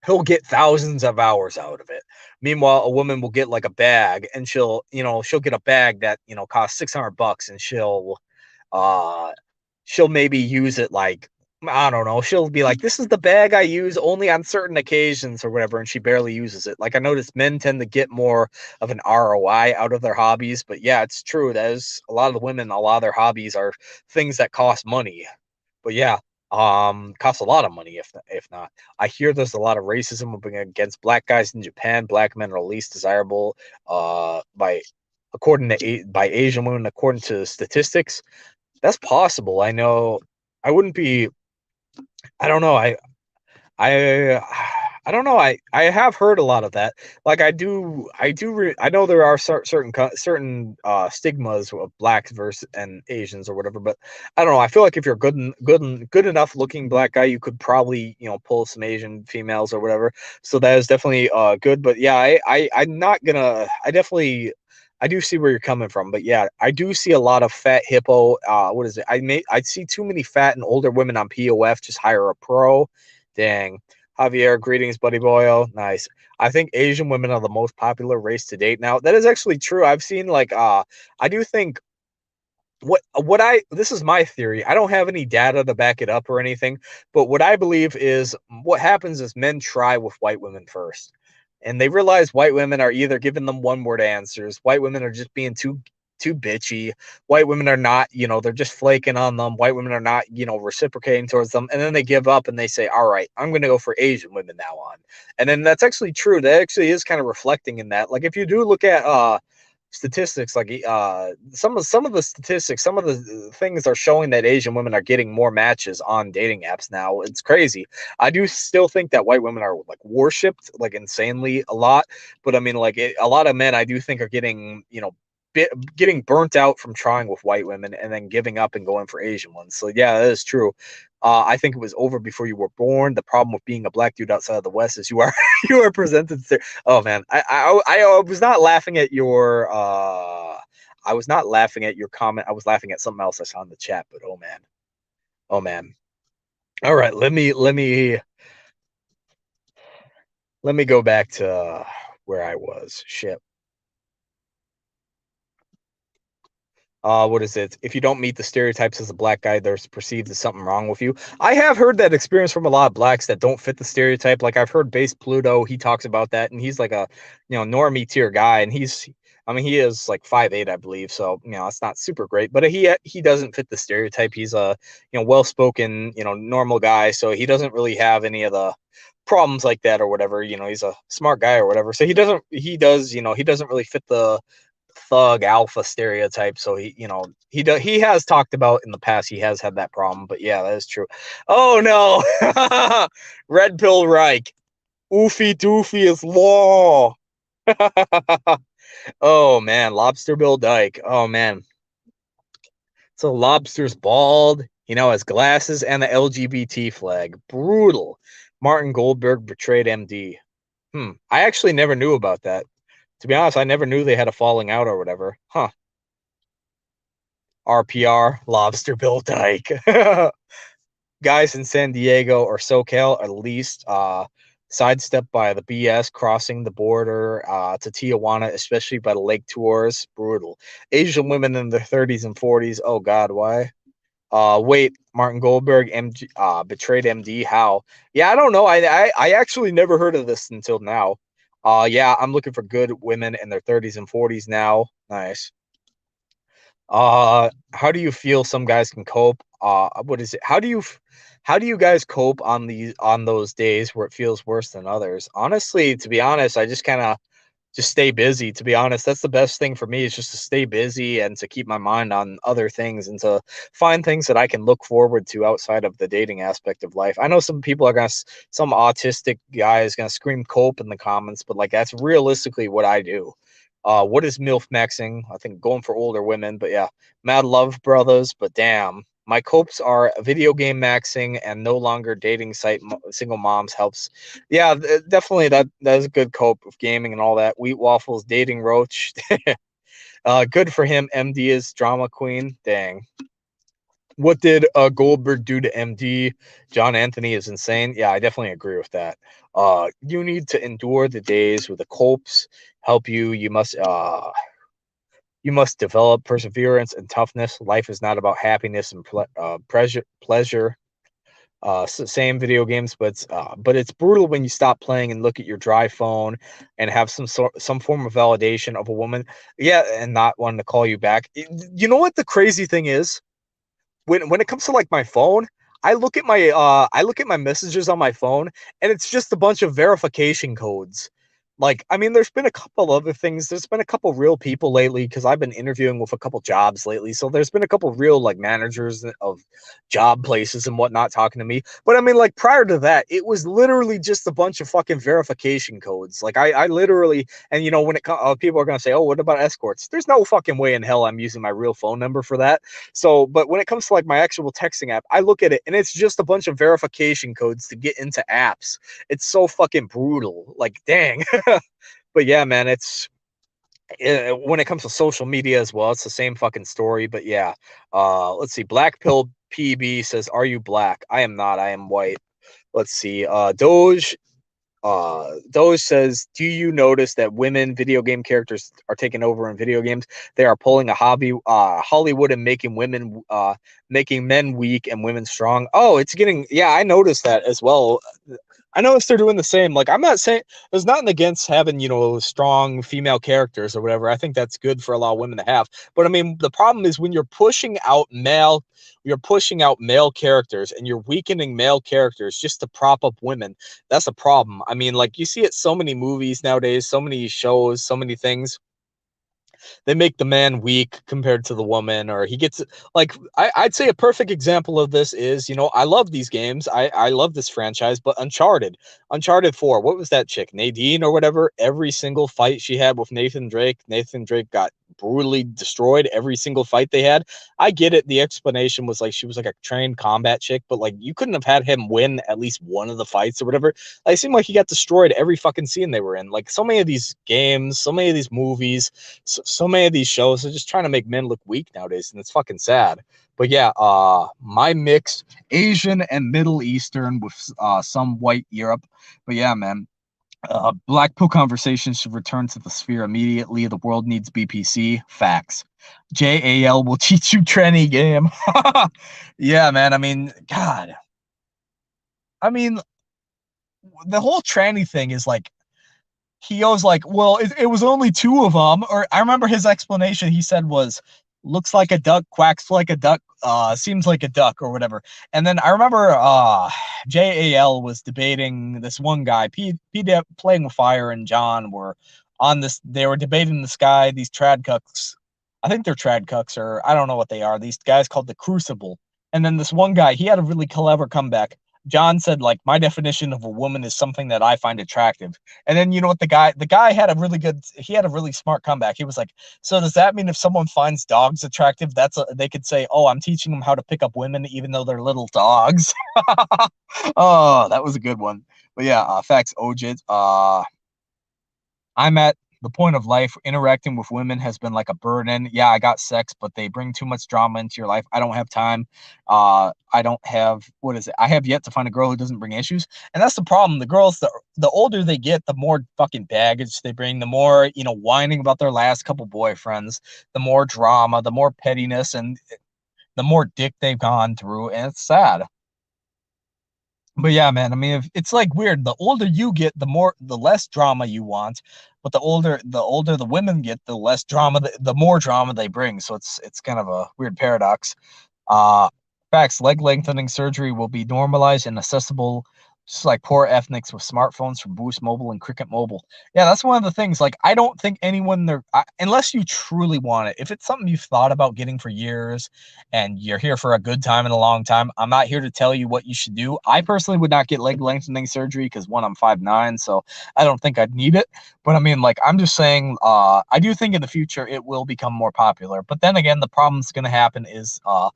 S1: he'll get thousands of hours out of it. Meanwhile, a woman will get like a bag and she'll, you know, she'll get a bag that, you know, costs 600 bucks and she'll, uh, she'll maybe use it like, I don't know. She'll be like, this is the bag I use only on certain occasions or whatever. And she barely uses it. Like I noticed men tend to get more of an ROI out of their hobbies. But yeah, it's true. There's a lot of the women, a lot of their hobbies are things that cost money. But yeah, um costs a lot of money if if not. I hear there's a lot of racism against black guys in japan. Black men are least desirable uh by according to by asian women according to statistics. That's possible. I know i wouldn't be i don't know. I i I don't know. I I have heard a lot of that. Like I do, I do. I know there are certain certain uh, stigmas of blacks versus and Asians or whatever. But I don't know. I feel like if you're good and good and good enough looking black guy, you could probably you know pull some Asian females or whatever. So that is definitely uh good. But yeah, I, I I'm not gonna. I definitely I do see where you're coming from, but yeah, I do see a lot of fat hippo. Uh, what is it? I may I see too many fat and older women on POF. Just hire a pro. Dang. Javier, greetings, buddy boyo. Nice. I think Asian women are the most popular race to date now. That is actually true. I've seen like uh I do think what what I this is my theory. I don't have any data to back it up or anything, but what I believe is what happens is men try with white women first. And they realize white women are either giving them one word answers, white women are just being too too bitchy. White women are not, you know, they're just flaking on them. White women are not, you know, reciprocating towards them. And then they give up and they say, all right, I'm going to go for Asian women now on. And then that's actually true. That actually is kind of reflecting in that. Like if you do look at, uh, statistics like uh some of some of the statistics some of the things are showing that asian women are getting more matches on dating apps now it's crazy i do still think that white women are like worshipped like insanely a lot but i mean like it, a lot of men i do think are getting you know bit, getting burnt out from trying with white women and then giving up and going for Asian ones. So yeah, that is true. Uh, I think it was over before you were born. The problem with being a black dude outside of the West is you are [laughs] you are presented. To, oh man, I, I I was not laughing at your. Uh, I was not laughing at your comment. I was laughing at something else I saw in the chat. But oh man, oh man. All right, let me let me let me go back to where I was. Shit. Uh, what is it? If you don't meet the stereotypes as a black guy, there's perceived as something wrong with you. I have heard that experience from a lot of blacks that don't fit the stereotype. Like I've heard Base Pluto, he talks about that, and he's like a you know normie tier guy, and he's I mean he is like five eight, I believe, so you know it's not super great, but he he doesn't fit the stereotype. He's a you know well spoken you know normal guy, so he doesn't really have any of the problems like that or whatever you know he's a smart guy or whatever so he doesn't he does you know he doesn't really fit the thug alpha stereotype. So he, you know, he does he has talked about in the past he has had that problem. But yeah, that is true. Oh no, [laughs] red pill Reich, oofy doofy is law. [laughs] oh man, lobster Bill Dyke. Oh man. So lobster's bald, you know, has glasses and the LGBT flag. Brutal. Martin Goldberg betrayed MD. Hmm. I actually never knew about that. To be honest, I never knew they had a falling out or whatever. Huh. RPR, Lobster Bill Dyke. [laughs] Guys in San Diego or SoCal at least uh, sidestepped by the BS crossing the border uh, to Tijuana, especially by the lake tours. Brutal. Asian women in their 30s and 40s. Oh, God, why? Uh, wait, Martin Goldberg MG, uh, betrayed MD. How? Yeah, I don't know. I, I I actually never heard of this until now. Uh, yeah, I'm looking for good women in their 30s and 40s now. Nice. Uh, how do you feel some guys can cope? Uh, what is it? How do you, how do you guys cope on these on those days where it feels worse than others? Honestly, to be honest, I just kind of just stay busy to be honest. That's the best thing for me is just to stay busy and to keep my mind on other things and to find things that i can look forward to outside of the dating aspect of life. I know some people are gonna some autistic guy is gonna scream cope in the comments but like that's realistically what i do. Uh what is milf maxing? I think going for older women but yeah. Mad love brothers but damn my copes are video game maxing and no longer dating site single moms helps. Yeah, definitely that that is a good cope of gaming and all that. Wheat waffles dating roach. [laughs] uh, good for him. MD is drama queen. Dang. What did uh, Goldberg do to MD? John Anthony is insane. Yeah, I definitely agree with that. Uh, you need to endure the days with the copes help you. You must uh you must develop perseverance and toughness. Life is not about happiness and ple- uh, pleasure. Pleasure. Uh, same video games, but uh, but it's brutal when you stop playing and look at your dry phone and have some sort some form of validation of a woman. Yeah, and not wanting to call you back. You know what the crazy thing is? When when it comes to like my phone, I look at my uh I look at my messages on my phone and it's just a bunch of verification codes like i mean there's been a couple other things there's been a couple real people lately because i've been interviewing with a couple jobs lately so there's been a couple real like managers of job places and whatnot talking to me but i mean like prior to that it was literally just a bunch of fucking verification codes like i i literally and you know when it uh, people are going to say oh what about escorts? There's no fucking way in hell i'm using my real phone number for that so but when it comes to like my actual texting app i look at it and it's just a bunch of verification codes to get into apps. It's so fucking brutal like dang [laughs] [laughs] but yeah, man, it's it, eh, when it comes to social media as well, it's the same fucking story. But yeah, uh, let's see. Black Pill PB says, "Are you black? I am not. I am white." let's see. Uh, Doge uh Doge says do you notice that women video game characters are taking over in video games they are pulling a hobby uh hollywood and making women uh making men weak and women strong oh it's getting yeah i noticed that as well I noticed they're doing the same. Like, I'm not saying there's nothing against having, you know, strong female characters or whatever. I think that's good for a lot of women to have. But I mean, the problem is when you're pushing out male, you're pushing out male characters and you're weakening male characters just to prop up women. That's a problem. I mean, like, you see it so many movies nowadays, so many shows, so many things they make the man weak compared to the woman, or he gets like I, would say a perfect example of this is you know I love these games, I I love this franchise, but Uncharted, Uncharted Four, what was that chick Nadine or whatever? Every single fight she had with Nathan Drake, Nathan Drake got brutally destroyed every single fight they had. I get it. The explanation was like she was like a trained combat chick, but like you couldn't have had him win at least one of the fights or whatever. Like, it seemed like he got destroyed every fucking scene they were in. Like so many of these games, so many of these movies, so, so many of these shows are just trying to make men look weak nowadays, and it's fucking sad. But yeah, uh, my mix Asian and Middle Eastern with uh, some white Europe. But yeah, man, uh, Black Pill conversations should return to the sphere immediately. The world needs BPC. Facts. JAL will [laughs] teach you tranny game. [laughs] yeah, man. I mean, God. I mean, the whole tranny thing is like, he goes like, well, it, it was only two of them. Or I remember his explanation he said was, looks like a duck, quacks like a duck, uh, seems like a duck or whatever. And then I remember uh, JAL was debating this one guy, P, P playing with fire and John were on this, they were debating this guy, these trad cucks. I think they're trad cucks or I don't know what they are. These guys called the Crucible. And then this one guy, he had a really clever comeback. John said, like, my definition of a woman is something that I find attractive. And then you know what the guy the guy had a really good he had a really smart comeback. He was like, So does that mean if someone finds dogs attractive, that's a, they could say, Oh, I'm teaching them how to pick up women even though they're little dogs? [laughs] oh, that was a good one. But yeah, uh facts OJ. Uh I'm at the point of life interacting with women has been like a burden. Yeah i got sex but they bring too much drama into your life. I don't have time. Uh i don't have what is it? I have yet to find a girl who doesn't bring issues. And that's the problem. The girls the, the older they get the more fucking baggage they bring the more you know whining about their last couple boyfriends the more drama the more pettiness and the more dick they've gone through. And it's sad but yeah, man, I mean, if, it's like weird. The older you get, the more, the less drama you want but the older the older the women get, the less drama, the, the more drama they bring. So it's it's kind of a weird paradox. Uh, facts: leg lengthening surgery will be normalized and accessible just like poor ethnics with smartphones from Boost Mobile and Cricket Mobile. Yeah, that's one of the things. Like, I don't think anyone there, I, unless you truly want it, if it's something you've thought about getting for years and you're here for a good time and a long time, I'm not here to tell you what you should do. I personally would not get leg lengthening surgery because one, I'm five nine, so I don't think I'd need it. But I mean, like, I'm just saying, uh, I do think in the future it will become more popular. But then again, the problem that's going to happen is uh,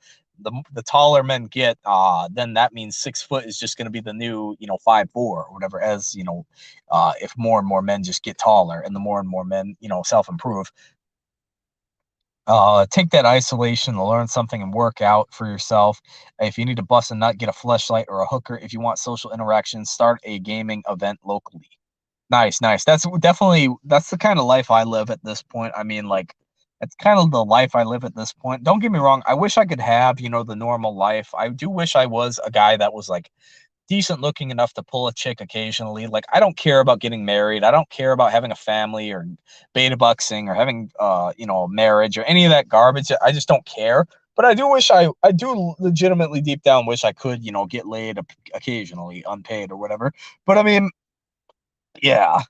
S1: the the taller men get, uh, then that means six foot is just going to be the new, you know, five four or whatever. As you know, uh, if more and more men just get taller, and the more and more men, you know, self improve. Uh, take that isolation to learn something and work out for yourself. If you need to bust a nut, get a flashlight or a hooker. If you want social interaction, start a gaming event locally. Nice, nice. That's definitely that's the kind of life I live at this point. I mean, like it's kind of the life I live at this point. Don't get me wrong. I wish I could have, you know, the normal life. I do wish I was a guy that was like decent looking enough to pull a chick occasionally. Like I don't care about getting married. I don't care about having a family or beta buxing or having uh, you know, a marriage or any of that garbage. I just don't care. But I do wish I I do legitimately deep down wish I could, you know, get laid occasionally unpaid or whatever. But I mean, yeah,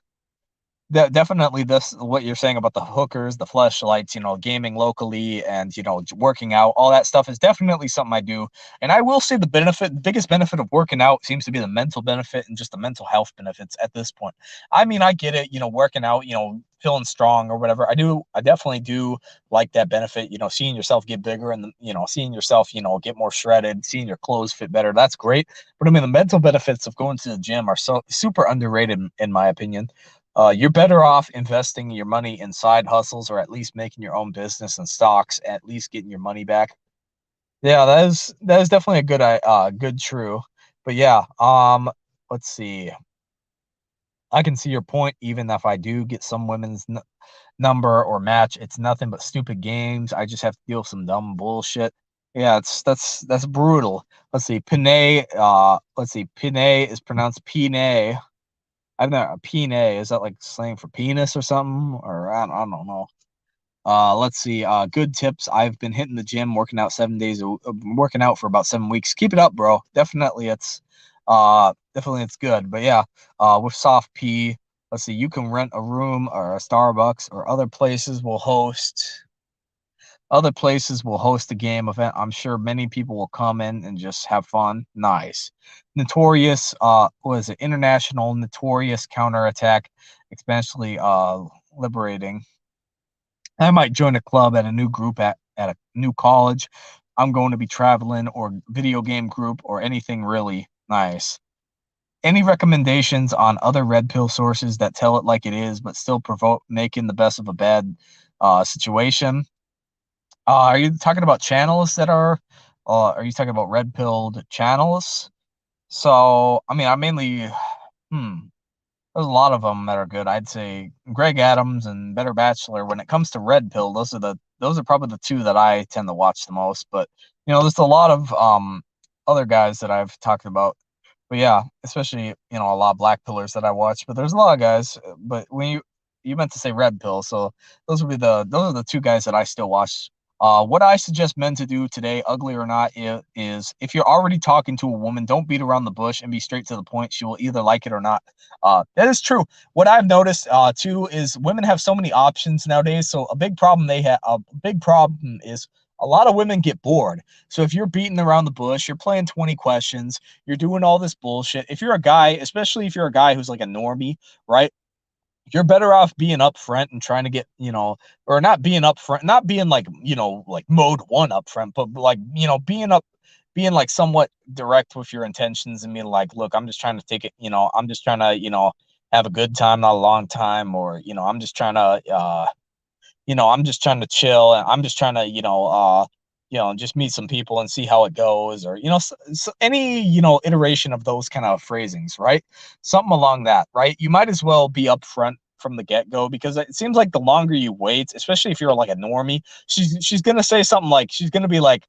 S1: definitely this what you're saying about the hookers the flashlights you know gaming locally and you know working out all that stuff is definitely something i do. And i will say the benefit the biggest benefit of working out seems to be the mental benefit and just the mental health benefits at this point. I mean i get it you know working out you know feeling strong or whatever i do i definitely do like that benefit you know seeing yourself get bigger and you know seeing yourself you know get more shredded seeing your clothes fit better that's great. But i mean the mental benefits of going to the gym are so super underrated in my opinion uh, you're better off investing your money in side hustles or at least making your own business and stocks, at least getting your money back. Yeah, that is that is definitely a good uh good true. but yeah, um, let's see. I can see your point. Even if I do get some women's number or match, it's nothing but stupid games. I just have to deal with some dumb bullshit. Yeah, it's that's that's brutal. Let's see, Pinay. Uh, let's see, Pinay is pronounced Pinay. I've never Pinay. Is that like slang for penis or something? Or I don't, I don't know. Uh, let's see. Uh, good tips. I've been hitting the gym, working out seven days, uh, working out for about seven weeks. Keep it up, bro. Definitely, it's uh, definitely it's good. But yeah, uh, with soft P, let's see. You can rent a room or a Starbucks or other places will host. Other places will host a game event. I'm sure many people will come in and just have fun. Nice. Notorious, uh, was an International Notorious Counterattack, especially uh, liberating. I might join a club at a new group at, at a new college. I'm going to be traveling or video game group or anything really nice. Any recommendations on other red pill sources that tell it like it is, but still provoke making the best of a bad uh, situation? Uh, are you talking about channels that are? Uh, are you talking about red pilled channels? So, I mean, I mainly, hmm, there's a lot of them that are good. I'd say Greg Adams and Better Bachelor. When it comes to Red Pill, those are the those are probably the two that I tend to watch the most. But you know, there's a lot of um other guys that I've talked about. But yeah, especially you know a lot of black pillars that I watch. But there's a lot of guys. But when you you meant to say red pill, so those would be the those are the two guys that I still watch uh, what I suggest men to do today, ugly or not, is if you're already talking to a woman, don't beat around the bush and be straight to the point. She will either like it or not. Uh, that is true. What I've noticed uh, too is women have so many options nowadays. So a big problem they have, a big problem is a lot of women get bored. So if you're beating around the bush, you're playing 20 questions, you're doing all this bullshit. If you're a guy, especially if you're a guy who's like a normie, right? You're better off being upfront and trying to get, you know, or not being upfront, not being like, you know, like mode one upfront, but like, you know, being up, being like somewhat direct with your intentions and being like, look, I'm just trying to take it, you know, I'm just trying to, you know, have a good time, not a long time, or, you know, I'm just trying to, uh, you know, I'm just trying to chill and I'm just trying to, you know, uh, you know, just meet some people and see how it goes, or you know, so, so any you know iteration of those kind of phrasings, right? Something along that, right? You might as well be upfront from the get go because it seems like the longer you wait, especially if you're like a normie, she's she's gonna say something like she's gonna be like,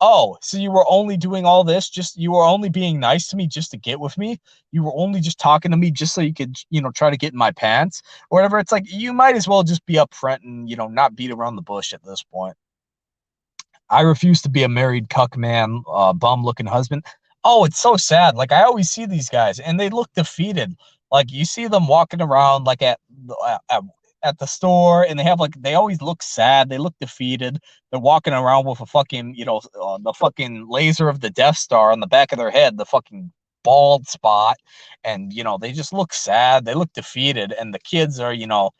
S1: "Oh, so you were only doing all this just you were only being nice to me just to get with me? You were only just talking to me just so you could you know try to get in my pants or whatever." It's like you might as well just be upfront and you know not beat around the bush at this point. I refuse to be a married cuck man, uh, bum looking husband. Oh, it's so sad. Like I always see these guys and they look defeated. Like you see them walking around like at, at at the store and they have like they always look sad they look defeated they're walking around with a fucking you know uh, the fucking laser of the death star on the back of their head the fucking bald spot and you know they just look sad they look defeated and the kids are you know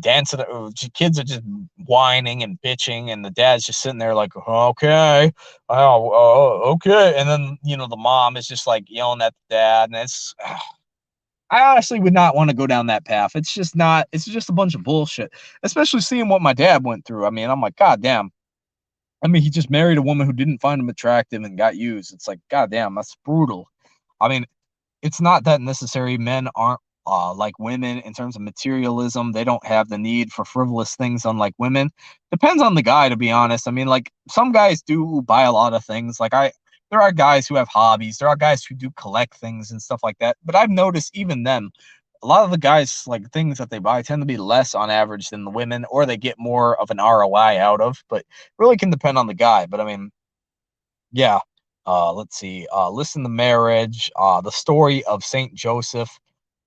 S1: dancing. Uh, kids are just whining and bitching, and the dad's just sitting there like, okay, oh, oh, okay. And then you know the mom is just like yelling at the dad, and it's. Ah, I honestly would not want to go down that path. It's just not. It's just a bunch of bullshit. Especially seeing what my dad went through. I mean, I'm like, God damn. I mean, he just married a woman who didn't find him attractive and got used. It's like, God damn, that's brutal. I mean, it's not that necessary. Men aren't uh, like women in terms of materialism. They don't have the need for frivolous things, unlike women. Depends on the guy, to be honest. I mean, like some guys do buy a lot of things. Like I, there are guys who have hobbies. There are guys who do collect things and stuff like that. But I've noticed even them, a lot of the guys like things that they buy tend to be less on average than the women, or they get more of an ROI out of. But really can depend on the guy. But I mean, yeah. Uh, let's see. Uh, listen to marriage. Uh, the story of Saint Joseph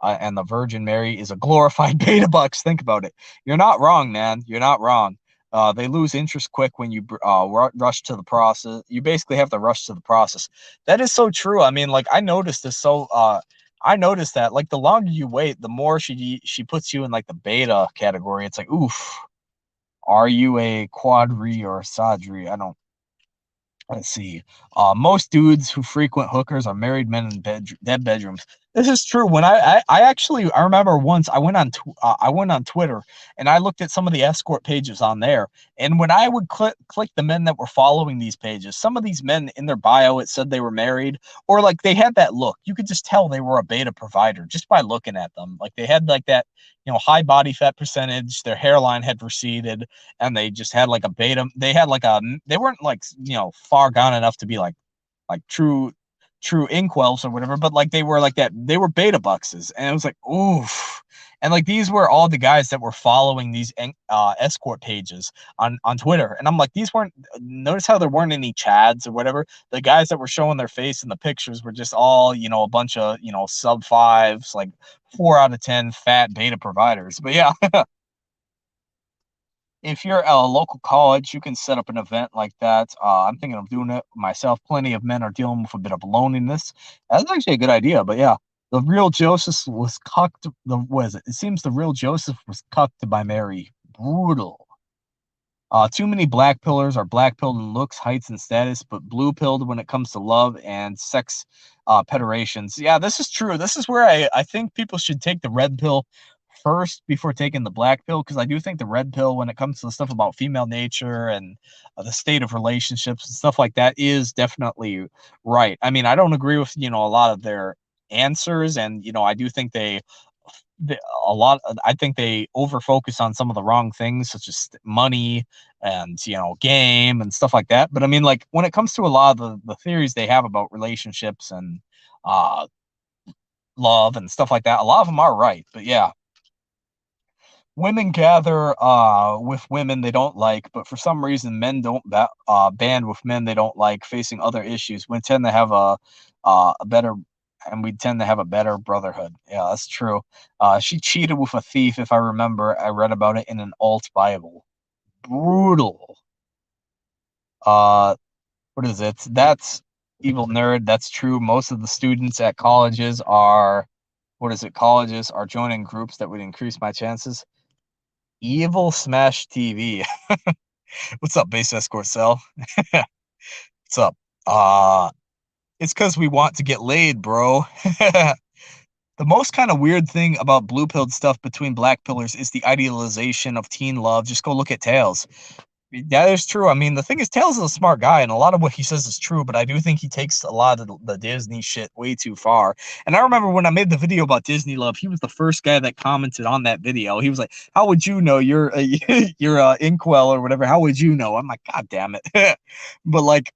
S1: uh, and the Virgin Mary is a glorified [laughs] beta bucks. Think about it. You're not wrong, man. You're not wrong. Uh, they lose interest quick when you uh, rush to the process. You basically have to rush to the process. That is so true. I mean, like I noticed this. So uh, I noticed that like the longer you wait, the more she she puts you in like the beta category. It's like, oof, are you a quadri or a sadri? I don't Let's see. Uh, most dudes who frequent hookers are married men in bed- dead bedrooms. This is true. When I, I, I actually I remember once I went on uh, I went on Twitter and I looked at some of the escort pages on there, and when I would click click the men that were following these pages, some of these men in their bio it said they were married or like they had that look. You could just tell they were a beta provider just by looking at them. Like they had like that you know high body fat percentage, their hairline had receded, and they just had like a beta. They had like a they weren't like you know far gone enough to be like like true true incels or whatever, but like they were like that, they were beta boxes, and it was like, oof. And like these were all the guys that were following these uh, escort pages on on Twitter, and I'm like, these weren't. Notice how there weren't any chads or whatever. The guys that were showing their face in the pictures were just all you know a bunch of you know sub fives, like four out of ten fat beta providers. But yeah. [laughs] if you're a local college, you can set up an event like that. Uh, I'm thinking of doing it myself. Plenty of men are dealing with a bit of loneliness. That's actually a good idea. But yeah, the real Joseph was cucked. The was it? It seems the real Joseph was cucked by Mary. Brutal. Uh, too many black pillars are black pilled in looks, heights, and status, but blue pilled when it comes to love and sex uh, pedorations. Yeah, this is true. This is where I, I think people should take the red pill first before taking the black pill because I do think the red pill, when it comes to the stuff about female nature and uh, the state of relationships and stuff like that, is definitely right. I mean, I don't agree with you know a lot of their answers, and you know I do think they a lot i think they over focus on some of the wrong things such as money and you know game and stuff like that but i mean like when it comes to a lot of the, the theories they have about relationships and uh love and stuff like that a lot of them are right but yeah women gather uh, with women they don't like, but for some reason men don't ba- uh, band with men they don't like facing other issues. We tend to have a uh, a better and we tend to have a better brotherhood. Yeah, that's true. Uh, she cheated with a thief, if I remember. I read about it in an alt Bible. Brutal. Uh, what is it? That's evil nerd. That's true. Most of the students at colleges are, what is it? Colleges are joining groups that would increase my chances. Evil Smash TV. [laughs] What's up, Base Escort Cell? [laughs] What's up? Uh it's because we want to get laid, bro. [laughs] the most kind of weird thing about blue pilled stuff between black pillars is the idealization of teen love. Just go look at Tails that is true. I mean, the thing is, Tails is a smart guy, and a lot of what he says is true. But I do think he takes a lot of the, Disney shit way too far. And I remember when I made the video about Disney love, he was the first guy that commented on that video. He was like, "How would you know you're uh, a, [laughs] you're a incel or whatever? How would you know?" I'm like, "God damn it!" [laughs] but like,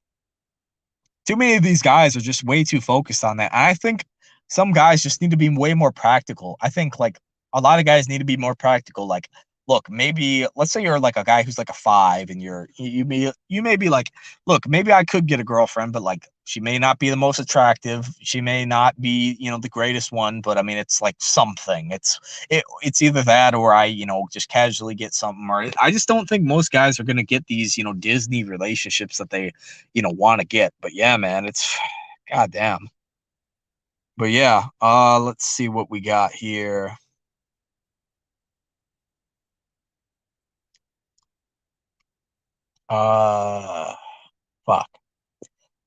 S1: too many of these guys are just way too focused on that. And I think some guys just need to be way more practical. I think like a lot of guys need to be more practical. Like look, maybe let's say you're like a guy who's like a five and you're you may you may be like, look, maybe I could get a girlfriend, but like she may not be the most attractive. She may not be, you know, the greatest one, but I mean it's like something. It's it it's either that or I, you know, just casually get something or I just don't think most guys are gonna get these, you know, Disney relationships that they, you know, want to get. But yeah, man, it's [sighs] goddamn. But yeah, uh let's see what we got here. Uh, fuck.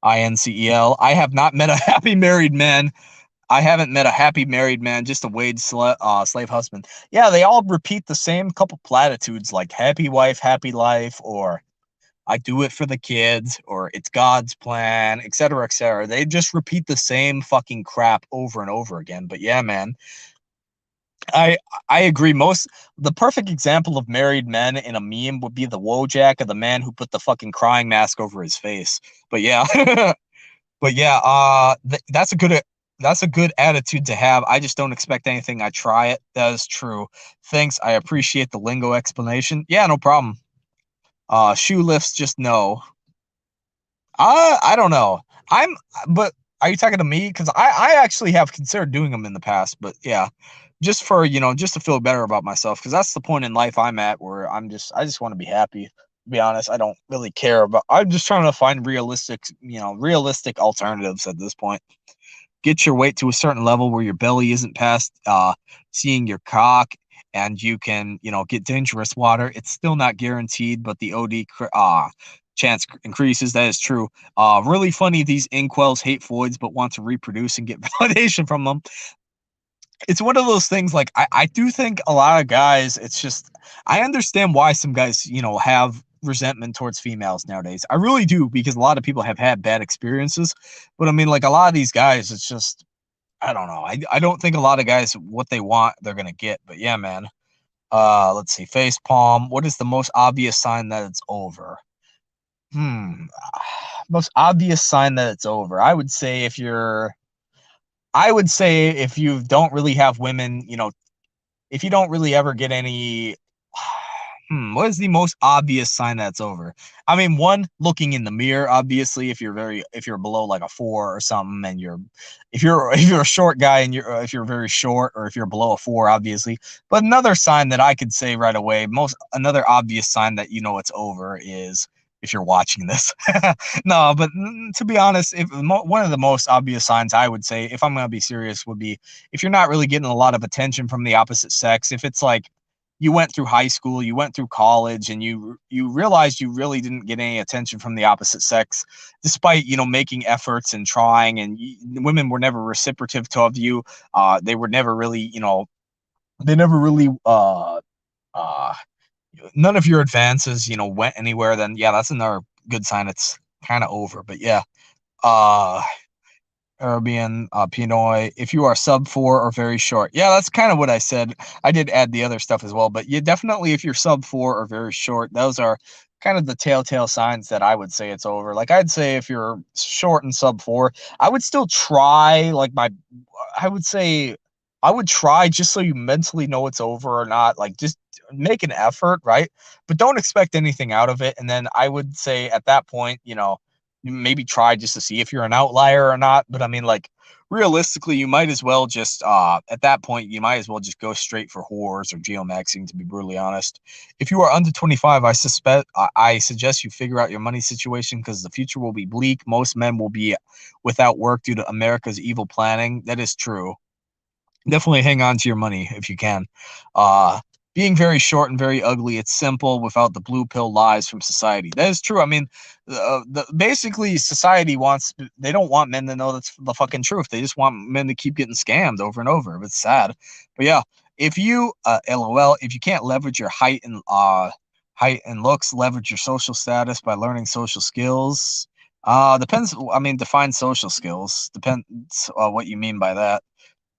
S1: INCEL. I have not met a [laughs] happy married man. I haven't met a happy married man, just a wage sl- uh, slave husband. Yeah, they all repeat the same couple platitudes like happy wife, happy life, or I do it for the kids, or it's God's plan, etc., etc. They just repeat the same fucking crap over and over again. But yeah, man, I I agree. Most the perfect example of married men in a meme would be the Wojak of the man who put the fucking crying mask over his face. But yeah, [laughs] but yeah, uh, th- that's a good that's a good attitude to have. I just don't expect anything. I try it. That is true. Thanks. I appreciate the lingo explanation. Yeah, no problem. Uh, shoe lifts, just no. Uh, I don't know. I'm, but are you talking to me? Because I I actually have considered doing them in the past, but yeah just for you know just to feel better about myself because that's the point in life i'm at where i'm just i just want to be happy be honest i don't really care about i'm just trying to find realistic you know realistic alternatives at this point get your weight to a certain level where your belly isn't past uh seeing your cock and you can you know get dangerous water it's still not guaranteed but the od uh chance increases. That is true. Uh, really funny. These incels hate foids, but want to reproduce and get [laughs] validation from them. It's one of those things. Like I, I do think a lot of guys. It's just I understand why some guys, you know, have resentment towards females nowadays. I really do because a lot of people have had bad experiences. But I mean, like a lot of these guys, it's just I don't know. I I don't think a lot of guys what they want they're gonna get. But yeah, man. Uh, let's see. Face palm. What is the most obvious sign that it's over? Hmm. [sighs] Most obvious sign that it's over. I would say if you're I would say if you don't really have women, you know, if you don't really ever get any [sighs] hmm, what is the most obvious sign that's over? I mean, one, looking in the mirror, obviously, if you're very if you're below like a four or something, and you're if you're [laughs] if you're a short guy and you're if you're very short or if you're below a four, obviously. But another sign that I could say right away, most another obvious sign that you know it's over is if you're watching this. [laughs] no, but to be honest, if one of the most obvious signs I would say, if I'm going to be serious, would be if you're not really getting a lot of attention from the opposite sex. If it's like you went through high school, you went through college, and you you realized you really didn't get any attention from the opposite sex, despite you know making efforts and trying, and you, women were never reciprocative of you. Uh, they were never really, you know, they never really uh, uh, none of your advances, you know, went anywhere. Then yeah, that's another good sign. It's kind of over. But yeah, uh, Arabian, uh, Pinoy. If you are sub four or very short, yeah, that's kind of what I said. I did add the other stuff as well, but yeah, definitely if you're sub four or very short, those are kind of the telltale signs that I would say it's over. Like I'd say if you're short and sub four, I would still try. Like my, I would say, I would try just so you mentally know it's over or not. Like just make an effort, right? But don't expect anything out of it. And then I would say at that point, you know maybe try just to see if you're an outlier or not. But I mean, like realistically, you might as well just uh, at that point you might as well just go straight for whores or geomaxing. To be brutally honest, if you are under 25, I suspect I, I suggest you figure out your money situation because the future will be bleak. Most men will be without work due to America's evil planning. That is true. Definitely hang on to your money if you can. Uh, being very short and very ugly. It's simple without the blue pill lies from society. That is true. I mean, uh, the, basically, society wants, they don't want men to know that's the fucking truth. They just want men to keep getting scammed over and over. It's sad. But yeah, if you, uh, lol, if you can't leverage your height and, uh, height and looks, leverage your social status by learning social skills. Uh, depends. I mean, define social skills. Depends uh, what you mean by that.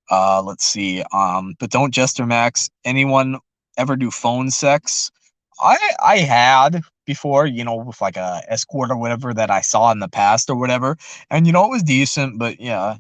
S1: Uh, let's see. Um, but don't jester max. Anyone ever do phone sex. I I had before, you know, with like a escort or whatever that I saw in the past or whatever, and you know it was decent, but yeah.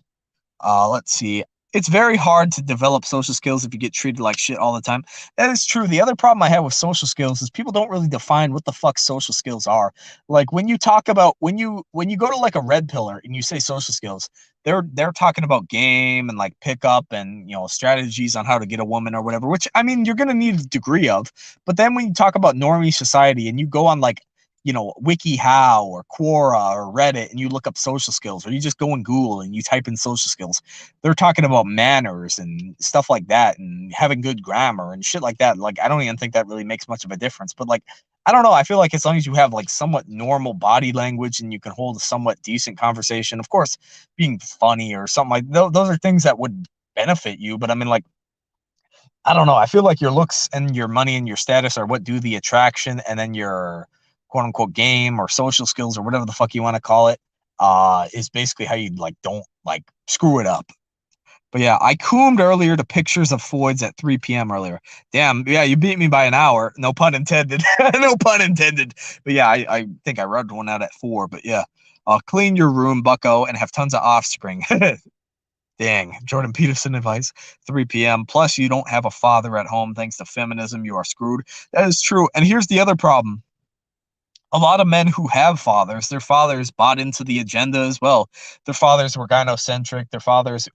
S1: Uh, let's see it's very hard to develop social skills if you get treated like shit all the time. That is true. The other problem I have with social skills is people don't really define what the fuck social skills are. Like when you talk about when you when you go to like a red pillar and you say social skills, they're they're talking about game and like pickup and you know strategies on how to get a woman or whatever, which I mean you're gonna need a degree of. But then when you talk about normie society and you go on like you know, WikiHow or Quora or Reddit and you look up social skills, or you just go in Google and you type in social skills, they're talking about manners and stuff like that and having good grammar and shit like that. Like, I don't even think that really makes much of a difference. But like, I don't know. I feel like as long as you have like somewhat normal body language and you can hold a somewhat decent conversation, of course, being funny or something like th- those are things that would benefit you. But I mean, like, I don't know. I feel like your looks and your money and your status are what do the attraction, and then your quote unquote game or social skills or whatever the fuck you want to call it uh is basically how you like don't like screw it up but yeah i coomed earlier to pictures of Foids at 3 p.m earlier damn yeah you beat me by an hour no pun intended [laughs] no pun intended but yeah I, I think i rubbed one out at four but yeah uh clean your room bucko and have tons of offspring [laughs] Dang, Jordan Peterson advice, 3 p.m. Plus, you don't have a father at home thanks to feminism. You are screwed. That is true. And here's the other problem a lot of men who have fathers, their fathers bought into the agenda as well. Their fathers were gynocentric. Their fathers,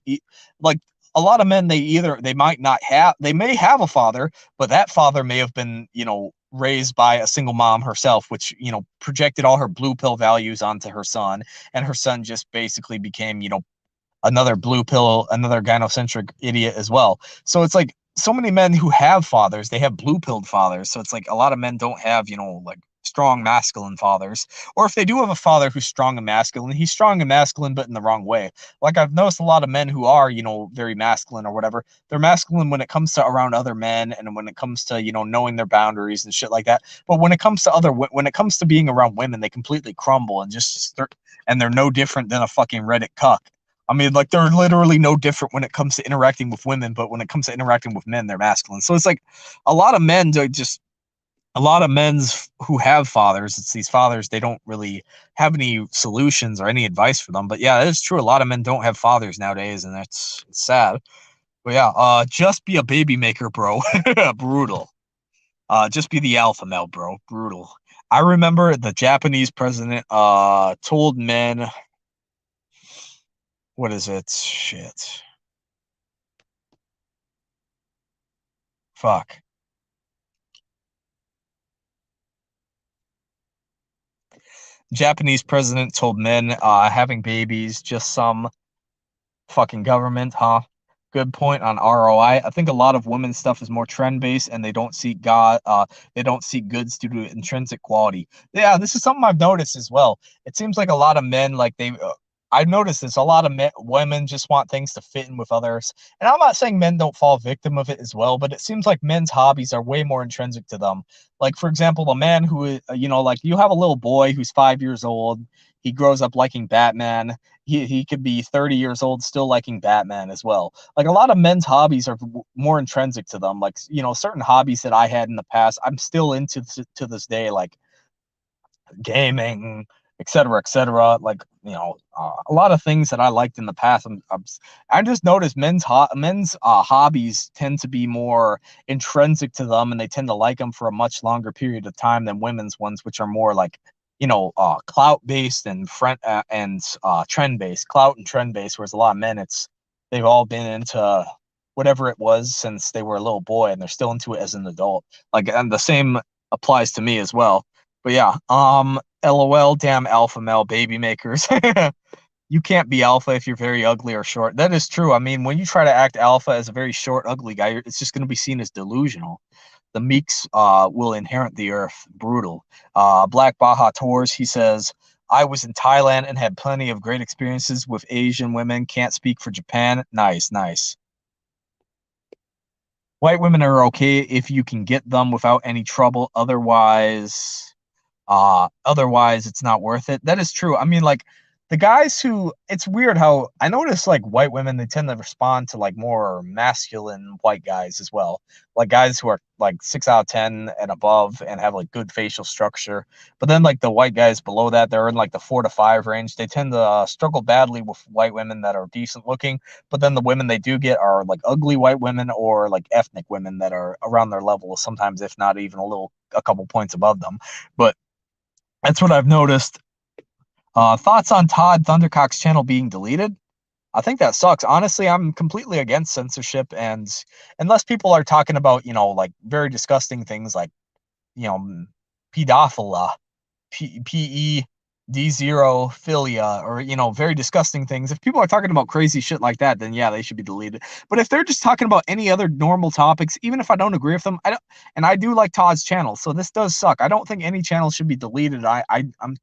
S1: like a lot of men, they either they might not have, they may have a father, but that father may have been, you know, raised by a single mom herself, which you know projected all her blue pill values onto her son, and her son just basically became, you know, another blue pill, another gynocentric idiot as well. So it's like so many men who have fathers, they have blue pilled fathers. So it's like a lot of men don't have, you know, like strong masculine fathers, or if they do have a father who's strong and masculine, he's strong and masculine, but in the wrong way. Like I've noticed a lot of men who are, you know, very masculine or whatever. They're masculine when it comes to around other men and when it comes to, you know, knowing their boundaries and shit like that. But when it comes to other, when it comes to being around women, they completely crumble and just and they're no different than a fucking Reddit cuck. I mean, like they're literally no different when it comes to interacting with women, but when it comes to interacting with men, they're masculine. So it's like a lot of men just a lot of men's who have fathers, it's these fathers, they don't really have any solutions or any advice for them. But yeah, it is true. A lot of men don't have fathers nowadays, and that's sad. But yeah, uh, just be a baby maker, bro. [laughs] Brutal. Uh, just be the alpha male, bro. Brutal. I remember the Japanese president uh told men what is it? Shit. Fuck. Japanese president told men uh, having babies just some fucking government, huh? Good point on ROI. I think a lot of women's stuff is more trend based, and they don't seek God. Uh, they don't seek goods due to intrinsic quality. Yeah, this is something I've noticed as well. It seems like a lot of men like they uh, I've noticed this. A lot of men, women just want things to fit in with others. And I'm not saying men don't fall victim of it as well, but it seems like men's hobbies are way more intrinsic to them. Like, for example, a man who, uh, you know, like you have a little boy who's five years old. He grows up liking Batman. He, he could be 30 years old still liking Batman as well. Like a lot of men's hobbies are more intrinsic to them. Like, you know, certain hobbies that I had in the past, I'm still into to this day, like gaming, et cetera, et cetera. Like, you know, uh, a lot of things that I liked in the past. I'm, I'm i just noticed men's ho- men's uh, hobbies tend to be more intrinsic to them, and they tend to like them for a much longer period of time than women's ones, which are more like, you know, uh, clout based and front uh, and uh, trend based, clout and trend based. Whereas a lot of men, it's they've all been into whatever it was since they were a little boy, and they're still into it as an adult. Like, and the same applies to me as well. But yeah, um, LOL, damn alpha male baby makers. [laughs] you can't be alpha if you're very ugly or short. That is true. I mean, when you try to act alpha as a very short, ugly guy, it's just going to be seen as delusional. The Meeks uh, will inherit the earth. Brutal. Uh, Black Baja Tours, he says, I was in Thailand and had plenty of great experiences with Asian women. Can't speak for Japan. Nice, nice. White women are okay if you can get them without any trouble. Otherwise, uh otherwise it's not worth it. That is true. I mean like the guys who it's weird how i notice like white women they tend to respond to like more masculine white guys as well. Like guys who are like six out of ten and above and have like good facial structure. But then like the white guys below that they're in like the four to five range. They tend to uh, struggle badly with white women that are decent looking but then the women they do get are like ugly white women or like ethnic women that are around their level sometimes if not even a little a couple points above them. But that's what I've noticed. Uh, thoughts on Todd Thundercock's channel being deleted? I think that sucks. Honestly, I'm completely against censorship, and unless people are talking about you know like very disgusting things like you know mm, pedophilia, P- PE, D0philia or, you know, very disgusting things. If people are talking about crazy shit like that, then yeah, they should be deleted. But if they're just talking about any other normal topics, even if I don't agree with them, I don't, and I do like Todd's channel. So this does suck. I don't think any channel should be deleted. I, I I'm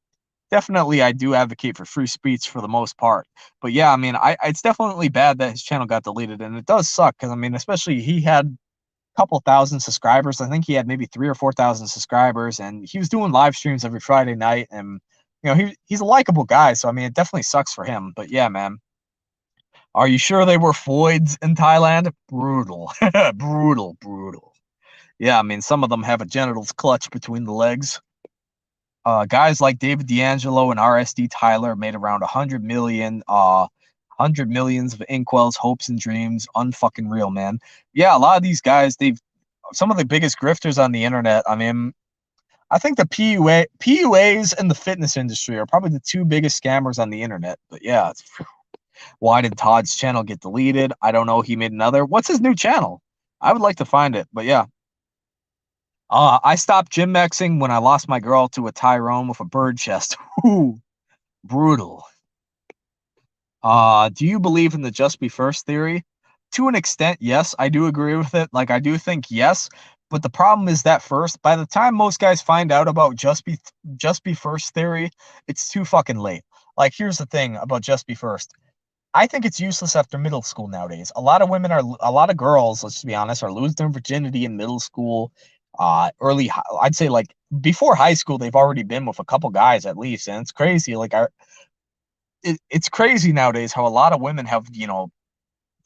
S1: definitely I do advocate for free speech for the most part. But yeah, I mean, I it's definitely bad that his channel got deleted and it does suck cuz I mean, especially he had a couple thousand subscribers. I think he had maybe 3 or 4,000 subscribers and he was doing live streams every Friday night and you know, he he's a likable guy, so I mean, it definitely sucks for him. But yeah, man. Are you sure they were Foids in Thailand? Brutal, [laughs] brutal, brutal. Yeah, I mean, some of them have a genitals clutch between the legs. Uh, guys like David DeAngelo and RSD Tyler made around a hundred million, uh, hundred millions of incels, hopes, and dreams. Unfucking real, man. Yeah, a lot of these guys, they've some of the biggest grifters on the internet. I mean, I think the PUA PUAs and the fitness industry are probably the two biggest scammers on the internet. But yeah, why did Todd's channel get deleted? I don't know. He made another. What's his new channel? I would like to find it. But yeah. Uh, I stopped gym maxing when I lost my girl to a Tyrone with a bird chest. [laughs] Ooh, brutal. Uh, do you believe in the just be first theory? To an extent, yes, I do agree with it. Like I do think yes, but the problem is that first, by the time most guys find out about just be just be first theory, it's too fucking late. Like here's the thing about just be first. I think it's useless after middle school nowadays. A lot of women are a lot of girls, let's be honest, are losing their virginity in middle school, uh early I'd say like before high school they've already been with a couple guys at least and it's crazy like I it, it's crazy nowadays how a lot of women have, you know,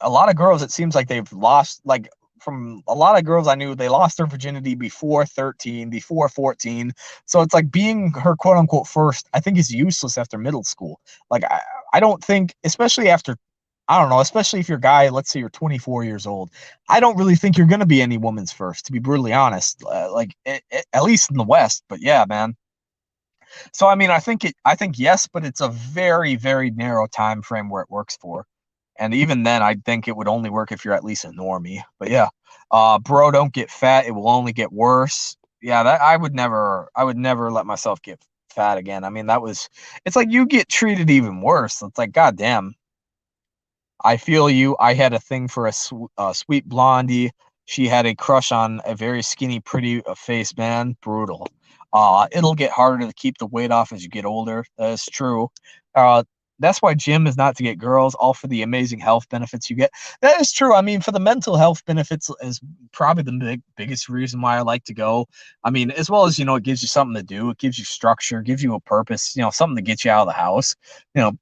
S1: a lot of girls it seems like they've lost like from a lot of girls I knew, they lost their virginity before 13, before 14. So it's like being her quote unquote first, I think is useless after middle school. Like, I, I don't think, especially after, I don't know, especially if you're a guy, let's say you're 24 years old, I don't really think you're going to be any woman's first, to be brutally honest. Uh, like, it, it, at least in the West. But yeah, man. So I mean, I think it. I think yes, but it's a very, very narrow time frame where it works for. And even then, I think it would only work if you're at least a normie. But yeah, uh, bro, don't get fat. It will only get worse. Yeah, that I would never, I would never let myself get fat again. I mean, that was, it's like you get treated even worse. It's like, goddamn. I feel you. I had a thing for a, sw- a sweet blondie. She had a crush on a very skinny, pretty uh, face man. Brutal. Uh, it'll get harder to keep the weight off as you get older. That's true. Uh, that's why gym is not to get girls, all for the amazing health benefits you get. That is true. I mean, for the mental health benefits is probably the big, biggest reason why I like to go. I mean, as well as, you know, it gives you something to do, it gives you structure, gives you a purpose, you know, something to get you out of the house, you know,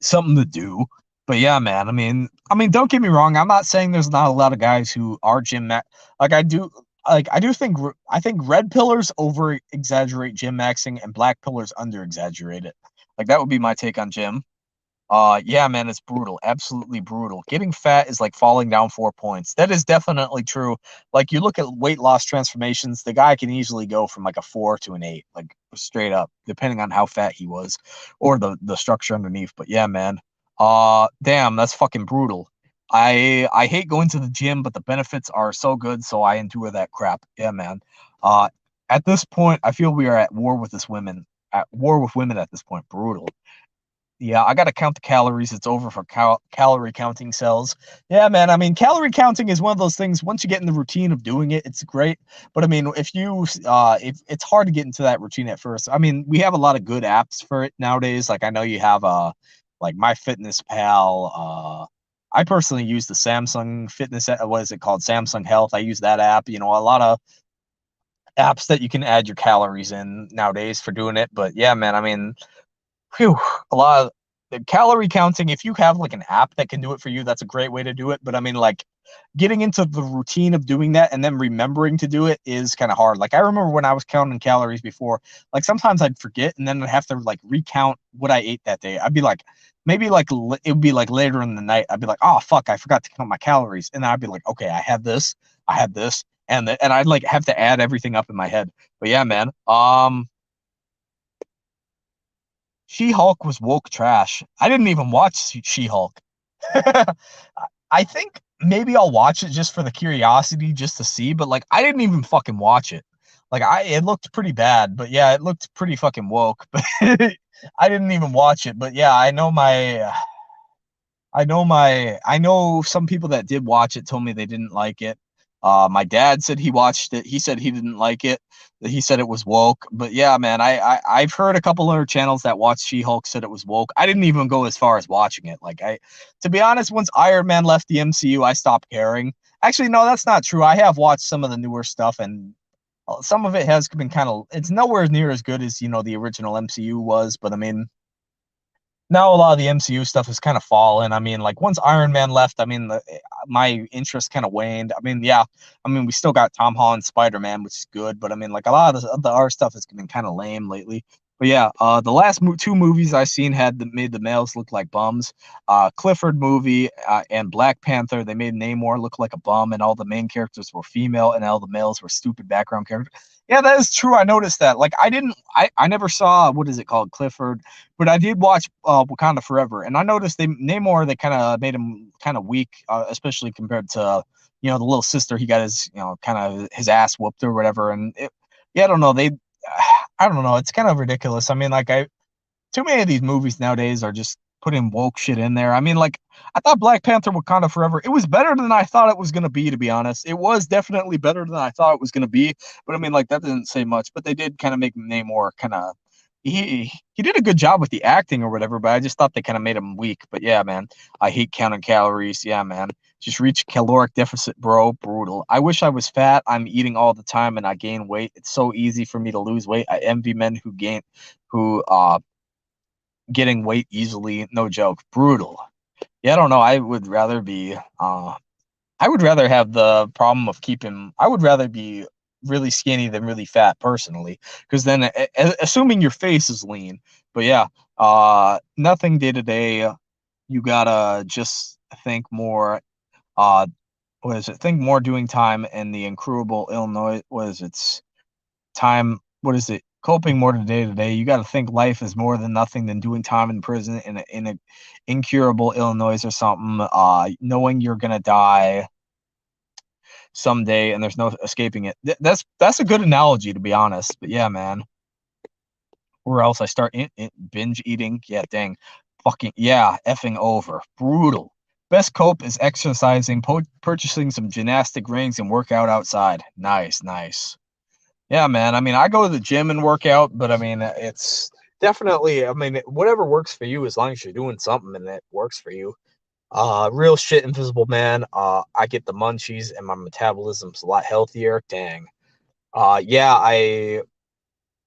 S1: something to do. But yeah, man, I mean, I mean, don't get me wrong. I'm not saying there's not a lot of guys who are gym like I do like I do think I think red pillars over exaggerate gym maxing and black pillars under exaggerate it. Like that would be my take on gym. Uh yeah, man, it's brutal. Absolutely brutal. Getting fat is like falling down four points. That is definitely true. Like you look at weight loss transformations, the guy can easily go from like a four to an eight, like straight up, depending on how fat he was or the the structure underneath. But yeah, man. Uh damn, that's fucking brutal. I I hate going to the gym, but the benefits are so good, so I endure that crap. Yeah, man. Uh at this point, I feel we are at war with this women at war with women at this point. Brutal. Yeah, I got to count the calories. It's over for cal- calorie counting cells. Yeah, man. I mean, calorie counting is one of those things. Once you get in the routine of doing it, it's great. But I mean, if you, uh, if it's hard to get into that routine at first. I mean, we have a lot of good apps for it nowadays. Like I know you have uh, like My Fitness Pal. Uh, I personally use the Samsung Fitness. What is it called? Samsung Health. I use that app. You know, a lot of apps that you can add your calories in nowadays for doing it. But yeah, man, I mean, whew, a lot of the calorie counting, if you have like an app that can do it for you, that's a great way to do it. But I mean, like getting into the routine of doing that and then remembering to do it is kind of hard. Like I remember when I was counting calories before, like sometimes I'd forget and then I'd have to like recount what I ate that day. I'd be like, maybe like it would be like later in the night. I'd be like, oh fuck, I forgot to count my calories, and I'd be like, okay, I had this, I had this, and the, and I'd like have to add everything up in my head. But yeah, man. Um, She Hulk was woke trash. I didn't even watch She Hulk. [laughs] I think maybe I'll watch it just for the curiosity, just to see. But like, I didn't even fucking watch it. Like, I it looked pretty bad. But yeah, it looked pretty fucking woke. [laughs] But I didn't even watch it. But yeah, I know my. I know my I know some people that did watch it told me they didn't like it. Uh, my dad said he watched it. He said he didn't like it. He said it was woke. But yeah, man, I, I have heard a couple other channels that watched She-Hulk said it was woke. I didn't even go as far as watching it. Like I, to be honest, once Iron Man left the MCU, I stopped caring. Actually, no, that's not true. I have watched some of the newer stuff, and uh, some of it has been kind of. It's nowhere near as good as you know the original MCU was. But I mean, now a lot of the MCU stuff has kind of fallen. I mean, like once Iron Man left, I mean, the, eh, my interest kind of waned. I mean, yeah, I mean, we still got Tom Holland Spider Man, which is good, but I mean, like a lot of the, the our stuff has been kind of lame lately. But yeah, uh, the last mo- two movies I seen had the, made the males look like bums. Uh, Clifford movie uh, and Black Panther, they made Namor look like a bum, and all the main characters were female, and all the males were stupid background characters. Yeah, that is true. I noticed that. Like, I didn't, I, I never saw what is it called, Clifford, but I did watch uh, Wakanda Forever, and I noticed they Namor they kind of made him kind of weak, uh, especially compared to you know the little sister. He got his you know kind of his ass whooped or whatever, and it, yeah, I don't know. They I don't know. It's kind of ridiculous. I mean, like I, too many of these movies nowadays are just putting woke shit in there. I mean, like I thought Black Panther Wakanda Forever. It was better than I thought it was gonna be, to be honest. It was definitely better than I thought it was gonna be. But I mean, like that didn't say much. But they did kind of make Namor kind of he he did a good job with the acting or whatever, but I just thought they kind of made him weak. But yeah, man, I hate counting calories. Yeah, man, just reach caloric deficit, bro. Brutal. I wish I was fat. I'm eating all the time and I gain weight. It's so easy for me to lose weight. I envy men who gain, who uh, getting weight easily. No joke. Brutal. Yeah, I don't know. I would rather be. Uh, I would rather have the problem of keeping. I would rather be really skinny than really fat personally because then assuming your face is lean but yeah uh nothing day to day you gotta just think more uh what is it think more doing time in the incurable illinois what is it time what is it coping more to day to day you got to think life is more than nothing than doing time in prison in a, in a incurable illinois or something uh knowing you're gonna die someday and there's no escaping it. Th- that's that's a good analogy to be honest. But yeah, man. Or else I start in, in, binge eating? Yeah, dang. Fucking yeah, effing over. Brutal. Best cope is exercising, purchasing some gymnastic rings and work out outside. Nice, nice. Yeah, man. I mean, I go to the gym and work out, but I mean, it's definitely, I mean, whatever works for you as long as you're doing something and it works for you. Uh, real shit, Invisible Man. Uh, I get the munchies and my metabolism's a lot healthier. Dang. Uh, yeah, I.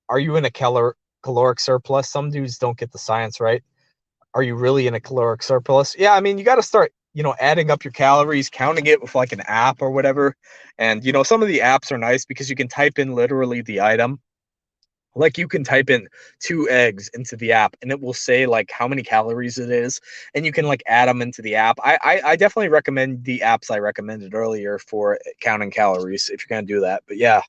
S1: Are you in a calor- caloric surplus? Some dudes don't get the science right. Are you really in a caloric surplus? Yeah, I mean, you got to start, you know, adding up your calories, counting it with like an app or whatever. And, you know, some of the apps are nice because you can type in literally the item like you can type in two eggs into the app and it will say like how many calories it is and you can like add them into the app i i, I definitely recommend the apps i recommended earlier for eh, counting calories if you're gonna do that but yeah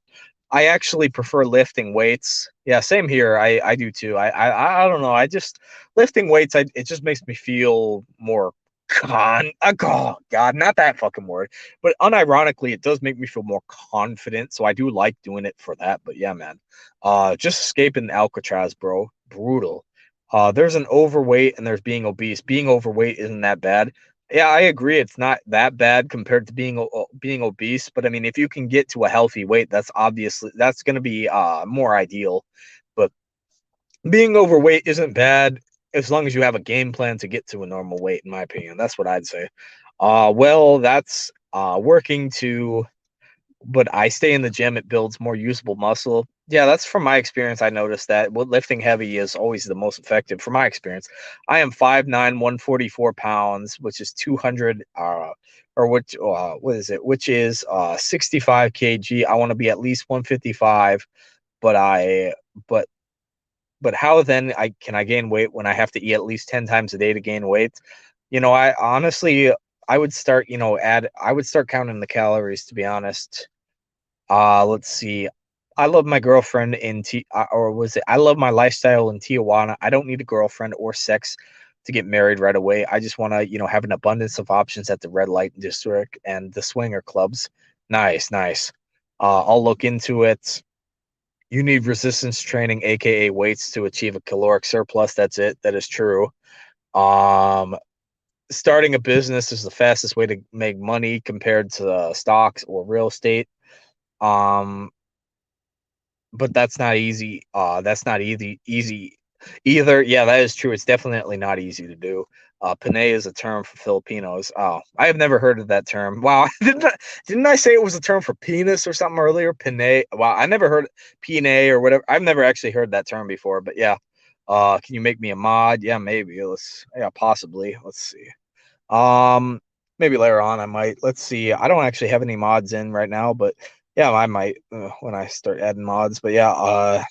S1: i actually prefer lifting weights. Yeah same here. I i do too. I i, I don't know. I just lifting weights I, it just makes me feel more con uh, oh, god not that fucking word but unironically it does make me feel more confident so i do like doing it for that. But yeah man uh just escaping alcatraz bro brutal. Uh there's an overweight and there's being obese. Being overweight isn't that bad yeah i agree it's not that bad compared to being being obese but i mean if you can get to a healthy weight that's obviously that's going to be uh more ideal but being overweight isn't bad as long as you have a game plan to get to a normal weight, in my opinion. That's what I'd say. Uh, well, that's uh, working to, but I stay in the gym. It builds more usable muscle. Yeah, that's from my experience. I noticed that lifting heavy is always the most effective. From my experience, I am 5'9", 144 pounds, which is 200, uh, or what, uh, what is it? Which is uh, 65 kg. I want to be at least 155, but I, but but how then I can I gain weight when I have to eat at least 10 times a day to gain weight? You know, I honestly I would start, you know, add I would start counting the calories to be honest. Uh let's see. I love my girlfriend in T uh, or was it I love my lifestyle in Tijuana. I don't need a girlfriend or sex to get married right away. I just want to, you know, have an abundance of options at the red light district and the swinger clubs. Nice, nice. Uh, I'll look into it you need resistance training, aka weights, to achieve a caloric surplus. That's it. That is true. Um, starting a business is the fastest way to make money compared to stocks or real estate. Um, but that's not easy. Uh, that's not easy. Easy either. Yeah, that is true. It's definitely not easy to do. Uh, Pinay is a term for Filipinos. Oh, I have never heard of that term. Wow, [laughs] didn't I, didn't I say it was a term for penis or something earlier? Pinay. Wow, I never heard Pinay or whatever. I've never actually heard that term before. But yeah, uh, can you make me a mod? Yeah, maybe. Let's. Yeah, possibly. Let's see. Um, maybe later on I might. Let's see. I don't actually have any mods in right now, but yeah, I might uh, when I start adding mods. But yeah, uh,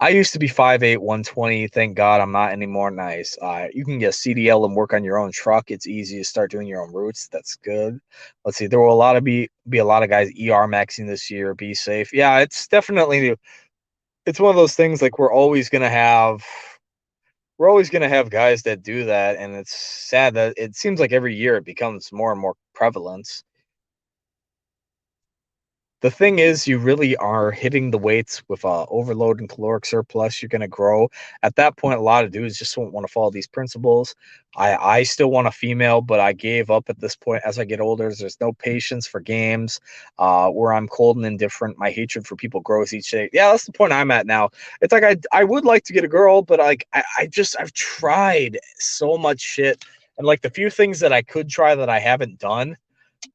S1: I used to be 5'8, 120. Thank God I'm not anymore. Nice. Uh, you can get CDL and work on your own truck. It's easy to start doing your own routes. That's good. Let's see. There will a lot of be be a lot of guys ER maxing this year. Be safe. Yeah, it's definitely it's one of those things like we're always gonna have we're always gonna have guys that do that, and it's sad that it seems like every year it becomes more and more prevalent. The thing is you really are hitting the weights with uh, overload and caloric surplus you're going to grow. At that point a lot of dudes just won't want to follow these principles. I i still want a female but i gave up at this point. As i get older there's no patience for games uh, where i'm cold and indifferent. My hatred for people grows each day. Yeah that's the point i'm at now. It's like i, I would like to get a girl but like I, I just i've tried so much shit. And like the few things that i could try that i haven't done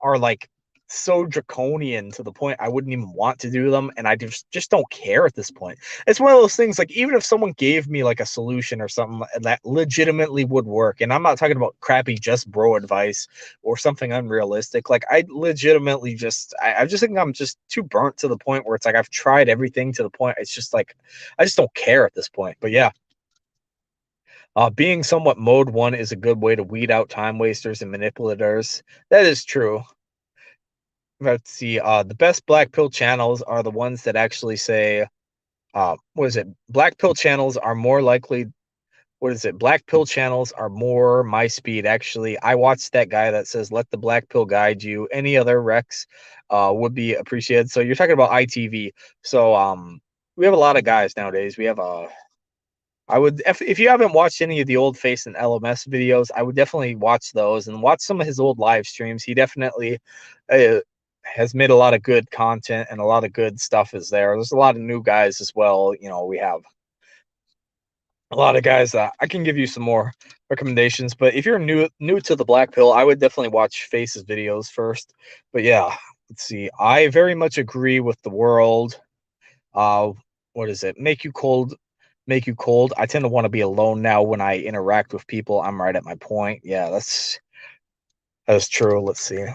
S1: are like so draconian to the point I wouldn't even want to do them, and I just just don't care at this point. It's one of those things like even if someone gave me like a solution or something that legitimately would work, and I'm not talking about crappy just bro advice or something unrealistic. Like I legitimately just I, I just think I'm just too burnt to the point where it's like I've tried everything to the point it's just like I just don't care at this point. But yeah. Uh, being somewhat mode one is a good way to weed out time wasters and manipulators. That is true let's see uh the best black pill channels are the ones that actually say uh what is it? Black pill channels are more likely what is it? Black pill channels are more my speed actually. I watched that guy that says let the black pill guide you. Any other rex uh would be appreciated. So you're talking about itv so um we have a lot of guys nowadays. We have a uh, I would if, if you haven't watched any of the old face and LMS videos, I would definitely watch those and watch some of his old live streams. He definitely uh, has made a lot of good content and a lot of good stuff is there. There's a lot of new guys as well. You know, we have a lot of guys that I can give you some more recommendations. But if you're new new to the black pill, I would definitely watch Face's videos first. But yeah, let's see. I very much agree with the world. Uh what is it? Make you cold, make you cold. I tend to want to be alone now when I interact with people. I'm right at my point. Yeah, that's that's true. Let's see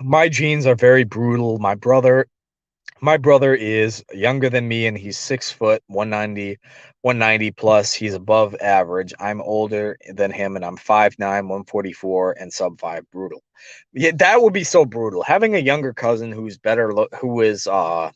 S1: my genes are very brutal. My brother, my brother is younger than me and he's six foot 190 190 plus. He's above average. I'm older than him and i'm 5'9 144 and sub 5 brutal. Yeah that would be so brutal. Having a younger cousin who's better who is uh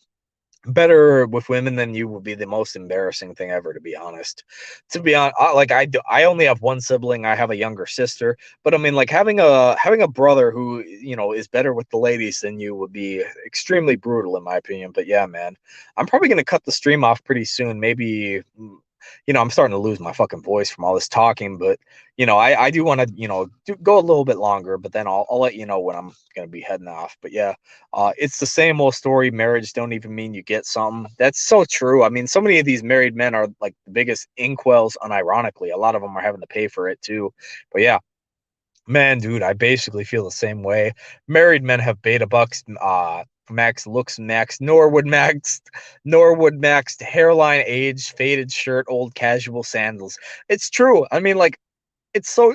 S1: better with women than you would be the most embarrassing thing ever to be honest. To be honest like i do i only have one sibling i have a younger sister but i mean like having a having a brother who you know is better with the ladies than you would be extremely brutal in my opinion but yeah man. I'm probably going to cut the stream off pretty soon maybe mm, you know, I'm starting to lose my fucking voice from all this talking, but you know, I, I do want to, you know, do, go a little bit longer, but then I'll, I'll let you know when I'm going to be heading off. But yeah, uh, it's the same old story. Marriage don't even mean you get something. That's so true. I mean, so many of these married men are like the biggest incels, unironically. A lot of them are having to pay for it too. But yeah, man, dude, I basically feel the same way. Married men have beta bucks, uh, Max looks Max, Norwood Max, Norwood Max, hairline age, faded shirt, old casual sandals. It's true. I mean, like, it's so,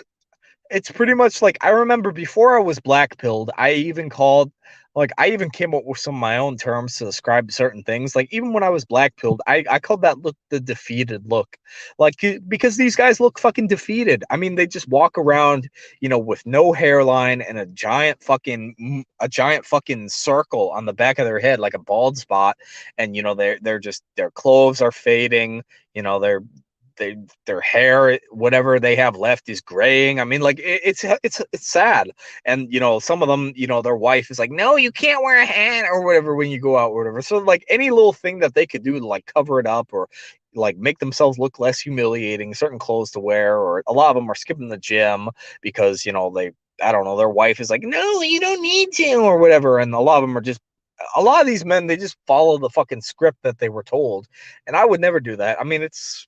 S1: it's pretty much like I remember before I was black pilled, I even called like I even came up with some of my own terms to describe certain things. Like even when I was black pilled, I, I called that look the defeated look. Like because these guys look fucking defeated. I mean, they just walk around, you know, with no hairline and a giant fucking a giant fucking circle on the back of their head, like a bald spot. And you know, they're they're just their clothes are fading, you know, they're they their hair whatever they have left is graying. I mean like it, it's it's it's sad. And you know some of them you know their wife is like no you can't wear a hat or whatever when you go out or whatever. So like any little thing that they could do to like cover it up or like make themselves look less humiliating certain clothes to wear or a lot of them are skipping the gym because you know they i don't know their wife is like no you don't need to or whatever. And a lot of them are just a lot of these men they just follow the fucking script that they were told. And i would never do that. I mean it's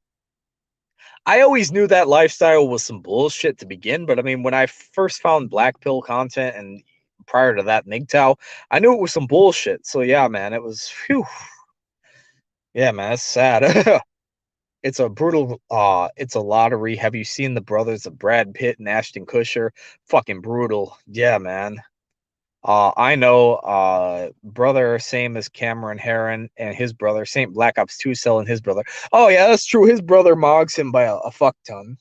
S1: I always knew that lifestyle was some bullshit to begin, but I mean, when I first found black pill content and prior to that MGTOW, I knew it was some bullshit. So yeah, man, it was phew. Yeah, man, it's sad. [laughs] it's a brutal uh it's a lottery. Have you seen the brothers of Brad Pitt and Ashton Kutcher? Fucking brutal. Yeah, man. Uh, I know uh, brother, same as Cameron Herron and his brother, Saint Black Ops 2 Cell and his brother. Oh, yeah, that's true. His brother mogs him by a, a fuck ton.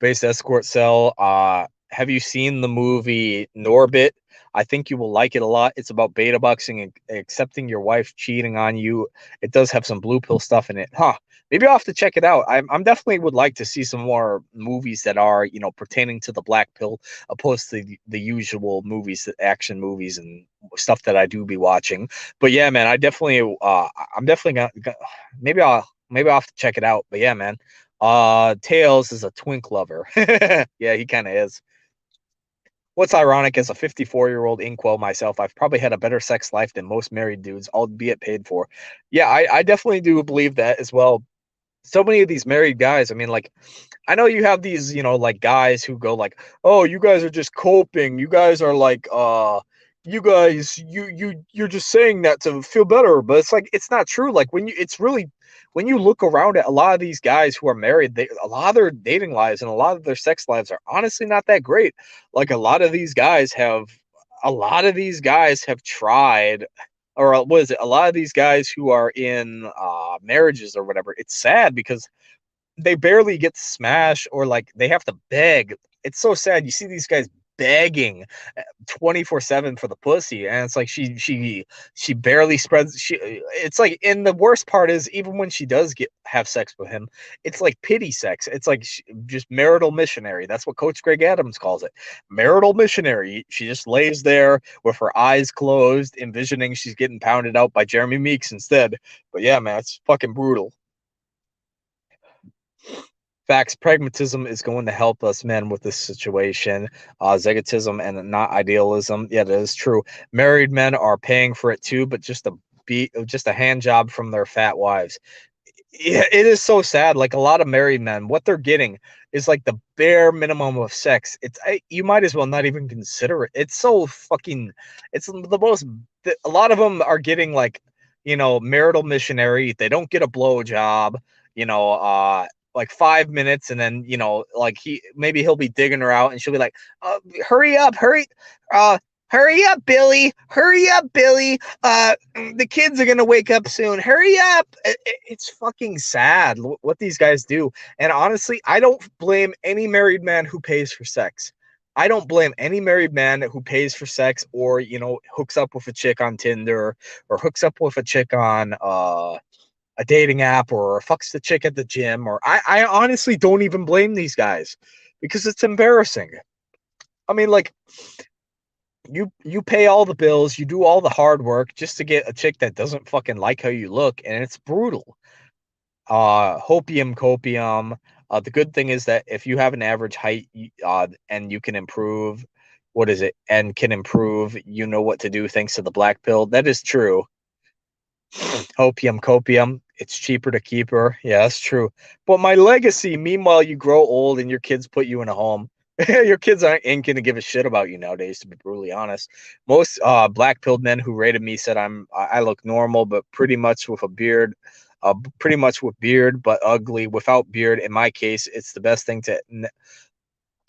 S1: Base Escort Cell. Uh, have you seen the movie Norbit? I think you will like it a lot. It's about beta boxing and accepting your wife cheating on you. It does have some blue pill stuff in it. Huh. Maybe I'll have to check it out. I'm I'm definitely would like to see some more movies that are you know pertaining to the black pill, opposed to the, the usual movies, action movies and stuff that I do be watching. But yeah, man, I definitely uh I'm definitely gonna [sighs] maybe I'll maybe I'll have to check it out. But yeah, man, uh Tails is a twink lover. [laughs] yeah, he kind of is. What's ironic as a 54 year old incel myself, I've probably had a better sex life than most married dudes, albeit paid for. Yeah, I, I definitely do believe that as well. So many of these married guys, I mean, like, I know you have these, you know, like guys who go like, "Oh, you guys are just coping. You guys are like, uh, you guys, you you you're just saying that to feel better." But it's like it's not true. Like when you, it's really when you look around at a lot of these guys who are married, they a lot of their dating lives and a lot of their sex lives are honestly not that great. Like a lot of these guys have a lot of these guys have tried or uh, what is it? A lot of these guys who are in uh, marriages or whatever, it's sad because they barely get to smash or like they have to beg. It's so sad. You see these guys begging uh, 24 7 for the pussy and it's like she she she barely spreads she it's like and the worst part is even when she does get have sex with him it's like pity sex it's like she, just marital missionary that's what coach greg adams calls it marital missionary she just lays there with her eyes closed envisioning she's getting pounded out by jeremy meeks instead but yeah man it's fucking brutal facts pragmatism is going to help us men with this situation. Uh zegotism and not idealism. Yeah that is true. Married men are paying for it too but just a beat just a hand job from their fat wives. Yeah, it is so sad. Like a lot of married men what they're getting is like the bare minimum of sex. It's I, you might as well not even consider it. It's so fucking it's the most a lot of them are getting like you know marital missionary. They don't get a blow job you know uh like five minutes and then you know like he maybe he'll be digging her out and she'll be like uh, hurry up hurry uh hurry up billy hurry up billy uh the kids are gonna wake up soon hurry up. It's fucking sad what these guys do and honestly i don't blame any married man who pays for sex. I don't blame any married man who pays for sex or you know hooks up with a chick on Tinder or hooks up with a chick on uh a dating app or fucks the chick at the gym or I, I honestly don't even blame these guys because it's embarrassing. I mean like you you pay all the bills, you do all the hard work just to get a chick that doesn't fucking like how you look and it's brutal. Uh hopium copium. Uh the good thing is that if you have an average height uh and you can improve what is it and can improve, you know what to do thanks to the black pill. That is true. [sniffs] Hopium copium it's cheaper to keep her. Yeah, that's true. But my legacy, meanwhile, you grow old and your kids put you in a home. [laughs] your kids aren't, ain't gonna give a shit about you nowadays, to be brutally honest. Most uh, black pilled men who rated me said I'm I look normal, but pretty much with a beard, uh, pretty much with beard, but ugly without beard. In my case, it's the best thing to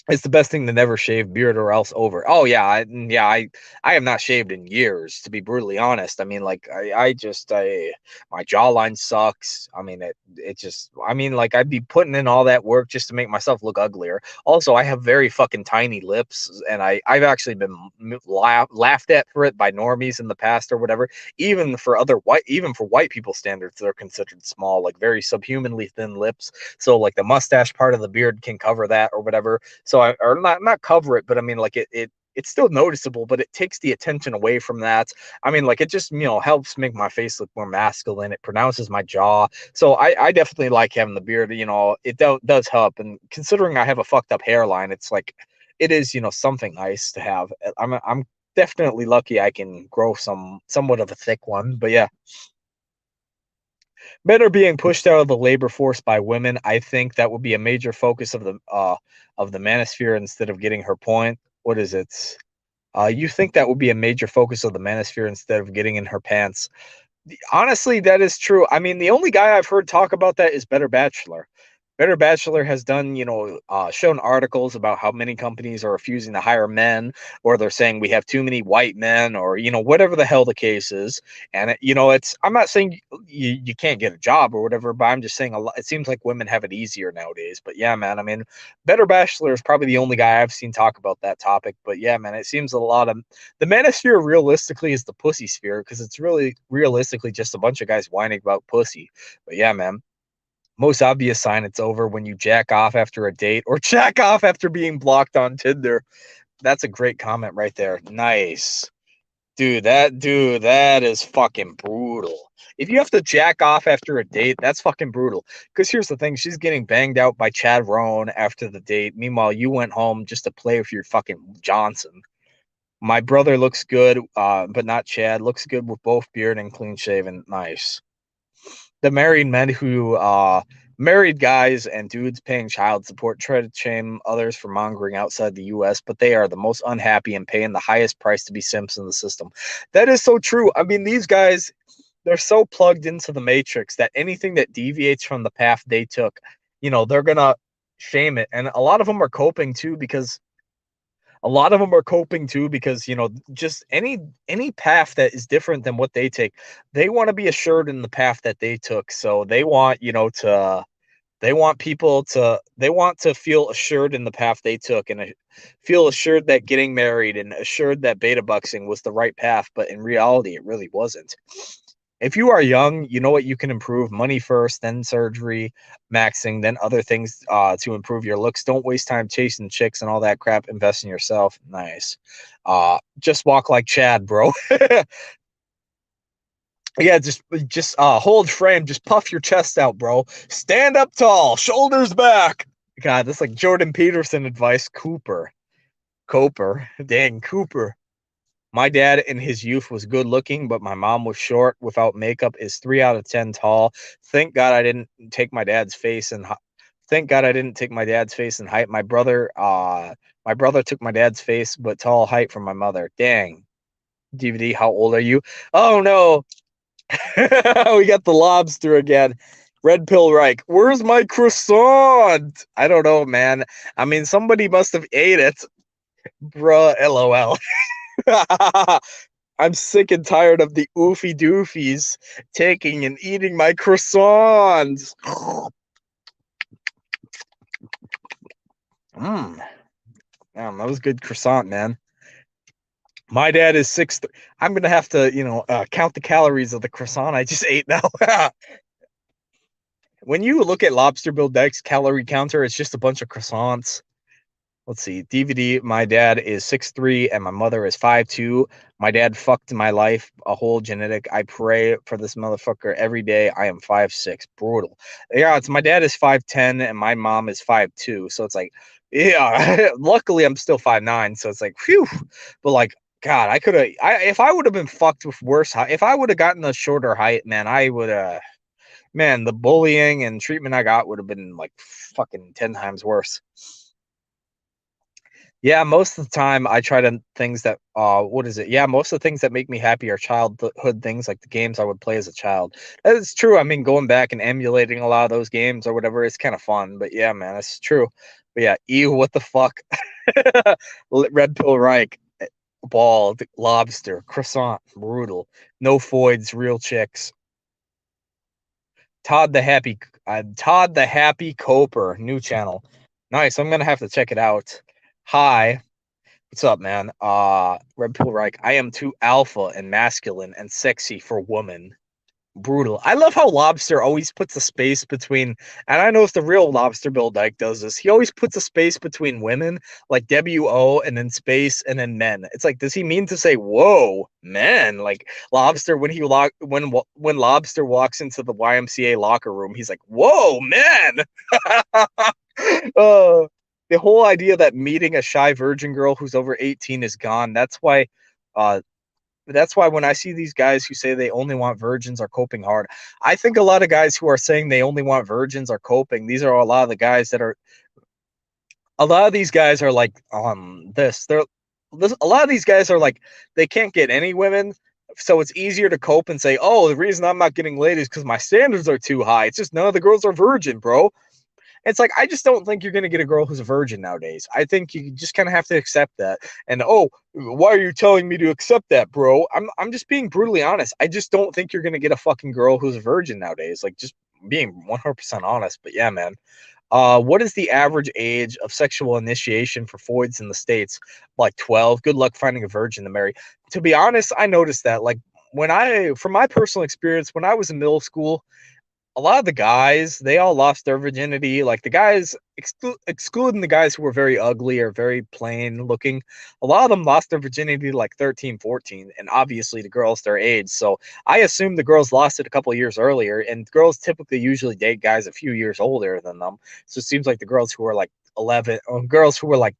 S1: it's the best thing to never shave beard or else over. Oh yeah, I, mm, yeah, I I have not shaved in years to be brutally honest. I mean, like I I just I my jawline sucks. I mean it it just I mean like I'd be putting in all that work just to make myself look uglier. Also, I have very fucking tiny lips, and I I've actually been laugh, laughed at for it by normies in the past or whatever. Even for other white even for white people standards, they're considered small, like very subhumanly thin lips. So like the mustache part of the beard can cover that or whatever. So I, or not not cover it, but I mean like it it it's still noticeable, but it takes the attention away from that. I mean, like it just you know helps make my face look more masculine. It pronounces my jaw, so I, I definitely like having the beard. You know, it do, does help. And considering I have a fucked up hairline, it's like it is you know something nice to have. I'm I'm definitely lucky I can grow some somewhat of a thick one. But yeah, men are being pushed out of the labor force by women. I think that would be a major focus of the uh, of the manosphere instead of getting her point. What is it? Uh, you think that would be a major focus of the manosphere instead of getting in her pants? Honestly, that is true. I mean, the only guy I've heard talk about that is Better Bachelor. Better Bachelor has done, you know, uh, shown articles about how many companies are refusing to hire men, or they're saying we have too many white men, or you know, whatever the hell the case is. And it, you know, it's I'm not saying you you can't get a job or whatever, but I'm just saying a lot. It seems like women have it easier nowadays. But yeah, man, I mean, Better Bachelor is probably the only guy I've seen talk about that topic. But yeah, man, it seems a lot of the manosphere realistically is the pussy sphere because it's really realistically just a bunch of guys whining about pussy. But yeah, man Most obvious sign it's over when you jack off after a date or [laughs] jack off after being blocked on Tinder. That's a great comment right there. Nice. Dude, that dude, that is fucking brutal. If you have to jack off after a date, that's fucking brutal. Because here's the thing, she's getting banged out by Chad Roan after the date. Meanwhile, you went home just to play with your fucking Johnson. My brother looks good, uh, but not Chad. Looks good with both beard and clean shaven. Nice. The married men who uh, married guys and dudes paying child support try to shame others for mongering outside the US, but they are the most unhappy and paying the highest price to be simps in the system. That is so true. I mean, these guys, they're so plugged into the matrix that anything that deviates from the path they took, you know, they're gonna shame it. And a lot of them are coping too because a lot of them are coping too because you know just any any path that is different than what they take they want to be assured in the path that they took. So they want you know to they want people to they want to feel assured in the path they took and uh, feel assured that getting married and assured that beta bucksing was the right path but in reality it really wasn't if you are young, you know what you can improve money first, then surgery, maxing, then other things uh, to improve your looks. Don't waste time chasing chicks and all that crap. Invest in yourself. Nice. Uh, just walk like Chad, bro. [laughs] yeah, just just uh, hold frame. Just puff your chest out, bro. Stand up tall, shoulders back. God, that's like Jordan Peterson advice. Cooper, Cooper, [laughs] dang Cooper. My dad in his youth was good looking, but my mom was short without makeup, is three out of 10 tall. Thank God I didn't take my dad's face and thank God I didn't take my dad's face and height. My brother, uh, my brother took my dad's face, but tall height from my mother. Dang. DVD, how old are you? Oh no. [laughs] we got the lobster again. Red Pill Reich, where's my croissant? I don't know, man. I mean, somebody must have ate it. Bruh, lol. [laughs] [laughs] I'm sick and tired of the oofy doofies taking and eating my croissants. Mmm. [sniffs] Damn, that was good croissant, man. My dad is six. I'm gonna have to, you know, uh, count the calories of the croissant I just [laughs] ate now. [laughs] when you look at Lobster Bill Deck's calorie counter, it's just a bunch of croissants let's see dvd my dad is six three, and my mother is five two. my dad fucked my life a whole genetic i pray for this motherfucker every day i am five six. brutal yeah it's my dad is 5'10 and my mom is five two. so it's like yeah [laughs] luckily i'm still five nine. so it's like phew but like god i could have i if i would have been fucked with worse if i would have gotten a shorter height man i would have man the bullying and treatment i got would have been like fucking 10 times worse yeah, most of the time I try to things that uh what is it? Yeah, most of the things that make me happy are childhood things like the games I would play as a child. That's true. I mean, going back and emulating a lot of those games or whatever is kind of fun. But yeah, man, it's true. But yeah, ew, what the fuck? [laughs] Red pill Reich, eh, bald, lobster, croissant, brutal. No foids, real chicks. Todd the Happy uh, Todd the Happy Coper, new channel. Nice. I'm gonna have to check it out. Hi. What's up, man? Uh Red Pill Reich. I am too alpha and masculine and sexy for woman. Brutal. I love how Lobster always puts a space between, and I know if the real Lobster Bill Dyke does this, he always puts a space between women, like W O, and then space, and then men. It's like, does he mean to say, "Whoa, men"? Like Lobster when he lock when when Lobster walks into the YMCA locker room, he's like, "Whoa, men." [laughs] uh, the whole idea that meeting a shy virgin girl who's over 18 is gone. That's why uh that's why when I see these guys who say they only want virgins are coping hard, I think a lot of guys who are saying they only want virgins are coping. These are a lot of the guys that are a lot of these guys are like um this. They're this, a lot of these guys are like they can't get any women so it's easier to cope and say, "Oh, the reason I'm not getting laid is because my standards are too high." It's just none of the girls are virgin, bro. It's like I just don't think you're going to get a girl who's a virgin nowadays. I think you just kind of have to accept that. And oh, why are you telling me to accept that, bro? I'm I'm just being brutally honest. I just don't think you're going to get a fucking girl who's a virgin nowadays. Like just being 100% honest. But yeah, man. Uh, what is the average age of sexual initiation for foids in the states? Like 12. Good luck finding a virgin to marry. To be honest, I noticed that. Like when I, from my personal experience, when I was in middle school, a lot of the guys, they all lost their virginity. Like the guys, exclu- excluding the guys who were very ugly or very plain looking, a lot of them lost their virginity like 13, 14. And obviously the girls their age. So I assume the girls lost it a couple years earlier. And girls typically usually date guys a few years older than them. So it seems like the girls who are like 11, or girls who were like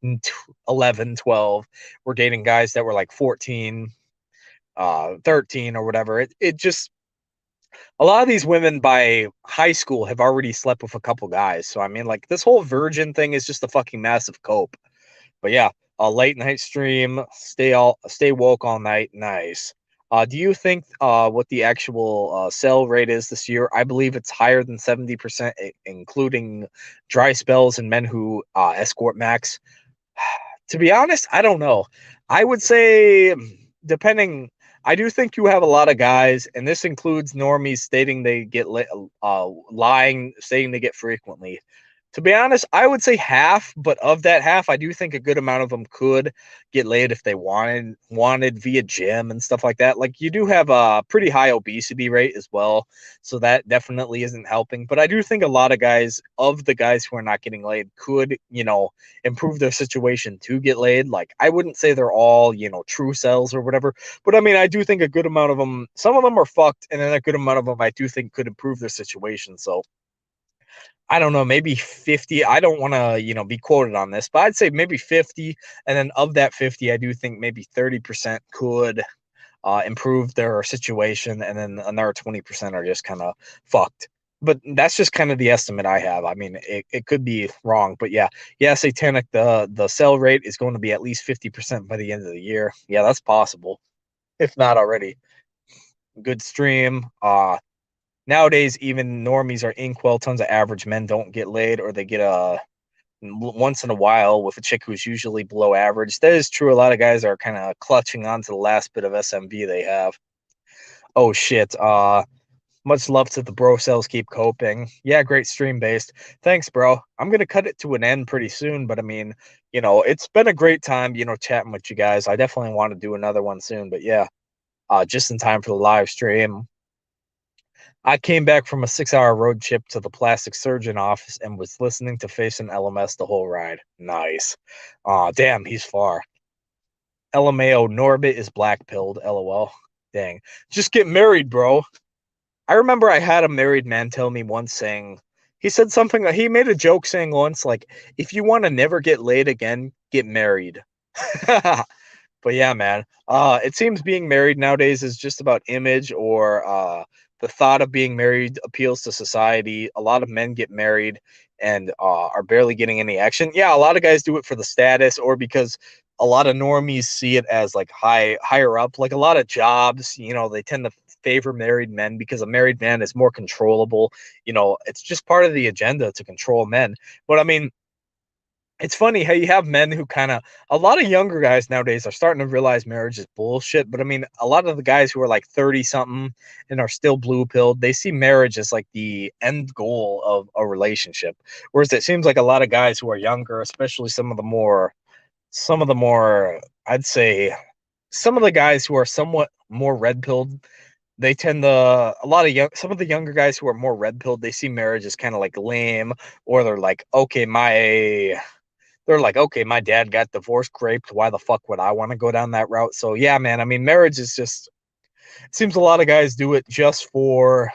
S1: 11, 12 were dating guys that were like 14, uh, 13 or whatever. It, it just, a lot of these women by high school have already slept with a couple guys. So I mean, like this whole virgin thing is just a fucking massive cope. But yeah, a late night stream, stay all stay woke all night. Nice. Uh, do you think uh, what the actual uh, sell rate is this year? I believe it's higher than 70%, including dry spells and men who uh, escort max. [sighs] to be honest, I don't know. I would say, depending I do think you have a lot of guys, and this includes normies stating they get uh, lying, saying they get frequently to be honest, I would say half, but of that half, I do think a good amount of them could get laid if they wanted wanted via gym and stuff like that. Like you do have a pretty high obesity rate as well, so that definitely isn't helping. But I do think a lot of guys of the guys who are not getting laid could, you know, improve their situation to get laid. Like I wouldn't say they're all, you know, true cells or whatever, but I mean, I do think a good amount of them, some of them are fucked, and then a good amount of them I do think could improve their situation. So I don't know, maybe 50. I don't want to, you know, be quoted on this, but I'd say maybe 50. And then of that 50, I do think maybe 30% could uh, improve their situation. And then another 20% are just kind of fucked. But that's just kind of the estimate I have. I mean, it, it could be wrong, but yeah, yeah, satanic. The the sell rate is going to be at least 50% by the end of the year. Yeah, that's possible, if not already. Good stream. Uh nowadays even normies are incel tons of average men don't get laid or they get a once in a while with a chick who's usually below average. That is true. A lot of guys are kind of clutching on to the last bit of smv they have. Oh shit uh much love to the bro cells keep coping. Yeah great stream based. Thanks bro. I'm gonna cut it to an end pretty soon but i mean you know it's been a great time you know chatting with you guys. I definitely want to do another one soon but yeah uh just in time for the live stream I came back from a six hour road trip to the plastic surgeon office and was listening to Face and LMS the whole ride. Nice. Aw, damn, he's far. LMAO Norbit is black pilled. LOL. Dang. Just get married, bro. I remember I had a married man tell me once saying, he said something, he made a joke saying once, like, if you want to never get laid again, get married. [laughs] but yeah, man. Uh, it seems being married nowadays is just about image or uh, the thought of being married appeals to society. A lot of men get married and uh, are barely getting any action. Yeah, a lot of guys do it for the status or because a lot of normies see it as like high higher up. Like a lot of jobs, you know, they tend to favor married men because a married man is more controllable. You know, it's just part of the agenda to control men. But I mean, it's funny how you have men who kind of a lot of younger guys nowadays are starting to realize marriage is bullshit. But I mean, a lot of the guys who are like 30 something and are still blue pilled, they see marriage as like the end goal of a relationship. Whereas it seems like a lot of guys who are younger, especially some of the more, some of the more, I'd say, some of the guys who are somewhat more red pilled, they tend to a lot of young some of the younger guys who are more red pilled they see marriage as kind of like lame or they're like okay my they're like, okay, my dad got divorced, raped. Why the fuck would I want to go down that route? So yeah, man. I mean, marriage is just seems a lot of guys do it just for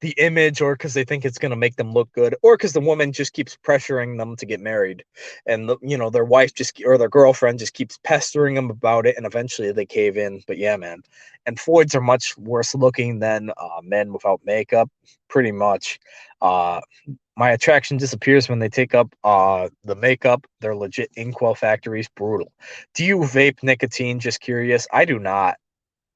S1: the image or because they think it's going to make them look good or because the woman just keeps pressuring them to get married and the, you know their wife just or their girlfriend just keeps pestering them about it and eventually they cave in but yeah man and foids are much worse looking than uh, men without makeup pretty much uh, my attraction disappears when they take up uh, the makeup. They're legit incel factories. Brutal. Do you vape nicotine? Just curious. I do not.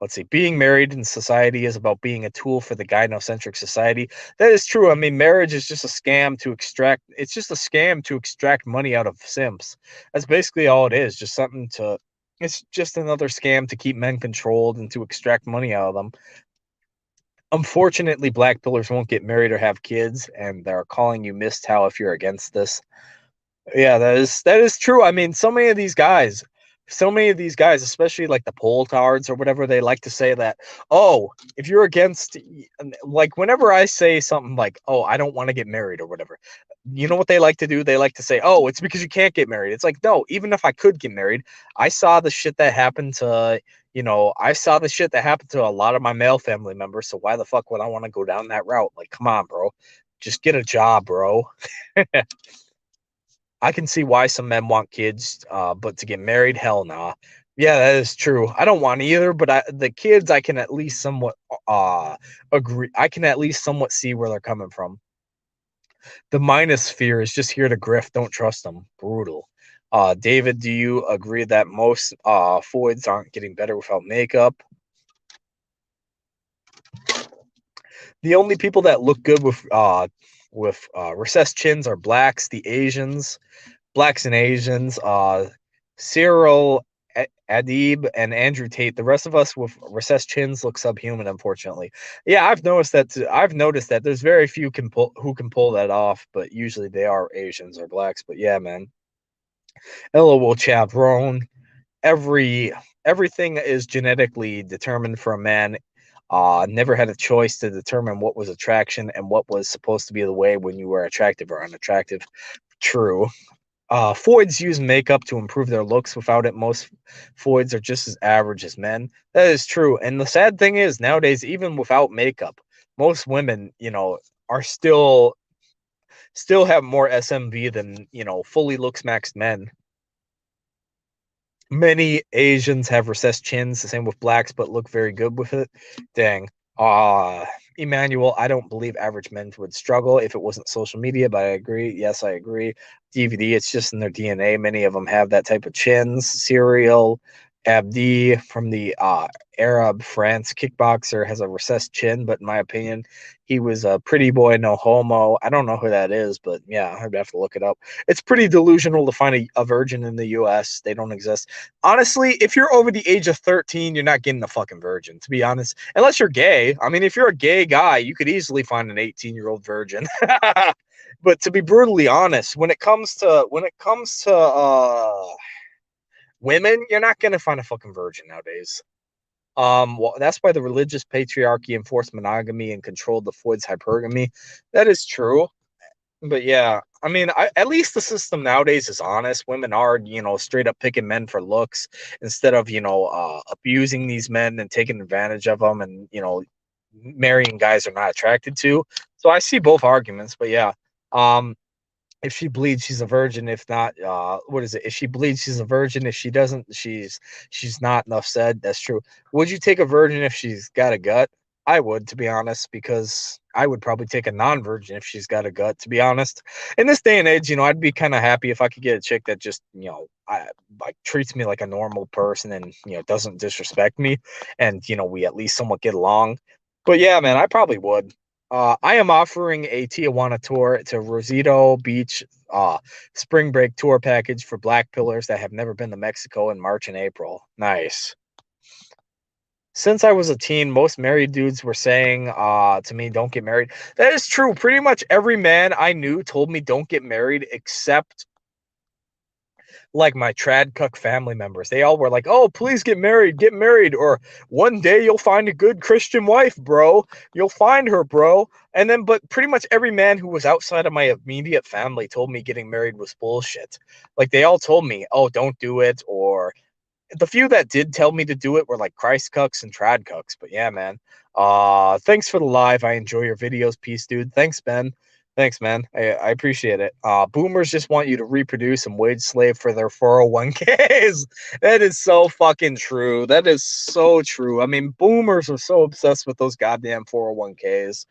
S1: Let's see. Being married in society is about being a tool for the gynocentric society. That is true. I mean, marriage is just a scam to extract. It's just a scam to extract money out of simps. That's basically all it is. Just something to. It's just another scam to keep men controlled and to extract money out of them unfortunately, black pillars won't get married or have kids, and they're calling you MGTOW if you're against this. Yeah, that is that is true. I mean, so many of these guys, so many of these guys, especially like the tards or whatever, they like to say that, oh, if you're against, like, whenever I say something like, oh, I don't want to get married or whatever, you know what they like to do? They like to say, oh, it's because you can't get married. It's like, no, even if I could get married, I saw the shit that happened to, you know, I saw the shit that happened to a lot of my male family members. So why the fuck would I want to go down that route? Like, come on, bro. Just get a job, bro. [laughs] I can see why some men want kids, uh, but to get married, hell nah. Yeah, that is true. I don't want either, but I, the kids, I can at least somewhat uh, agree. I can at least somewhat see where they're coming from. The manosphere is just here to grift. Don't trust them. Brutal. Uh, David, do you agree that most uh, Foids aren't getting better without makeup? The only people that look good with uh, with uh, recessed chins are blacks, the Asians, blacks and Asians, uh, Cyril Abidi and Andrew Tate. The rest of us with recessed chins look subhuman, unfortunately. Yeah, I've noticed that. I've noticed that there's very few can pull who can pull that off, but usually they are Asians or blacks. But yeah, man. LOL Chavron. Every everything is genetically determined for a man uh, never had a choice to determine what was attraction and what was supposed to be the way when you were attractive or unattractive. True. Uh, Foids use makeup to improve their looks. Without it, most Foids are just as average as men. That is true. And the sad thing is, nowadays, even without makeup, most women, you know, are still still have more SMV than you know fully looks maxed men. Many Asians have recessed chins, the same with blacks, but look very good with it. Dang. Uh Emmanuel, I don't believe average men would struggle if it wasn't social media, but I agree. Yes, I agree. DVD, it's just in their DNA. Many of them have that type of chins. Cyril, Abidi from the uh, Arab France kickboxer has a recessed chin, but in my opinion, he was a pretty boy, no homo. I don't know who that is, but yeah, I'd have to look it up. It's pretty delusional to find a, a virgin in the U.S. They don't exist. Honestly, if you're over the age of 13, you're not getting a fucking virgin, to be honest. Unless you're gay. I mean, if you're a gay guy, you could easily find an 18 year old virgin. [laughs] but to be brutally honest, when it comes to when it comes to uh women, you're not gonna find a fucking virgin nowadays. Um, well, that's why the religious patriarchy enforced monogamy and controlled the Foids hypergamy. That is true. But yeah, I mean, I, at least the system nowadays is honest. Women are, you know, straight up picking men for looks instead of, you know, uh, abusing these men and taking advantage of them and, you know, marrying guys they're not attracted to. So I see both arguments, but yeah. Um, if she bleeds she's a virgin if not uh what is it? If she bleeds she's a virgin if she doesn't she's she's not enough said that's true. Would you take a virgin if she's got a gut? I would to be honest because i would probably take a non-virgin if she's got a gut to be honest. In this day and age you know i'd be kind of happy if i could get a chick that just you know I, like treats me like a normal person and you know doesn't disrespect me and you know we at least somewhat get along. But yeah man i probably would uh, I am offering a Tijuana tour to Rosarito Beach uh, spring break tour package for black pillars that have never been to Mexico in March and April. Nice. Since I was a teen, most married dudes were saying uh, to me, don't get married. That is true. Pretty much every man I knew told me don't get married except like my trad cuck family members. They all were like, "Oh, please get married, get married," or "One day you'll find a good Christian wife, bro. You'll find her, bro." And then, but pretty much every man who was outside of my immediate family told me getting married was bullshit. Like they all told me, "Oh, don't do it," or the few that did tell me to do it were like Christ cucks and trad cucks. But yeah, man. Uh, thanks for the live. I enjoy your videos. Peace, dude. Thanks, Ben. Thanks, man. I, I appreciate it. Uh, boomers just want you to reproduce and wage slave for their 401ks. [laughs] that is so fucking true. That is so true. I mean, boomers are so obsessed with those goddamn 401ks.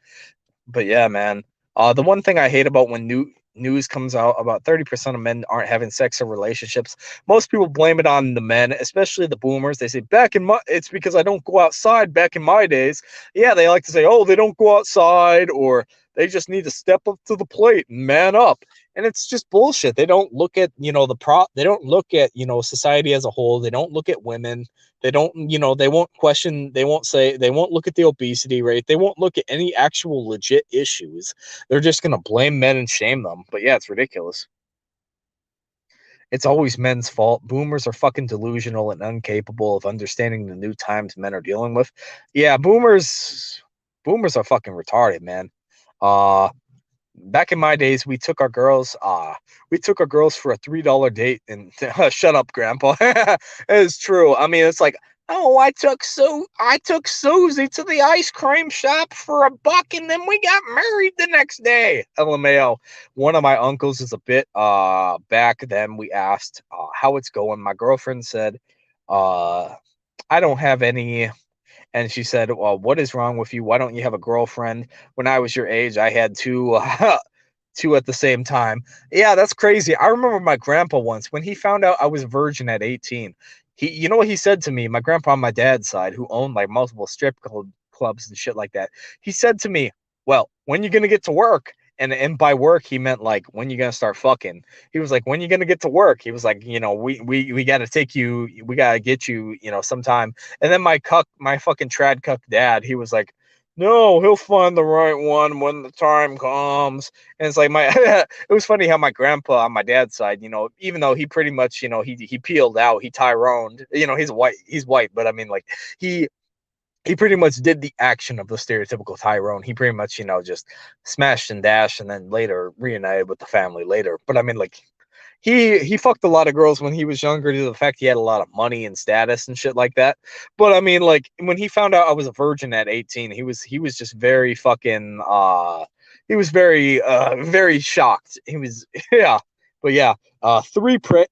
S1: But yeah, man. Uh, the one thing I hate about when new news comes out about 30% of men aren't having sex or relationships. Most people blame it on the men, especially the boomers. They say, back in my, it's because I don't go outside back in my days. Yeah, they like to say, oh, they don't go outside or they just need to step up to the plate and man up. And it's just bullshit. They don't look at, you know, the prop, they don't look at, you know, society as a whole. They don't look at women. They don't, you know, they won't question, they won't say, they won't look at the obesity rate. They won't look at any actual legit issues. They're just going to blame men and shame them. But yeah, it's ridiculous. it's always men's fault. Boomers are fucking delusional and incapable of understanding the new times men are dealing with. Yeah, boomers boomers are fucking retarded, man. Uh back in my days, we took our girls, uh, we took our girls for a three dollar date and [laughs] shut up, grandpa. [laughs] it's true. I mean, it's like Oh, I took so I took Susie to the ice cream shop for a buck, and then we got married the next day. LMAO. One of my uncles is a bit uh back then. We asked uh, how it's going. My girlfriend said, uh, I don't have any. And she said, Well, what is wrong with you? Why don't you have a girlfriend? When I was your age, I had two uh, [laughs] two at the same time. Yeah, that's crazy. I remember my grandpa once when he found out I was virgin at 18 he you know what he said to me my grandpa on my dad's side who owned like multiple strip club, clubs and shit like that he said to me well when you gonna get to work and and by work he meant like when you gonna start fucking? He was like when you gonna get to work? He was like you know we we we gotta take you we gotta get you you know sometime. And then my cuck my fucking trad cuck dad he was like no, he'll find the right one when the time comes. And it's like my [laughs] it was funny how my grandpa on my dad's side, you know, even though he pretty much, you know, he he peeled out, he tyroned you know, he's white, he's white, but I mean like he he pretty much did the action of the stereotypical Tyrone. He pretty much, you know, just smashed and dashed and then later reunited with the family later. But I mean like he he fucked a lot of girls when he was younger due to the fact he had a lot of money and status and shit like that. But I mean, like when he found out I was a virgin at 18, he was he was just very fucking uh he was very uh very shocked. He was [laughs] yeah. But yeah, uh three pre-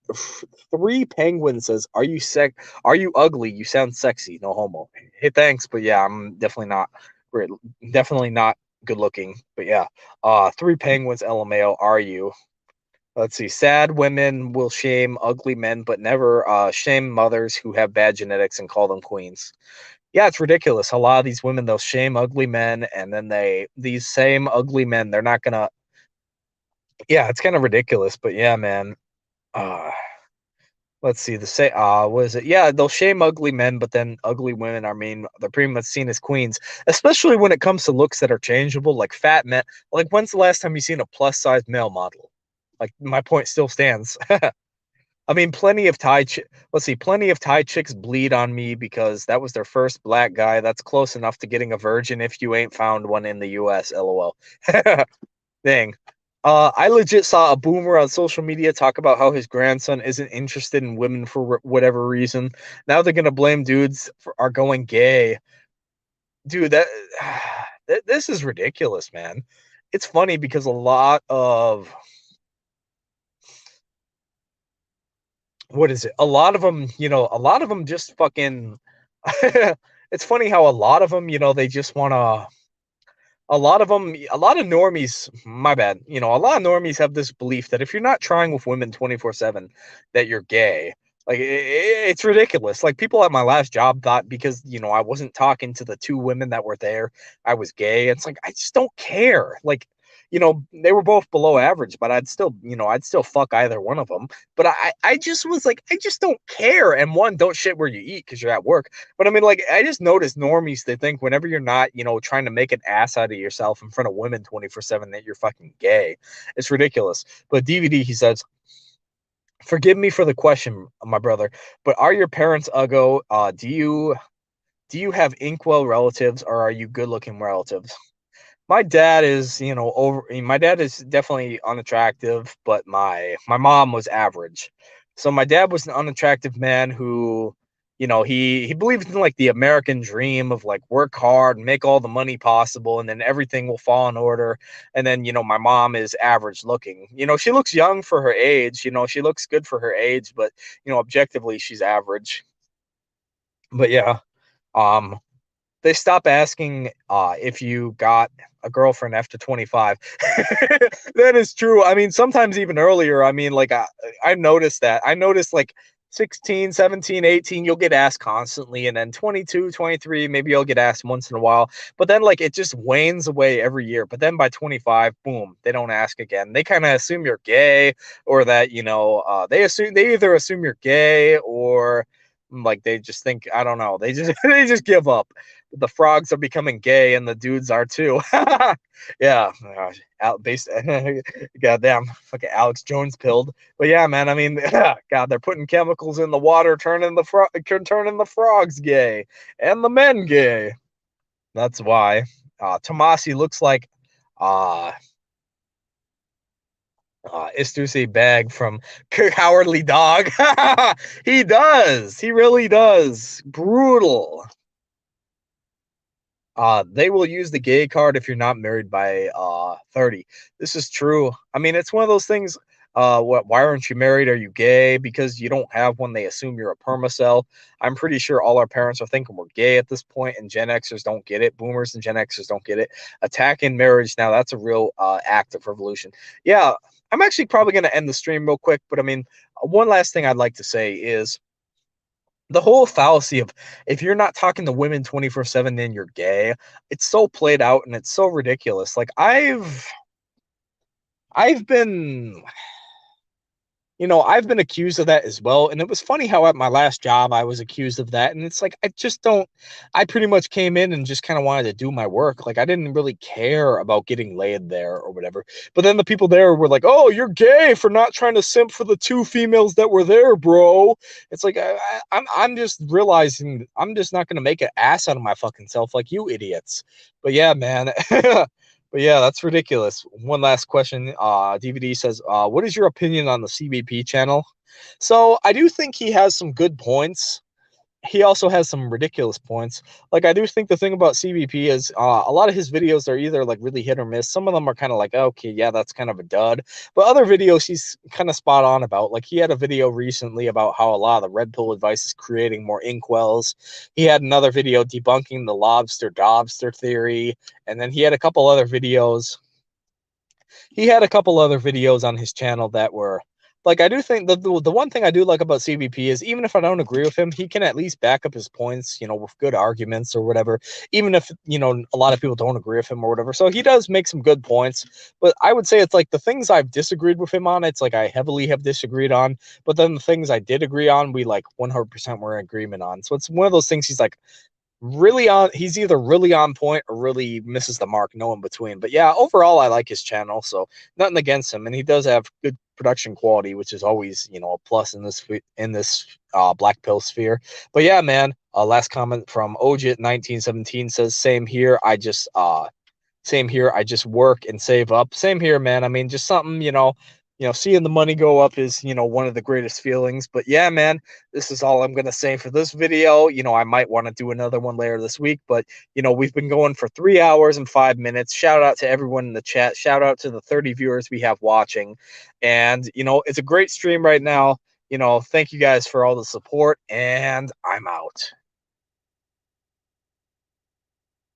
S1: three penguin says, "Are you sick? Are you ugly? You sound sexy. No homo." Hey, thanks, but yeah, I'm definitely not definitely not good looking. But yeah, uh three penguins LMAO are you? Let's see. Sad women will shame ugly men, but never uh, shame mothers who have bad genetics and call them queens. Yeah, it's ridiculous. A lot of these women they'll shame ugly men, and then they these same ugly men they're not gonna. Yeah, it's kind of ridiculous, but yeah, man. Uh, let's see. The say uh what is it? Yeah, they'll shame ugly men, but then ugly women are mean. They're pretty much seen as queens, especially when it comes to looks that are changeable, like fat men. Like when's the last time you seen a plus size male model? Like my point still stands. [laughs] I mean, plenty of Thai. Let's see, plenty of Thai chicks bleed on me because that was their first black guy. That's close enough to getting a virgin if you ain't found one in the U.S. LOL. [laughs] Dang. Uh, I legit saw a boomer on social media talk about how his grandson isn't interested in women for whatever reason. Now they're gonna blame dudes for are going gay. Dude, that [sighs] this is ridiculous, man. It's funny because a lot of what is it? A lot of them, you know, a lot of them just fucking. [laughs] it's funny how a lot of them, you know, they just want to. A lot of them, a lot of normies, my bad, you know, a lot of normies have this belief that if you're not trying with women 24 7, that you're gay. Like, it, it's ridiculous. Like, people at my last job thought because, you know, I wasn't talking to the two women that were there, I was gay. It's like, I just don't care. Like, you know, they were both below average, but I'd still, you know, I'd still fuck either one of them. But I, I just was like, I just don't care. And one, don't shit where you eat because you're at work. But I mean, like, I just noticed normies, they think whenever you're not, you know, trying to make an ass out of yourself in front of women 24 7 that you're fucking gay. It's ridiculous. But DVD, he says, forgive me for the question, my brother, but are your parents uggo? Uh, do you do you have incel relatives or are you good looking relatives? My dad is you know over my dad is definitely unattractive but my my mom was average. So my dad was an unattractive man who you know he he believed in like the american dream of like work hard make all the money possible and then everything will fall in order. And then you know my mom is average looking. You know she looks young for her age you know she looks good for her age but you know objectively she's average. But yeah um they stop asking uh, if you got a girlfriend after 25 [laughs] that is true. I mean sometimes even earlier i mean like I, I noticed that. I noticed like 16 17 18 you'll get asked constantly and then 22 23 maybe you'll get asked once in a while. But then like it just wanes away every year. But then by 25 boom they don't ask again. They kind of assume you're gay or that you know uh, they assume they either assume you're gay or like they just think I don't know. They just [laughs] they just give up. The frogs are becoming gay and the dudes are too. [laughs] yeah, out based. [laughs] Goddamn, fucking Alex Jones pilled. But yeah, man. I mean, [laughs] God, they're putting chemicals in the water, turning the frog, turning the frogs gay and the men gay. That's why. Uh, Tomassi looks like uh uh, Eustace Bagge from Cowardly Dog. he does. He really does. Brutal. Uh, they will use the gay card if you're not married by uh 30. This is true. I mean, it's one of those things. Uh, what? Why aren't you married? Are you gay? Because you don't have one. They assume you're a permacell. I'm pretty sure all our parents are thinking we're gay at this point, and Gen Xers don't get it. Boomers and Gen Xers don't get it. Attacking marriage now. That's a real uh, act of revolution. Yeah, I'm actually probably going to end the stream real quick, but I mean, one last thing I'd like to say is the whole fallacy of if you're not talking to women 24 7 then you're gay it's so played out and it's so ridiculous. Like i've i've been you know, I've been accused of that as well. And it was funny how at my last job I was accused of that. And it's like, I just don't, I pretty much came in and just kind of wanted to do my work. Like, I didn't really care about getting laid there or whatever. But then the people there were like, oh, you're gay for not trying to simp for the two females that were there, bro. It's like, I, I'm, I'm just realizing I'm just not going to make an ass out of my fucking self like you idiots. But yeah, man. [laughs] But yeah, that's ridiculous. One last question. Uh, DVD says, uh, what is your opinion on the CBP channel? So I do think he has some good points he also has some ridiculous points. Like I do think the thing about CBP is uh, a lot of his videos are either like really hit or miss. Some of them are kind of like, okay, yeah, that's kind of a dud. But other videos he's kind of spot on about. Like he had a video recently about how a lot of the red pill advice is creating more incels. He had another video debunking the lobster dobster theory, and then he had a couple other videos. He had a couple other videos on his channel that were like I do think the, the, one thing I do like about CBP is even if I don't agree with him, he can at least back up his points, you know, with good arguments or whatever. Even if you know a lot of people don't agree with him or whatever, so he does make some good points. But I would say it's like the things I've disagreed with him on, it's like I heavily have disagreed on. But then the things I did agree on, we like 100% were in agreement on. So it's one of those things. He's like, really on he's either really on point or really misses the mark no in between. But yeah overall i like his channel so nothing against him. And he does have good production quality which is always you know a plus in this in this uh, black pill sphere. But yeah man uh, last comment from ojit 1917 says same here i just uh same here i just work and save up. Same here man. I mean just something you know you know, seeing the money go up is, you know, one of the greatest feelings. But yeah, man, this is all I'm going to say for this video. You know, I might want to do another one later this week, but, you know, we've been going for three hours and five minutes. Shout out to everyone in the chat. Shout out to the 30 viewers we have watching. And, you know, it's a great stream right now. You know, thank you guys for all the support, and I'm out.